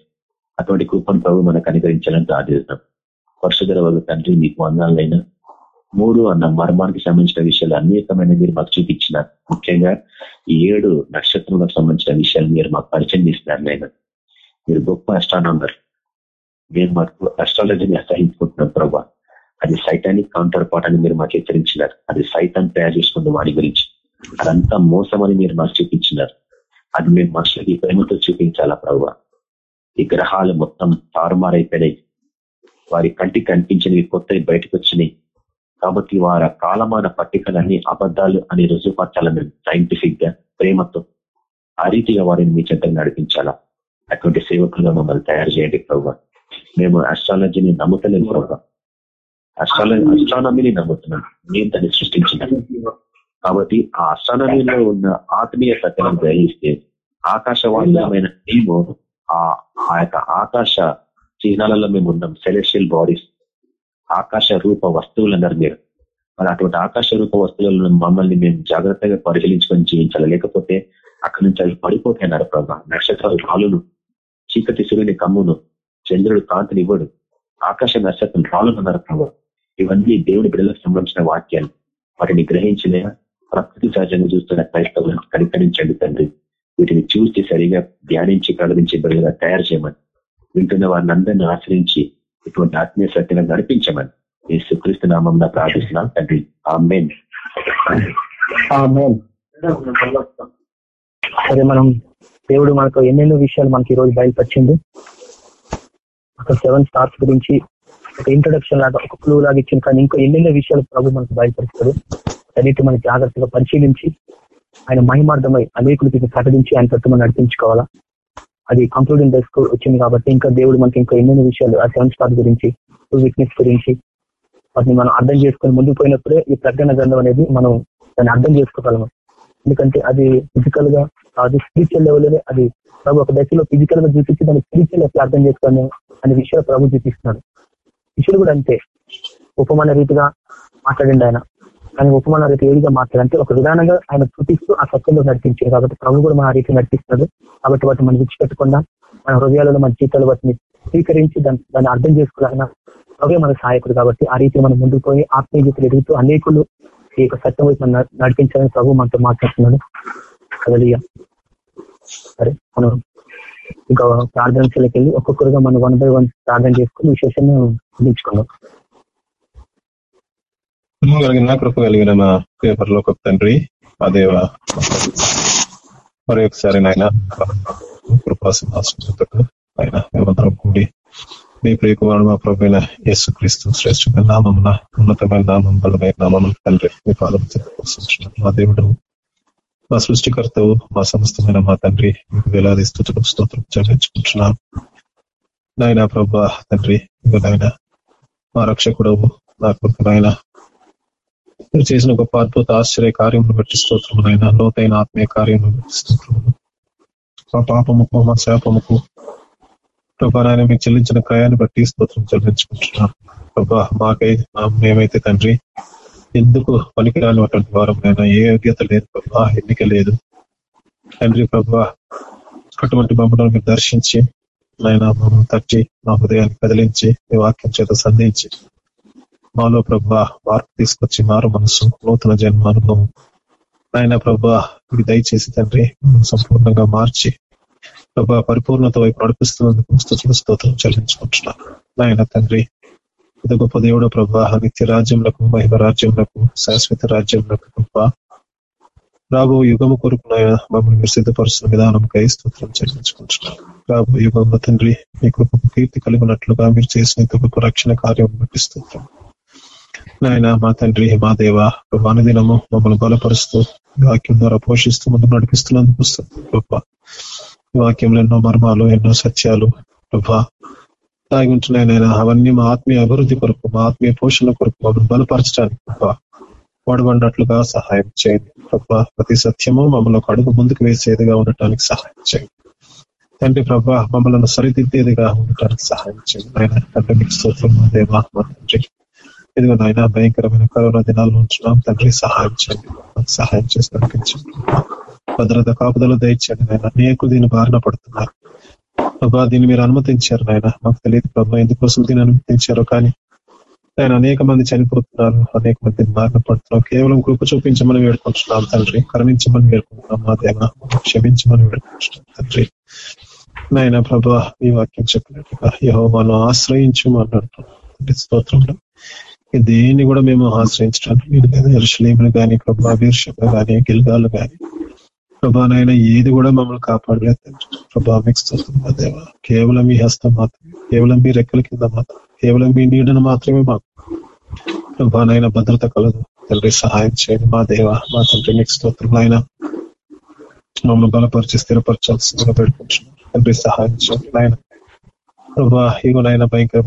అటువంటి కూపన్ ప్రభు మనకు అనుగ్రహించాలని ప్రార్థిస్తున్నాం. పరశుధర వాళ్ళ తండ్రి మీకు వందాలైనా మూడు అన్న మర్మానికి సంబంధించిన విషయాలు అనేకమైన మీరు మాకు చూపించినారు. ముఖ్యంగా ఏడు నక్షత్రాలకు సంబంధించిన విషయాలు మీరు మాకు పరిచయం చేసినారు నేను మీరు గొప్ప అస్ట్రానమర్ మేము మాకు అస్ట్రాలజీని అసహించుకుంటున్నాం ప్రభా. అది సైటానిక్ కౌంటర్ పార్ట్ అని మీరు మాకు హెచ్చరించినారు. అది సైతాన్ని తయారు చేసుకున్న వాడి గురించి. అదంతా మోసం అని మీరు మాకు చూపించినారు. అది మేము మనుషులకి ప్రేమతో చూపించాలా ప్రభు. ఈ గ్రహాలు మొత్తం తారుమారైపోయినాయి. వారి కంటికి కనిపించినవి కొత్తవి బయటకు వచ్చినాయి. కాబట్టి వారి కాలమాన పట్టికలన్నీ అబద్ధాలు అని రుజువుపరచాలా మేము సైంటిఫిక్గా ప్రేమతో ఆ రీతిగా వారిని మీ చెంతగా నడిపించాలా? అటువంటి సేవకులుగా మమ్మల్ని తయారు చేయండి ప్రభు. మేము అస్ట్రాలజీని నమ్ముతలేము ప్రభు. అస్ట్రాలజీ అస్ట్రానమీని నమ్ముతున్నాం. నేను దాన్ని సృష్టించిన కాబట్టి ఆ అస్ట్రానమీలో ఉన్న ఆత్మీయ సత్యాలను గ్రహిస్తే ఆకాశవాణమైన మేము ఆ యొక్క ఆకాశ చిహ్నాలలో మేము ఉన్నాం. సెలెషియల్ బాడీస్ ఆకాశ రూప వస్తువులు అన్నారు మీరు. మరి అటువంటి ఆకాశ రూప వస్తువులను మమ్మల్ని మేము జాగ్రత్తగా పరిశీలించుకొని జీవించాలి. లేకపోతే అక్కడి నుంచి అవి పడిపోతాయన్నారు ప్రభా. నక్షత్రాలు రాలును చీకటి సూర్యుని కమ్మును చంద్రుడు కాంతిని ఇవ్వడు. ఆకాశ నక్షత్రం రాలునన్నారు ప్రభా. ఇవన్నీ దేవుని బిడ్డలకు సంబంధించిన వాక్యాలు. వాటిని గ్రహించిన ప్రకృతి సహజంగా చూస్తున్న క్రైస్తవులను కనికరించండి తండ్రి. వీటిని చూసి సరిగా ధ్యానించి కలిగించి బిడ్డగా తయారు చేయమని వింటున్న వారిని అందరినీ ఆశ్రయించి ఇటువంటి ఆత్మీయ సత్యం నడిపించమని ఈ సుక్రీస్తు నామం ప్రార్థిస్తున్నాం తండ్రి. సరే మనం దేవుడు మనకు ఎన్నెన్నో విషయాలు మనకి ఈ రోజు బయలుపరిచింది ఒక సెవెన్ స్టార్స్ గురించి ఒక ఇంట్రొడక్షన్ లాగా ఒక క్లూ లాగా ఇచ్చింది కానీ ఇంకా ఎన్నెన్నో విషయాలు ప్రభు మనకు బయలుపరుస్తాడు. అన్నిటి మనం జాగ్రత్తగా పరిశీలించి ఆయన మహిమార్థమై అనేకులకి ప్రకటించి ఆయన తట్టు మనం నడిపించుకోవాలా? అది కంక్లూడింగ్ డెస్క్ వచ్చింది కాబట్టి ఇంకా దేవుడు మనకి ఇంకా ఎన్నెన్నో విషయాలు ఆ సెవెన్ స్టార్ గురించి విట్నెస్ గురించి వాటిని మనం అర్థం చేసుకొని ముందుకు పోయినప్పుడే ఈ ప్రకటన గ్రంథం అనేది మనం దాన్ని అర్థం చేసుకోగలము. ఎందుకంటే అది ఫిజికల్గా అది స్పిరిచువల్ లెవెల్ అది ప్రభు ఒక దశలో ఫిజికల్గా చూపించి దాన్ని స్పిరిచువల్ ఎట్లా అర్థం చేసుకోవాలి అనే విషయాలు ప్రభు చూపిస్తున్నాడు. విషయాలు కూడా అంతే. ఉపమాన రీతిగా మాట్లాడండి ఆయన. ఆయన ఉపమాన రీతి ఏ మాట్లాడంటే ఒక విధానంగా ఆయన చూపిస్తూ ఆ సత్యంలో నడిపించారు. కాబట్టి ప్రభు కూడా మన రీతి నడిపిస్తున్నాడు కాబట్టి వాటిని మనం విడిచిపెట్టకుండా మన హృదయాలలో మన జీతాలు వాటిని స్వీకరించి దాన్ని దాన్ని అర్థం చేసుకోవాలన్నా ప్రభు మన సహాయకుడు కాబట్టి ఆ రీతి మనం ముందుకు పోయి ఆత్మీయ జీతులు ఎదుగుతూ అనేకులు ఈ యొక్క సత్యం వైపు నడిపించాలని ప్రభు మనతో మాట్లాడుతున్నాడు. కదలియ సరే మనం ఇంకా ప్రార్థనలోకి వెళ్ళి ఒక్కొక్కరుగా మనం వన్ బై వన్ ప్రార్థన చేసుకుని విశేషంగా ముగించుకున్నాం కలిగిన కృప కలిగిన మా పేపర్లో ఒక తండ్రి అదేవ మరి ఒకసారి నాయన కృపాసింహాసంతో ఆయన మేమందరం కూడి మీ ప్రియకుమారుడు మా ప్రభుత్వ యేసు క్రీస్తు శ్రేష్ఠమైన నామమున ఉన్నతమైన నామం బలమైన నామం తండ్రి మీ పాదం మా దేవుడు మా సృష్టికర్తవు మా సమస్తమైన మా తండ్రి మీకు వేలాది స్థుతులు స్తోత్రం చెల్లించుకుంటున్నాం. నాయన ప్రభా తండ్రి నాయన మా రక్షకుడవు నా నాయన మీరు చేసిన గొప్ప అద్భుత ఆశ్చర్య కార్యములు బట్టి స్తోత్రములైన లోతైన ఆత్మీయ కార్యములు బట్టి స్తోత్రములు మా పాపముకు మా శాపముకు ప్రభా మీకు చెల్లించిన క్రయాన్ని బట్టి స్తోత్రం చెల్లించుకుంటున్నాం. ప్రభా మాకై మేమైతే తండ్రి ఎందుకు పనికిరాని అటువంటి వారం ఏ యోగ్యత లేదు ప్రభా ఎన్నిక లేదు. తండ్రి ప్రభా అటువంటి మమ్మల్ని మీరు దర్శించి నైనా మమ్మల్ని తట్టి మా హృదయాన్ని కదిలించి మీ వాక్యం చేత సంధించి మాలో ప్రభా మార్పు తీసుకొచ్చి మారు మనసు నూతన జన్మ అనుభవం. నాయన ప్రభా ఇది దయచేసి తండ్రి సంపూర్ణంగా మార్చి ప్రభా పరిపూర్ణత వైపు నడిపిస్తున్నందుకు స్థుతులు స్తోత్రం చెల్లించుకుంటున్నాను. నాయన తండ్రి ఇది గొప్ప దేవుడు ప్రభా నిత్య రాజ్యములకు మహిమ రాజ్యములకు శాశ్వత రాజ్యములకు గొప్ప రాబో యుగము కొరకు నాయన మమ్మల్ని మీరు సిద్ధపరుస్తున్న విధానంకై స్తోత్రం చెల్లించుకుంటున్నాను. రాబో యుగంలో తండ్రి మీ కృపకు కీర్తి కలిగినట్లుగా మీరు చేసిన గొప్ప రక్షణ కార్యం బట్టి నాయన మా తండ్రి మా దేవ అనుదినము మమ్మల్ని బలపరుస్తూ వాక్యం ద్వారా పోషిస్తూ ముందు నడిపిస్తున్నందుకు గొప్ప వాక్యంలో ఎన్నో మర్మాలు ఎన్నో సత్యాలు ప్రభా. తాగి నాయన అవన్నీ మా ఆత్మీయ అభివృద్ధి కొరకు మా ఆత్మీయ పోషణ కొరకు మమ్మల్ని బలపరచడానికి ప్రభా. వాడబడినట్లుగా సహాయం చేయండి ప్రభా. ప్రతి సత్యము మమ్మల్ని ఒక అడుగు ముందుకు వేసేదిగా ఉండటానికి సహాయం చేయండి. తండ్రి ప్రభా మమ్మల్ని సరిదిద్దేదిగా ఉండటానికి సహాయం చేయండి. నాయన తండ్రి మీకు స్తోత్రం మా దేవా మా తండ్రి. ఇదిగో నాయన భయంకరమైన కరోనా దినాల్లో ఉంటున్నాం తండ్రి సహాయం చేయండి. మాకు సహాయం చేసి నడిపించండి. భద్రత కాపుదల దయచేయండి నాయన. అనేకులు దీని బారిన పడుతున్నారు. ప్రభా దీన్ని మీరు అనుమతించారు నాయన. మాకు తెలియదు ప్రభా ఎందుకోసం దీన్ని అనుమతించారో కానీ ఆయన అనేక మంది చనిపోతున్నారు. అనేక మంది బారిన పడుతున్నారు. కేవలం కృప చూపించమని వేడుకుంటున్నాం తండ్రి. కరుణించమని వేడుకుంటున్నాం. మా దేవ క్షమించమని వేడుకుంటున్నాం తండ్రి. నాయన ప్రభా ఈ వాక్యం చెప్పినట్టుగా యహోవాను ఆశ్రయించమన్నాడు తండ్రి స్తోత్రంలో దేన్ని కూడా మేము ఆశ్రయించడానికి వీలు ఎరుసలేములు కానీ ప్రభా వీర్షకులు కానీ గిల్గాలు కానీ ప్రభా నాయన ఏది కూడా మమ్మల్ని కాపాడలేదు ప్రభా మీకు స్తోత్రం మా కేవలం మీ హస్తం మాత్రమే కేవలం మీ రెక్కల కింద మాత్రం కేవలం మీ నీడను మాత్రమే మాకు. ప్రభా నాయన భద్రత కలదు. తండ్రి సహాయం చేయండి మా దేవ మా తండ్రి మీకు స్తోత్రం ఆయన మమ్మల్ని బలపరిచి స్థిరపరచాల్సిందిగా పెట్టుకుంటున్నాం తండ్రి సహాయం చేయండి ఆయన ప్రభా ఇగో నాయన భయంకర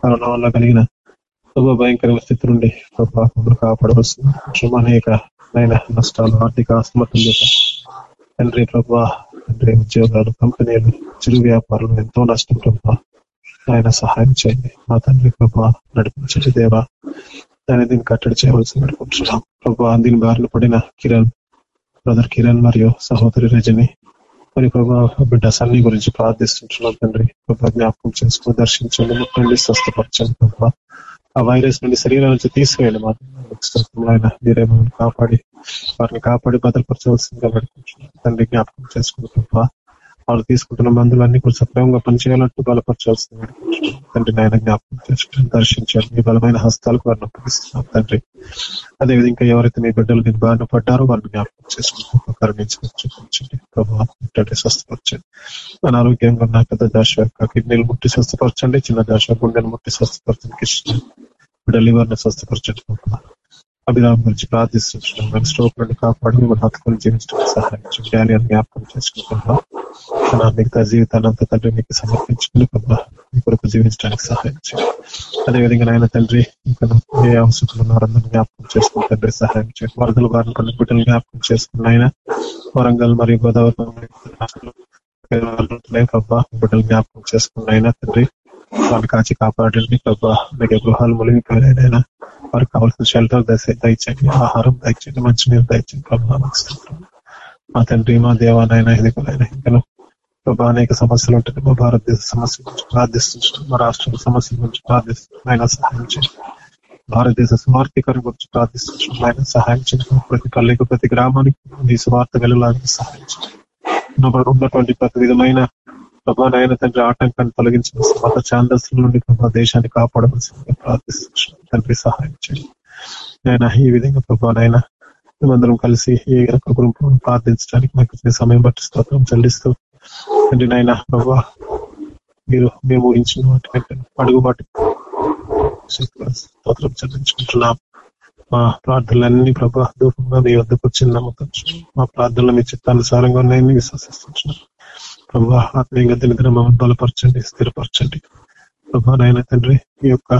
కరోనా వల్ల కలిగిన ప్రభా భయంకరమైన స్థితి నుండి ప్రభా కాపాడవలసిన అనేక నష్టాలు ఆర్థిక అసమర్థం చేత తండ్రి ప్రభా తండ్రి ఉద్యోగాలు కంపెనీలు చిరు వ్యాపారులు ఎంతో నష్టం ప్రభా. ఆయన సహాయం చేయండి. మా తండ్రి ప్రభా నడిపించే దేవా. దాన్ని దీన్ని కట్టడి చేయవలసి నడుపుతున్నాం ప్రభా దీని బారిన పడిన కిరణ్ బ్రదర్ కిరణ్ మరియు సహోదరి రజని. మరి ప్రభా బిడ్డ సన్ని గురించి ప్రార్థిస్తుంటున్నాం తండ్రి. ప్రభా జ్ఞాపకం చేసుకుని దర్శించండి. ముట్టండి స్వస్థపరచండి ప్రభా. ఆ వైరస్ నుండి శరీరం నుంచి తీసివేయండి మా ఆయన మీరే మమ్మల్ని కాపాడి వారిని కాపాడి భద్రపరచవలసిందిగా పెట్టుకుంటున్నాం తండ్రి జ్ఞాపకం చేసుకుని వాళ్ళు తీసుకుంటున్న మందులన్నీ కూడా సక్రమంగా పనిచేయాలంటూ బలపరచాల్సింది తండ్రి నాయన జ్ఞాపకం చేసుకుని దర్శించాలి మీ బలమైన హస్తాలకు వారిని అప్పగిస్తున్నాం తండ్రి. అదేవిధంగా ఎవరైతే మీ బిడ్డలు దీన్ని బారిన పడ్డారో వారిని జ్ఞాపకం చేసుకుంటూ కరుణించుకొని చూపించండి. ప్రభావం స్వస్థపరచండి. అనారోగ్యంగా ఉన్న పెద్ద దాశ యొక్క కిడ్నీలు ముట్టి స్వస్థపరచండి. చిన్న దాశ గుండెలు ముట్టి స్వస్థపరచండి కృష్ణ బిడ్డ లివర్ని స్వస్థపరచండి అభిరామ్ గురించి ప్రార్థిస్తున్నాం స్ట్రోక్ నుండి కాపాడి మిమ్మల్ని హత్తుకొని జీవించడానికి సహాయం చేయాలి జ్ఞాపకం చేసుకుంటున్నాం తన మిగతా జీవితాన్ని అంతా తండ్రి మీకు సమర్పించుకుని ప్రభా మీ కొరకు జీవించడానికి సహాయం చేయండి అదేవిధంగా నాయన తండ్రి ఇంకా ఏ అవసరం ఉన్నారని జ్ఞాపకం చేసుకుని తండ్రి సహాయం చేయండి వరదలు బారిన పడిన బిడ్డలు జ్ఞాపకం చేసుకున్న ఆయన వరంగల్ మరియు గోదావరి బిడ్డలు జ్ఞాపకం చేసుకున్న ఆయన తండ్రి వాళ్ళు కాచి కాపాడండి ప్రభా మీ గృహాలు మునిగిపోయినైనా వారికి కావాల్సిన షెల్టర్ దయచండి ఆహారం దయచండి మంచినీరు దయచండి ప్రభా మా తండ్రి మా దేవానైనా ఎదుగునైనా ఇంకా ప్రభా అనేక సమస్యలు ఉంటాయి. మా భారతదేశ సమస్యల గురించి ప్రార్థిస్తున్నాం మా రాష్ట్రాల సమస్యల గురించి ప్రార్థిస్తున్నాం ఆయన సహాయం చేయండి. భారతదేశ సువార్థీకరణ గురించి ప్రార్థిస్తున్నాం ఆయన సహాయం చేయండి. ప్రతి పల్లెకు ప్రతి గ్రామానికి మీ స్వార్థ వెళ్ళలాగా సహాయం చేయండి. ఉన్నటువంటి ప్రతి విధమైన ప్రభా నాయన తండ్రి ఆటంకాన్ని తొలగించిన మత ఛాందస్ల నుండి ప్రభా దేశాన్ని కాపాడవలసిందిగా ప్రార్థిస్తున్నాం. తండ్రి సహాయం చేయండి. నేను ఈ విధంగా ప్రభా నాయన మేమందరం కలిసి ఏ గనక గుంపు ప్రార్థించడానికి మాకు సమయం బట్టి స్తోత్రం చెల్లిస్తూ తండ్రి నాయన ప్రభా మీరు మేము ఊహించిన వాటి అడుగుబాటు స్తోత్రం చెల్లించుకుంటున్నాం. మా ప్రార్థనలన్నీ ప్రభా దూరంగా మీ వద్దకు వచ్చిన నమ్మకం మా ప్రార్థనలు మీ చిత్తానుసారంగా ఉన్నాయని విశ్వసిస్తున్నాం. ప్రభా ఆత్మీయంగా దినదిన మమ్మల్ని బలపరచండి స్థిరపరచండి. ప్రభా నాయన తండ్రి ఈ యొక్క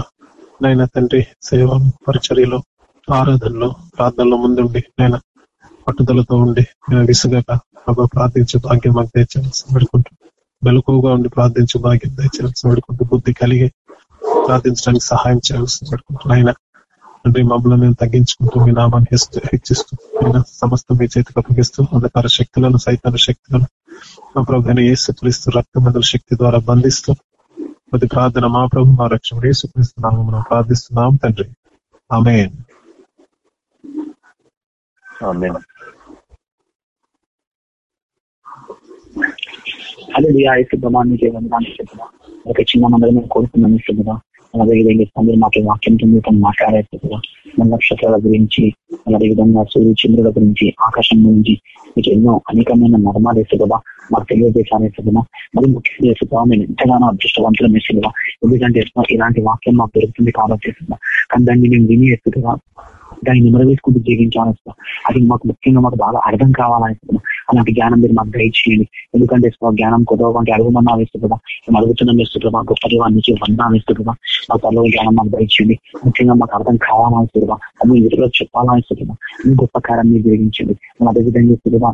నాయన తండ్రి సేవ పరిచర్యలో ఆరాధనలో ప్రార్థనలో ముందుండి నేను పట్టుదలతో ఉండి నేను విసుగక ప్రభా ప్రార్థించే భాగ్యం మాకు దయచేయాల్సి పెడుకుంటూ మెలకువగా ఉండి ప్రార్థించే భాగ్యం దయచేయాల్సి పెడుకుంటూ బుద్ధి కలిగి ప్రార్థించడానికి సహాయం చేయాల్సి పెడుకుంటూ ఆయన తండ్రి మమ్మల్ని మేము తగ్గించుకుంటూ మీ నామాన్ని హెచ్చిస్తూ సమస్త మీ చేతికి అప్పగిస్తూ అంధకార శక్తులను సైతాన శక్తులను మా ప్రభుత్వ ఏసు క్రీస్తు రక్తమందుల శక్తి ద్వారా బంధిస్తూ ప్రతి ప్రార్థన మా ప్రభు మా రక్షణ ఏసు నామం మనం ప్రార్థిస్తున్నాం తండ్రి. ఆమె అదే ఆ యొక్క ప్రమాణం చేయడం చెప్పదా. ఒక చిన్న మందరం మేము కోరుకున్నాం అలాగే అదేవిధంగా మాకు వాక్యం కింద మాట్లాడేది నక్షత్రాల గురించి అదేవిధంగా సూర్య చంద్రుల గురించి ఆకాశం గురించి మీకు ఎన్నో అనేకమైన మర్మాలు వేస్తే మాకు తెలియజేశాను కదా మరి ముఖ్యంగా వేసుకున్నా మేము ఎంతగానో అదృష్టవంతులు వేసుకున్నా ఎందుకంటే ఇలాంటి వాక్యం మాకు దొరుకుతుంది కాబట్టి కానీ దాన్ని మేము విని ఎత్తుగా దాన్ని నిమరవేసుకుంటూ జీవించాలని అది మాకు ముఖ్యంగా మాకు బాగా అర్థం కావాలని అలాంటి జ్ఞానం మీరు మాకు దయచేయండి. ఎందుకంటే జ్ఞానం కుదవడానికి అడుగుమన్నా వేస్తూ కదా మేము అడుగుతున్నాం వేస్తూ గొప్ప నుంచి వందా వేస్తూ మా తల్లి జ్ఞానం మాకు దయచేయండి. ముఖ్యంగా మాకు అర్థం కావాలని అది ఇతరులకు చెప్పాలని మీ గొప్ప కారం మీరు జరిగించండి. మనం అదేవిధంగా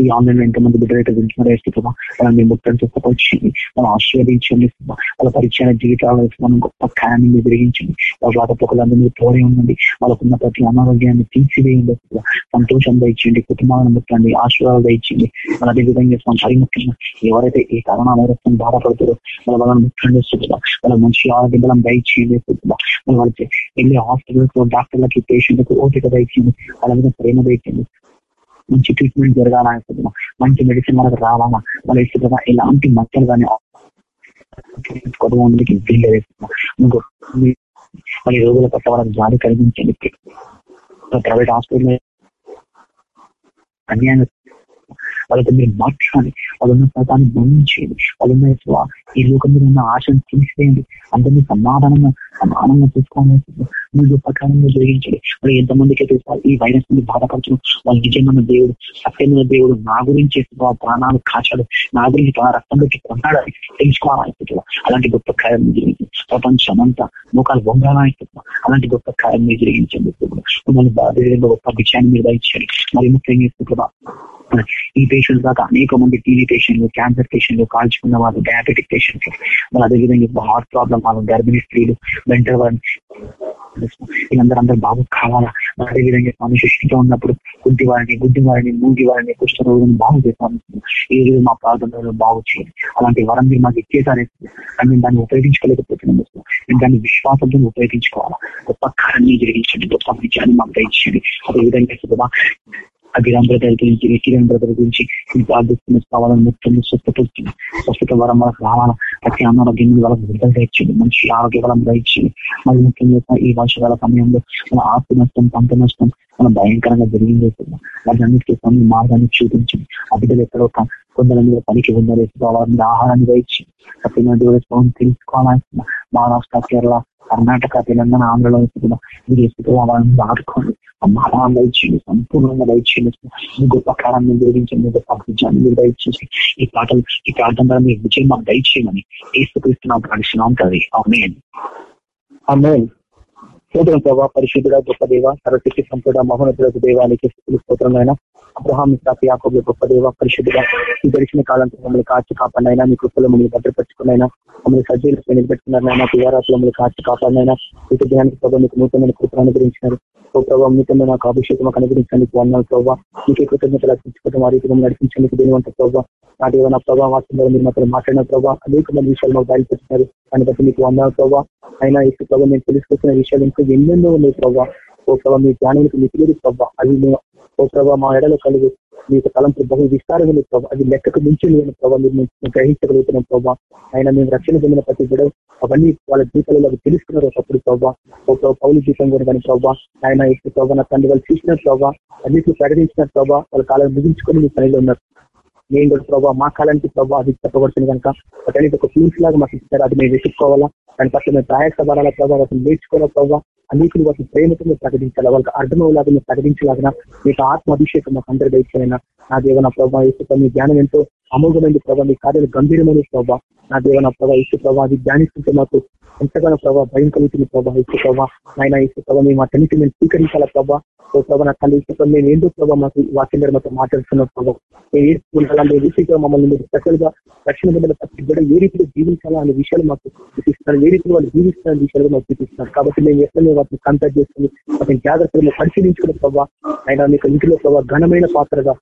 ఈ ఆన్లైన్ ఎంతమంది బిడ్డలైతే వింటున్నారో. వేస్తున్నా వాళ్ళని ముక్తం ముట్టని మనం ఆశీర్వదించండి. వాళ్ళ పరిచయ జీవితాలు మనం గొప్ప కాయాన్ని మీరు విరిగించండి వాళ్ళ రాకపోకలందరూ తోడే ఉండండి. వాళ్ళకున్న ప్రతి అనారోగ్యాన్ని తీసివేయండి. సంతోషం దయచేయండి. కుటుంబాలను ముట్టండి ఆశీర్వాదాలు దయచేయండి. మన అదేవిధంగా మరి ముఖ్యంగా ఎవరైతే ఈ కరోనా వైరస్ బాధపడుతారో వాళ్ళ వాళ్ళని ముట్టండి వస్తుందా వాళ్ళ మంచి ఆరోగ్య బలం దయచేయండి. మన వాళ్ళకి వెళ్ళి హాస్పిటల్స్ డాక్టర్లకి పేషెంట్లకు ఓపిక దయచేయండి. వాళ్ళ మీద ప్రేమ దయచేయండి. మంచి ట్రీట్మెంట్ జరగాలని మంచి మెడిసిన్ మనకు రావాలా? మన ఇష్టంగా ఎలాంటి మచ్చలు కానీ కొద్దిమందికి వీళ్ళు మరి రోగుల పట్ల వాళ్ళకి జాలి కలిగించండి ప్రైవేట్ హాస్పిటల్ అన్యాయం వాళ్ళతో మీరు మాట్లాడి వాళ్ళున్న పదాన్ని బంధించేయండి వాళ్ళున్న ఈ లోకం మీద ఉన్న ఆశను తీసేయండి అందరినీ సమాధానంగా సమానంగా చూసుకోవాలి మీ ప్రకారంగా జరిగించండి. మరి ఎంతమందికి అయితే ఈ వైరస్ నుండి బాధపరచడం వాళ్ళు నిజమైన దేవుడు సత్యమైన దేవుడు నా గురించి ప్రాణాలు కాచాడు. నా గురించి తన రక్తం పెట్టి కొన్నాడని తెలుసుకోవాలని అలాంటి గొప్ప కార్యం జరిగింది ప్రపంచం అంతా మోకాలు బొంగాలని అలాంటి గొప్ప కార్యం మీరు జరిగించండి మిమ్మల్ని బాధ్యత గొప్ప విషయాన్ని మీరు వహించండి. మరి ముఖ్యంగా ఈ పేషెంట్స్ దాకా అనేక మంది టీవీ పేషెంట్లు క్యాన్సర్ పేషెంట్లు కాల్చుకున్న వాళ్ళు డయాబెటిక్ పేషెంట్స్ వాళ్ళు అదేవిధంగా హార్ట్ ప్రాబ్లం వాళ్ళు గర్భిణీ స్త్రీలు వెంటర్ వీళ్ళందరూ అందరూ బాగు కావాలా? అదేవిధంగా స్వామి సృష్టిగా ఉన్నప్పుడు గుడ్డి వారిని గుడ్డి వారిని మూగి వారిని కుష్ట రోజుని బాగు చేస్తాం ఈ రోజు మా ప్రార్థనలో బాగు చేయాలి అలాంటి వరం మీరు మాకు ఇచ్చేసారే. కానీ దాన్ని ఉపయోగించుకోలేకపోతున్నాం నేను దాన్ని విశ్వాసంతో ఉపయోగించుకోవాలా? గొప్ప కారణాన్ని జరిగించండి. గొప్ప విజయాన్ని మాకు దయచేయండి అదేవిధంగా అభిరామ్ బ్రదర్ గురించి కిరణ్ బ్రదర్ గురించి ప్రార్థిస్తున్న కావాలని మొత్తం స్వస్థపడుతుంది స్వస్థత వరం వాళ్ళకి రావాలా ప్రతి అనారోగ్యం వాళ్ళకి విడుదల దయచేయండి మంచి ఆరోగ్య బలం దయచేయండి మరి ముఖ్యంగా ఈ వర్షకాల సమయంలో మన ఆస్తి నష్టం పంట నష్టం మన భయంకరంగా జరిగింది వాటి అన్నిటికీ కొన్ని మార్గాన్ని చూపించండి అభిడలు బిడ్డలు ఎక్కడో కొందరి మీద పనికి ఉన్నారు వారి ఆహారాన్ని దయచి సత్యమైన దేవుడు తెలుసుకోవాలని మహారాష్ట్ర కేరళ కర్ణాటక తెలంగాణ ఆంధ్రలో మీరు ఎప్పుడు వాళ్ళని ఆడుకోండి మహాన్ దయచేయండి సంపూర్ణంగా దయచేయండి మీ గొప్ప కాలాన్ని నిర్వహించండి గొప్ప విజయాన్ని మీరు దయచేసి ఈ పాటలు ఈ ప్రార్థన ద్వారా మీ విజయం మాకు దయచేయమని ఏసుక్రీస్తున్నాం ప్రాణిస్తున్నాం ఉంటుంది అవునే స్తోత్రం ప్రభావ పరిశుద్ధుడ గొప్ప దేవ సరస్వతి సంపద మహోన్నతులకు దేవానికి స్తోత్రమైన అబ్రహాం సాఫీ యాకోబు గొప్ప దేవ పరిశుద్ధుడ ఈ గడిచిన కాలంతో మమ్మల్ని కాచి కాపాడినైనా మీ కృపలో మమ్మల్ని భద్రపరుచుకున్నైనా మమ్మల్ని సజ్జీలు నిలబెట్టుకున్నారైనా తివారాత్లో మమ్మల్ని కాచి కాపాడినైనా ఇటు జ్ఞానికి ప్రభావ మీకు నూతనమైన కృపను అనుగ్రహించినారు. ఓ ప్రభావ మీతో నాకు అభిషేకం కనిపించండి వందలు ప్రభావ. మీకే కృతజ్ఞతలు అర్పించుకోవడం ఆ రీతిగా నడిపించడానికి దేనివంత ప్రభావ. నాటి ఏమైనా ప్రభావ వాస్తవంలో మీరు మాత్రం మాట్లాడిన ప్రభావ. అనేక మంది విషయాలు మాకు బయలుపెట్టినారు దాన్ని బట్టి మీకు వందలు ప్రభావ. అయినా ఇసు ప్రభావ నేను తెలుసుకొచ్చిన విషయాలు ఇంకా ఎన్నెన్నో ఉన్నాయి ప్రభావ. ఓ ప్రభావ మీ జ్ఞానానికి మితిలేదు ప్రభావ. అది ఓ ప్రభావ మా ఎడలో కలిగి మీకు తలంపు బహు విస్తారమైన ప్రభావ అది లెక్కకు మించి లేని ప్రభావ మీరు గ్రహించగలుగుతున్నాం ప్రభావ ఆయన మేము రక్షణ పొందిన ప్రతి బిడ అవన్నీ వాళ్ళ జీవితంలో తెలుసుకున్నారు ఒకప్పుడు ప్రభావ ఒక పౌలు జీవితం కూడా కానీ ప్రభావ ఆయన ఇసు ప్రభావ నా తండ్రి వాళ్ళు చూసిన ప్రభావ అన్నింటినీ ప్రకటించిన ప్రభావ వాళ్ళ కాలం ముగించుకొని మీ పనిలో ఉన్నారు. నేను కూడా ప్రభావ మా కాలానికి ప్రభావ అది చెప్పబడుతుంది కనుక ఒకటి ఒక ఫీల్స్ లాగా మాకు ఇస్తారు అది మేము వెతుక్కోవాలా? దాని పట్ల మేము ప్రయాసపడాలా ప్రభావ అసలు నేర్చుకోవాలా ప్రభావ అనేకులు వాటిని ప్రేమతో ప్రకటించాలా? వాళ్ళకి అర్థమవులాగా మేము ప్రకటించలాగిన మీకు ఆత్మ అభిషేకం మాకు అందరి దయచేయన నా దేవ నా ప్రభావ ఇసు మీ జ్ఞానం ఎంతో అమోఘమైన ప్రభావ మీ కార్యాలు గంభీరమైన ప్రభావ నా దేవ నా ప్రభావ ఇసు ప్రభావ అది ధ్యానిస్తుంటే మాకు ఎంతగానో ప్రభావ భయం కలుగుతుంది ప్రభావ ఇసు ప్రభావ ఆయన ఇసు ప్రభావ మేము అతనికి మేము స్వీకరించాల ప్రభావ ఓ ప్రభావ నా తల్లి ఇసు మేము ఏంటో ప్రభావ మాకు వాక్యం మీద మాతో మాట్లాడుతున్నాం ప్రభావ ఏ రీతిగా మమ్మల్ని మీరు స్పెషల్గా రక్షణ బిడ్డల ప్రతి బిడ్డ ఏ రీతిలో జీవించాలా అనే విషయాలు మాకు చూపిస్తున్నారు ఏ రీతిలో వాళ్ళు జీవిస్తున్న విషయాలు మాకు చూపిస్తున్నారు. కాబట్టి మేము ఎట్లా వాటిని కంటాక్ట్ చేసుకుని వాటిని జాగ్రత్తగా పరిశీలించుకున్న ప్రభావ ఆయన మీకు ఇంటిలో ప్రభావ ఘనమైన పాత్రగా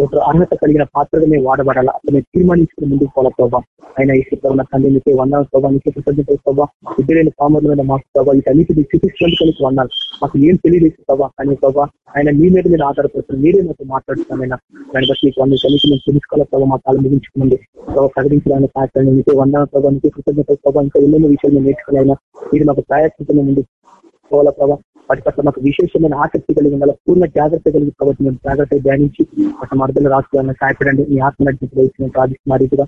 స్తోత్ర అర్హత కలిగిన పాత్రగా మేము వాడబడాలా? అతను తీర్మానించుకుని ముందుకు పోవాలా ప్రభావ ఆయన ఈ ప్రభావ తండ్రి మీకు వందాలు ప్రభావ నీకు కృతజ్ఞత ప్రభావ ఇద్దరైన పామర్ల మీద మాకు ప్రభావ వీటన్నిటి చూపిస్తున్నందుకు వందాలు మాకు ఏం తెలియదు ప్రభావ కానీ ప్రభావ ఆయన మీ మీద మీరు ఆధారపడుతున్నారు మీరే మాకు మాట్లాడుతున్నామైనా దాన్ని బట్టి మీకు వంద కనీసం మేము తెలుసుకోవాలి ప్రభావ మా కాలం ముగించుకునండి ప్రభావ ప్రకటించడానికి పాత్రని మీకు వందాలు ప్రభావ మీకు కృతజ్ఞత ప్రభావ ఇంకా ఎన్నెన్నో విషయాలు మేము నేర్చుకోవాలైనా మీరు మాకు ప్రయత్నించిన ముందు పోవాల ప్రభావ వాటి పట్ల మాకు విశేషమైన ఆసక్తి కలిగి ఉండాలి. పూర్ణ జాగ్రత్త కలిగి కాబట్టి మేము జాగ్రత్త ధ్యానించి వాటి మర్దలు రాసుకోవాలని సహాయపడండి. మీ ఆత్మ నడిపించిన ప్రార్థిస్తున్న రీతిగా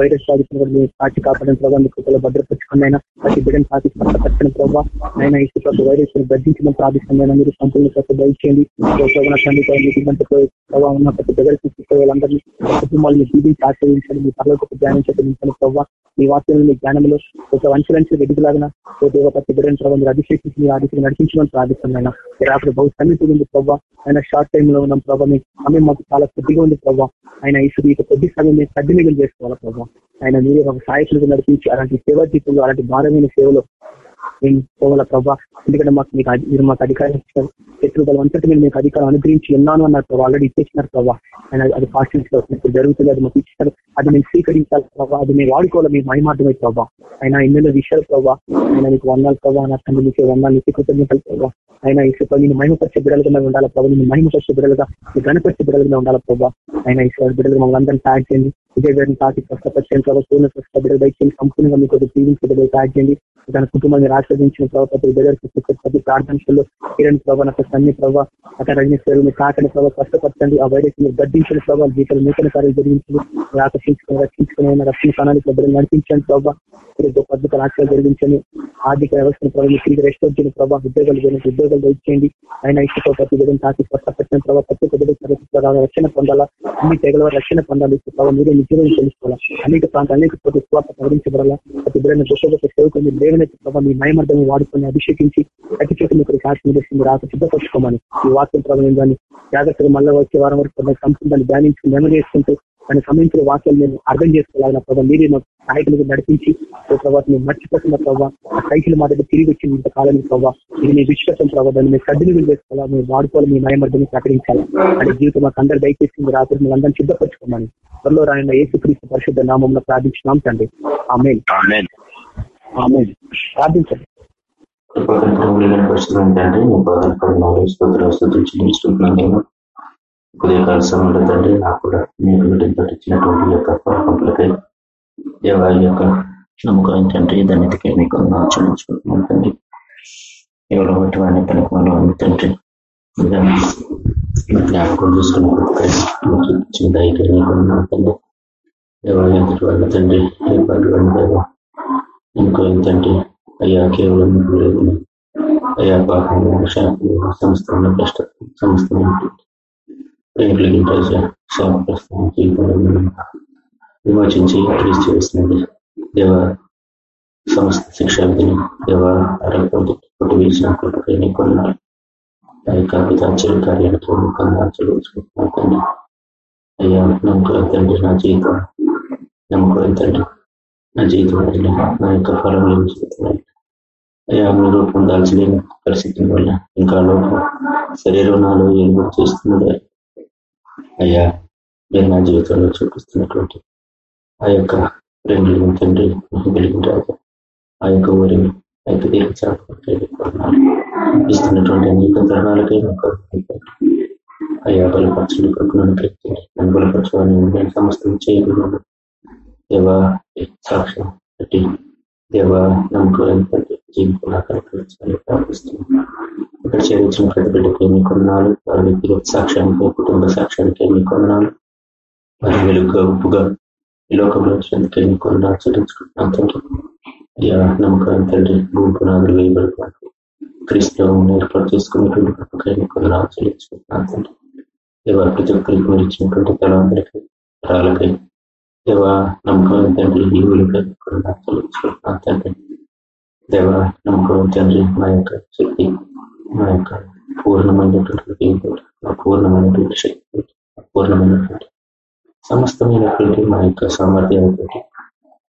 వైరస్ సాధించిన కూడా మీ సాక్షి కాపాడిన ప్రభావ మీ కృపలో భద్రపరచుకున్న ప్రతి బిడ్డను సాధిస్తున్న పట్టపరచిన ప్రభావ అయినా ఇసు ప్రభావ వైరస్ గర్జించడం ప్రార్థిస్తున్న మీరు సంపూర్ణ కొత్త దయచేయండి. ప్రభావ ఉన్న ప్రతి దగ్గర తీసుకునే వాళ్ళందరినీ కుటుంబాలను జీవించి ఆశ్రయించండి. మీ పర్లో ధ్యానించడం. ప్రభావ మీ వాక్యంలో మీ జ్ఞానంలో ఒక వంచలంచి వెడుగులాగిన ఓ ప్రతి బిడ్డను ప్రభావ మీరు అభిషేకించి మీ ఆదికి నడిపించమని ఆయన రాత్రి బహు సన్నిధి ఉంది ప్రభావ ఆయన షార్ట్ టైమ్లో ఉన్నాం ప్రభావ మీ సమయం మాకు చాలా కొద్దిగా ఉంది ప్రభావ ఆయన ఇసుడు ఇక కొద్ది సమయం మేము సద్వినియోగం చేసుకోవాలి ప్రభావ ఆయన మీరు ఒక సాయకులుగా నడిపించి అలాంటి సేవా జీవితంలో అలాంటి భారమైన సేవలో మేము పోవాల ప్రభావ ఎందుకంటే మాకు మీకు మీరు మాకు అధికారం ఇచ్చారు. శత్రు బలం అంతటి మీరు మీకు అధికారం అనుగ్రహించి ఉన్నాను అన్నారు ప్రభావ ఆల్రెడీ ఇచ్చేసినారు ప్రభావ ఆయన అది పాస్టింగ్స్ ఇప్పుడు జరుగుతుంది. అది మాకు ఇచ్చారు. అది మేము స్వీకరించాలి ప్రభావ అది మేము వాడుకోవాలి. మీ మహిమార్థమై ప్రభావ ఆయన ఎన్నెన్నో విషయాలు ప్రభావ ఆయన మీకు వందాలు ప్రభావ నా తండ్రి మీకు వందాలు నీకు కృతజ్ఞతలు ప్రభావ ఆయన ఇసుక నేను మహిమపరిచే బిడ్డలుగా ఉండాలి ప్రభావ నేను మహిమపరిచే బిడ్డలుగా మీ గణపరిచే బిడ్డలుగా ఉండాలి ప్రభావ ఆయన ఇసుక బిడ్డలుగా మమ్మల్ని అందరినీ ట్యాగ్ చేయండి. విజయ గారిని తాకి స్వస్థపరిచయం ప్రభావ పూర్ణ స్వస్థ బిడ్డలు సంపూర్ణంగా మీకు జీవించే ట్యాగ్ తన కుటుంబాన్ని ఆశ్రదించిన తర్వాత ప్రతి ప్రార్థనలో కిరణ్ ప్రభావ నాకు సన్ని ప్రభావ అక్కడ రజనీశ్వరు మీరు తాకని ప్రభావ కష్టపరచండి ఆ వైరస్ మీరు గడ్డించిన ప్రభావ జీతాలు నూతన కార్యం జరిగించండి. ఆకర్షించుకుని రక్షించుకుని రక్షణ ప్రణాళిక నడిపించండి ప్రభావ. మీరు గొప్ప అద్భుత రాష్ట్రాలు జరిగించండి. ఆర్థిక వ్యవస్థను ప్రభావ తిరిగి రెస్టోర్ చేయని ప్రభావ. ఉద్యోగాలు జరిగిన ఉద్యోగాలు ఇచ్చేయండి ఆయన ఇష్టతో ప్రతి విధంగా తాకి స్పష్టపరిచిన ప్రభావ. ప్రతి ఒక్క రక్షణ పొందాలా. అన్ని తెగల రక్షణ పొందాలి. ప్రభావ మీరు నిజంగా తెలుసుకోవాలా? అనేక ప్రాంతాలు అనేక ప్రతి స్వార్థ ప్రకటించబడాలా ప్రతి బిడ్డను గొప్ప గొప్ప సేవకుని లేవనైతే ప్రభావ మీ మయమర్థం వాడుకొని అభిషేకించి అతి చోట మీకు సాక్షి రాక సిద్ధపరచుకోమని ఈ వాక్యం ప్రభావం దాన్ని జాగ్రత్తగా మళ్ళీ వచ్చే వారం వరకు సంపూర్ణాన్ని ధ్యానించి నెమరు చేసుకుంటూ దానికి సంబంధించిన వాక్యాలు మేము అర్థం చేసుకోవాలన్న ప్రభావ మీరే మాకు సహాయకులుగా నడిపించి ప్రభావ మేము మర్చిపోతున్న ప్రభావ ఆ సైకిల్ మా దగ్గర తిరిగి వచ్చింది ఇంత కాలం ప్రభావ ఇది మీ విశ్వాసం ప్రభావ దాన్ని మేము సద్వినియోగం చేసుకోవాలా మేము వాడుకోవాలి మీ మయమర్థం ప్రకటించాలి. అంటే జీవితం మాకు అందరు దయచేసింది రాత్రి మేము అందరినీ సిద్ధపరచుకోమని. త్వరలో రాయన ఏసుక్రీస్తు పరిశుద్ధ నామంలో ప్రార్థించినాం తండ్రి. ఆమె ఆమె ప్రార్థించండి. తండ్రి మీ పదం పడినాలు స్తోత్రాలు స్థుతించి నిలుచుకుంటున్నాను ఉదయకాల సమయంలో తండ్రి నాకు కూడా మీరు వీటిని ఇచ్చినటువంటి యొక్క పరకంపులకై దేవా యొక్క నమ్మకం తండ్రి దానికి మీకు చెల్లించుకుంటున్నాను తండ్రి ఎవరో బట్టి వాడిని పనికి మనం తండ్రి. జ్ఞాపకం చూసుకున్న ధైర్యం నీకున్నాను తండ్రి. దేవా ఎంతటి వాళ్ళ తండ్రి ఏ పట్టుబడి దేవా ఇంకో ఏంటంటే అయ్యా కేవలం లేదు అయ్యా పాపం సంస్థ కష్ట సంస్థ విమోచించి క్రీస్తు చేసినది దేవ సమస్త శిక్షావిధిని దేవ కొట్టి వేసిన కొట్టుకై నీ కొన్నాడు ఆ యొక్క అభిదాచరి కార్యాలతో ముఖంగా చెల్లించుకుంటున్నాను తండ్రి. అయ్యా నమ్మకం తండ్రి నా జీవితం నమ్మకం తండ్రి. నా జీవితం నా యొక్క ఫలం చెప్తున్నాను అయ్యా మీ రూపం దాల్చలేని పరిస్థితుల వల్ల ఇంకా లోపం శరీరం నాలో ఏం చేస్తున్నాడు అయ్యా మీరు నా జీవితంలో చూపిస్తున్నటువంటి ఆ యొక్క రెండు తండ్రి కలిగిన ఆ యొక్క ఊరిని అయితే యొక్క దీర్ఘచాపనాలు ఇస్తున్నటువంటి అనేక తరుణాలకే అయ్యా బలపరచండి కొట్టుకున్నాను ప్రయత్నించి నన్ను బలపరచుకొని నేను సమస్తం చేయకుండా దేవా సాక్ష్యం పెట్టి దేవ నమ్మకం ఏంటంటే జీవితంలో ప్రార్థిస్తున్నాం. ఇక్కడ చేరించిన ప్రతి బిడ్డకి ఎన్ని కొన్నాళ్ళు వారి వ్యక్తిగత సాక్ష్యానికి కుటుంబ సాక్ష్యానికి ఎన్ని కొన్నాళ్ళు వారి వెలుగుగా ఉప్పుగా ఈ లోకంలో వచ్చినందుకు ఎన్ని కొన్నాళ్ళు చెల్లించుకుంటున్నాను తండ్రి. అయ్యా నమ్మకం తండ్రి భూమి పునాదులు వేయబడుతున్నాను క్రీస్తులో ఏర్పాటు చేసుకున్నటువంటి గొప్ప ఎన్ని కొన్నాళ్ళు చెల్లించుకుంటున్నాను తండ్రి. దేవా ప్రతి ఒక్కరికి మీరు ఇచ్చినటువంటి తలాంతలకి తరాలకై దేవ నమ్మకం తండ్రి ఈవులకై కొన్నాళ్ళు చెల్లించుకుంటున్నాను తండ్రి దేవ నమ్మకం తండ్రి మా యొక్క శక్తి మా యొక్క పూర్ణమైనటువంటి పూర్ణమైనటువంటి శక్తి పూర్ణమైనటువంటి సమస్తమైనటువంటి మా యొక్క సామర్థ్యాలతోటి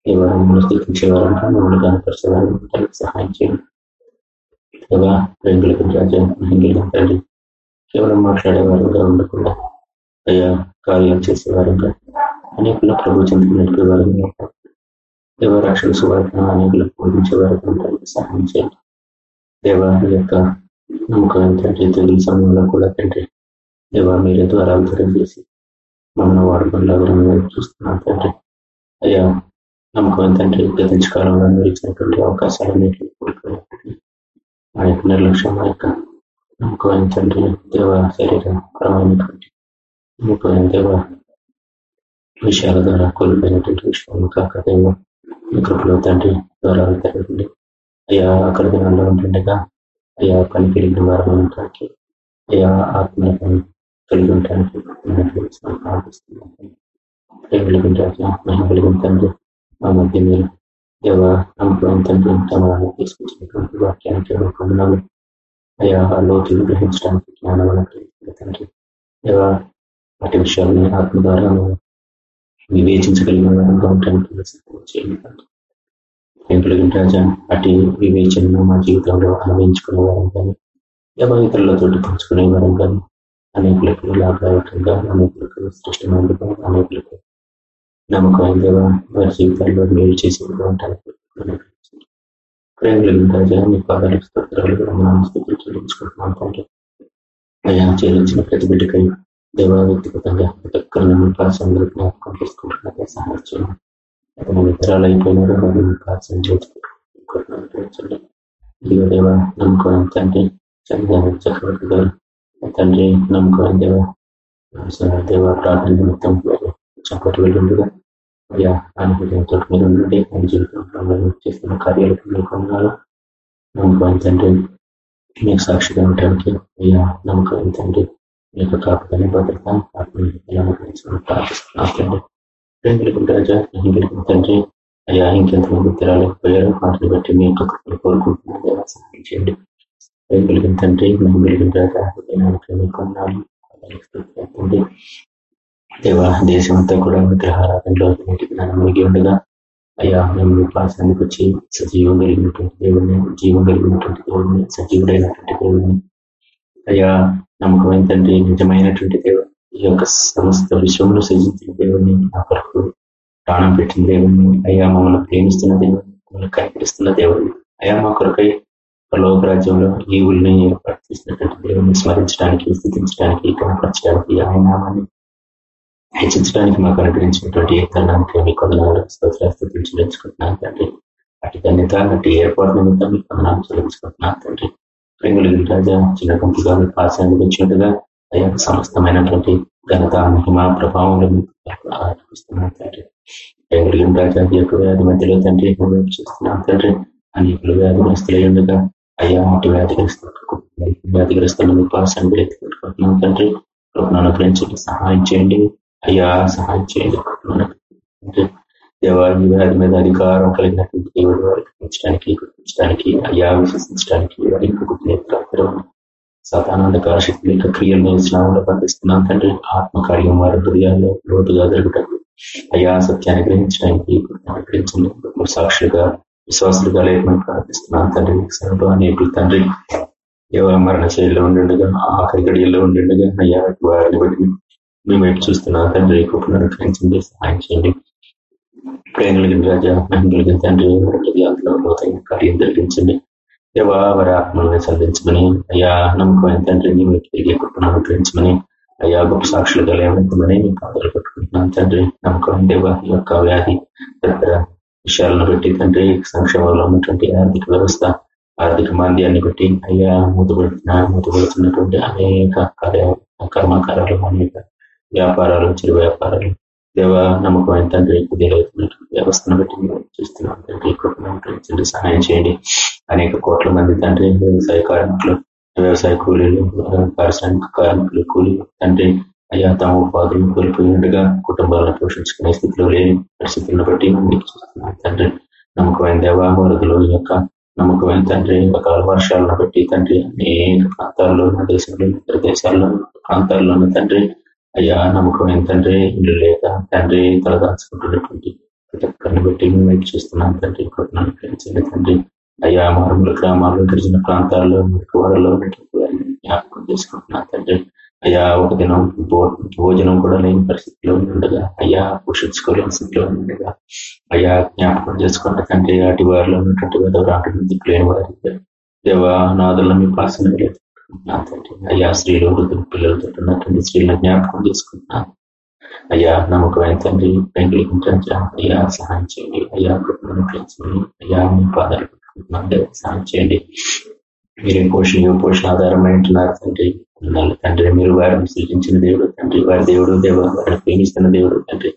ఎవరు స్థితించేవారంటే మమ్మల్ని కనపరిచేవారు సహాయం చేయండి. దేవా రెండులకు రాజా మహిళలు తండ్రి కేవలం మాట్లాడేవారుగా ఉండకుండా అయ్యా కార్యం చేసేవారుగా అనేకుల ప్రభు చెందుకు నడిపేవారు దేవ రక్షణ సువార్త అనేకులకు బోధించేవారు సహాయం చేయండి. దేవ యొక్క నమ్మకం తండ్రి తెలుగు సమయంలో కూడా తండ్రి దేవ మీరే ద్వారా చేసి మమ్మల్ని వాడుకుండా మేము చూస్తున్నాం తండ్రి. అయ్యా నమ్మకం తండ్రి గతించ కాలంలో మీరు ఇచ్చినటువంటి అవకాశాలు ఆ యొక్క నిర్లక్ష్యం ఆ యొక్క నమ్మకం తండ్రి దేవ శరీరం పరమైనటువంటి నమ్మకం దేవ విషయాల ద్వారా కోల్పోయినటువంటి విషయాలు కాక దేవ కృపలో తండ్రి ద్వారా తరగండి అయ్యా అక్కడ దినంలో ఉంటుండగా అయ్యా పని కలిగిన వారు ఉండటానికి అయ్యా పని కలిగి ఉండటానికి కలిగిన రాజా మహిమ కలిగిన తండ్రి మా మధ్య మీరు దేవ అనుభవం తండ్రి తమ తీసుకొచ్చినటువంటి వాక్యానికి పొందనాలు అయ్యా ఆ లోతులు గ్రహించడానికి జ్ఞానం తండ్రి దేవ వాటి విషయాలని ఆత్మ ద్వారా వివేచించగలిగిన వారంగా ఉండడానికి చేయండి కలిగిన రాజా అటు వివేచనను మా జీవితంలో అనుభవించుకునే వారం కానీ ఇతరులతో పంచుకునే వారం కానీ అనేకులకు లాభదాయకంగా అనేకులకు శ్రేష్టమైనగా అనేకులకు నమ్మకం వారి జీవితాల్లో మేలు చేసి ఉండటానికి ప్రేమలు రాజా మీ స్తోత్రాలు చెల్లించుకుంటున్నాం అయ్యా చెల్లించిన ప్రతి బిడ్డకై దేవా వ్యక్తిగతంగా ప్రతి ఒక్కరిని పాఠశాలలో జ్ఞాపకం చేసుకుంటున్నదే సహాయం చేయండి అతను ఇతరాలు అయిపోయినాడు మరి పాఠశాల చేసుకుంటున్నాను ఇదిగో దేవ నమ్ముకోవడం తండ్రి చంద్ర చక్రవర్తి గారు. తండ్రి నమ్ముకోవడం దేవ. దేవ ప్రార్థన నిమిత్తం చక్కటి వెళ్ళిండుగా. అయ్యా అనుభూతితో మీరు ఉండండి. ఆయన జీవితంలో చేస్తున్న కార్యాలకు మీకు ఉన్నారు నమ్మకం తండ్రి మీకు సాక్షిగా ఉండడానికి అయ్యా నమ్మకం తండ్రి. మీకు కాపుదని భద్రత ప్రార్థిస్తున్నాను రాజా ఇంకెలకు తండ్రి అయ్యా ఇంకెంతమంది తిరాలేకపోయారో వాటిని బట్టి మీ యొక్క కోరుకుంటున్నాను సహాయం చేయండి కలిగిన తండ్రి మేము కలిగిన కొన్నాళ్ళు దేవా దేశం అంతా కూడా విగ్రహారాధనలో మునిగి ఉండగా అయ్యా మేము పాసానికి వచ్చి సజీవం కలిగినటువంటి దేవుడిని జీవం కలిగినటువంటి దేవుడిని సజీవుడైనటువంటి దేవుడిని అయ్యా నమ్మకం ఏంటంటే నిజమైనటువంటి దేవుడు ఈ యొక్క సమస్త విశ్వంలో సృజించిన దేవుడిని నా కొరకు ప్రాణం పెట్టిన దేవుడిని అయ్యా మమ్మల్ని ప్రేమిస్తున్న దేవుడిని మమ్మల్ని కనిపిస్తున్న దేవుడిని అయ్యా మా కొరకై లోకరాజ్యంలో ఈవుల్ని ఏర్పాటు చేసినటువంటి దేవుని స్మరించడానికి స్థితించడానికి కనపరచడానికి ఆయన నామాన్ని హెచ్చించడానికి మాకు అనుగ్రహించినటువంటి ఏ తరుణానికి మీ కొందనాలు స్థితించుకుంటున్నాను తండ్రి. అటు ధన్యత అటు ఏర్పాటు నిమిత్తం మీ కొందనాలు చెల్లించుకుంటున్నాను తండ్రి. ప్రేమలు గిట్టాగా చిన్న గుంపుగా మీకు పాశాన్ని వచ్చినట్టుగా అయ్యా సమస్తమైనటువంటి ఘనత మహిమ ప్రభావంలో మీకు తండ్రి. ప్రేమలు రాజా యొక్క వ్యాధి మధ్యలో తండ్రి చూస్తున్నాను తండ్రి? అనేకులు వ్యాధిగ్రస్తులై ఉండగా అయ్యా అటు వ్యాధిగ్రస్తులకు వ్యాధిగ్రస్తులను మీకు పాసాన్ని ఎత్తుకుంటున్నాం తండ్రి. కృపను అనుగ్రహించండి సహాయం చేయండి. అయ్యా సహాయం చేయండి దేవాది వారి మీద అధికారం కలిగినటువంటి దేవుడు వారికి పెంచడానికి గుర్తించడానికి అయ్యా విశ్వసించడానికి వారికి గుర్తు సతానందకార శక్తి యొక్క క్రియలు నేను బంధిస్తున్నాను తండ్రి ఆత్మకార్యం వారి హృదయాల్లో లోతుగా జరుగుతుంది అయ్యా సత్యాన్ని గ్రహించడానికి అనుగ్రహించండి సాక్షులుగా విశ్వాసులుగా లేకుండా ప్రార్థిస్తున్నాను తండ్రి సర్వ అనేకులు తండ్రి ఎవరు మరణ శైలిలో ఉండిండగా ఆఖరి గడియల్లో ఉండిండగా అయ్యా వారిని బట్టి మేము ఎటు చూస్తున్నాం తండ్రి కృపను అనుగ్రహించండి సహాయం చేయండి. ప్రేమలిగిన రాజా మహిళలిగిన తండ్రి అందులో లోతైన కార్యం జరిగించండి. దేవా వారి ఆత్మలను సంధించమని అయ్యా నమ్మకమైన తండ్రి మీకు తిరిగి కృపను అనుగ్రహించమని అయ్యా గొప్ప సాక్షులుగా లేవనెత్తమని మీ పాదాలు పెట్టుకుంటున్నాను తండ్రి. నమ్మకం దేవ ఈ యొక్క వ్యాధి విషయాలను బట్టి తండ్రి సంక్షేమంలో ఉన్నటువంటి ఆర్థిక వ్యవస్థ ఆర్థిక మాంద్యాన్ని బట్టి అయ్యా మూతబడుతున్న మూతబడుతున్నటువంటి అనేక కార్య కర్మకారాలు అనేక వ్యాపారాలు చిరు వ్యాపారాలు దేవ నమ్మకమైన తండ్రి కుదేలవుతున్నటువంటి వ్యవస్థను బట్టి చూస్తున్నాం. తండ్రి కృపణ సహాయం చేయండి. అనేక కోట్ల మంది తండ్రి వ్యవసాయ కార్మికులు వ్యవసాయ కూలీలు పారిశ్రామిక కార్మికులు కూలీలు తండ్రి అయ్యా తమ ఉపాధులను కోల్పోయినట్టుగా కుటుంబాలను పోషించుకునే స్థితిలో లేని పరిస్థితులను బట్టి మీకు తండ్రి నమ్మకమైన దేవ వరదలు యొక్క నమ్మకమైన తండ్రి రకాల వర్షాలను బట్టి తండ్రి అనేక ప్రాంతాల్లో మన దేశంలో ఇతర దేశాల్లో ప్రాంతాల్లోనూ తండ్రి అయ్యా నమ్మకమైన తండ్రి ఇల్లు లేక తండ్రి తలదాచుకుంటున్నటువంటి ప్రతి ఒక్కరిని బట్టి మేము చూస్తున్నాం తండ్రి కొట్టినాను పెంచండి తండ్రి. అయ్యా మారుమూల గ్రామాల్లో గిరిజన ప్రాంతాల్లో మురికివాడలో జ్ఞాపకం చేసుకుంటున్నాను తండ్రి. అయ్యా ఒక దినం భోజనం కూడా లేని పరిస్థితిలో ఉండగా అయ్యా పోషించుకోలేని స్థితిలో ఉండగా అయ్యా జ్ఞాపకం చేసుకున్న తండ్రి అటు వారిలో ఉన్నటువంటి వారు వారి? దేవా నాదులను మీ పాసన లేదు. అయ్యా స్త్రీలు వృద్ధులు పిల్లలతో ఉన్నటువంటి స్త్రీలను జ్ఞాపకం చేసుకుంటున్నాను అయ్యా నమ్మకమైన తండ్రి పెంకులు అయ్యా సహాయం చేయండి. అయ్యా కుటుంబం పెంచండి. అయ్యా మీ పాదాలు సహాయం చేయండి. మీరే పోషణ పోషణ ఆధారమై ఉంటున్నారు తండ్రి. తండ్రి మీరు వారిని సృజించిన దేవుడు తండ్రి. వారి దేవుడు దేవ వారిని ప్రేమిస్తున్న దేవుడు తండ్రి.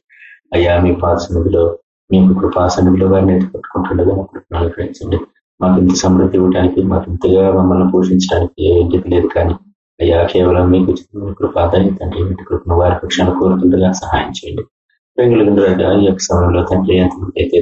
అయ్యా మీ పాసనదిలో మీ కృపాసనదిలో వారిని ఎత్తుపట్టుకుంటుండగా కృపణలు గ్రహించండి మాకు ఇంత సమృద్ధి ఇవ్వడానికి మాకు ఇంతగా మమ్మల్ని పోషించడానికి ఏంటిది లేదు కానీ అయ్యా కేవలం మీకు కృపాదాయి తండ్రి ఇంటి కృపను వారి పక్షాన్ని కోరుతుండగా సహాయం చేయండి. ఈ యొక్క సమయంలో తండ్రి ఎంతమంది అయితే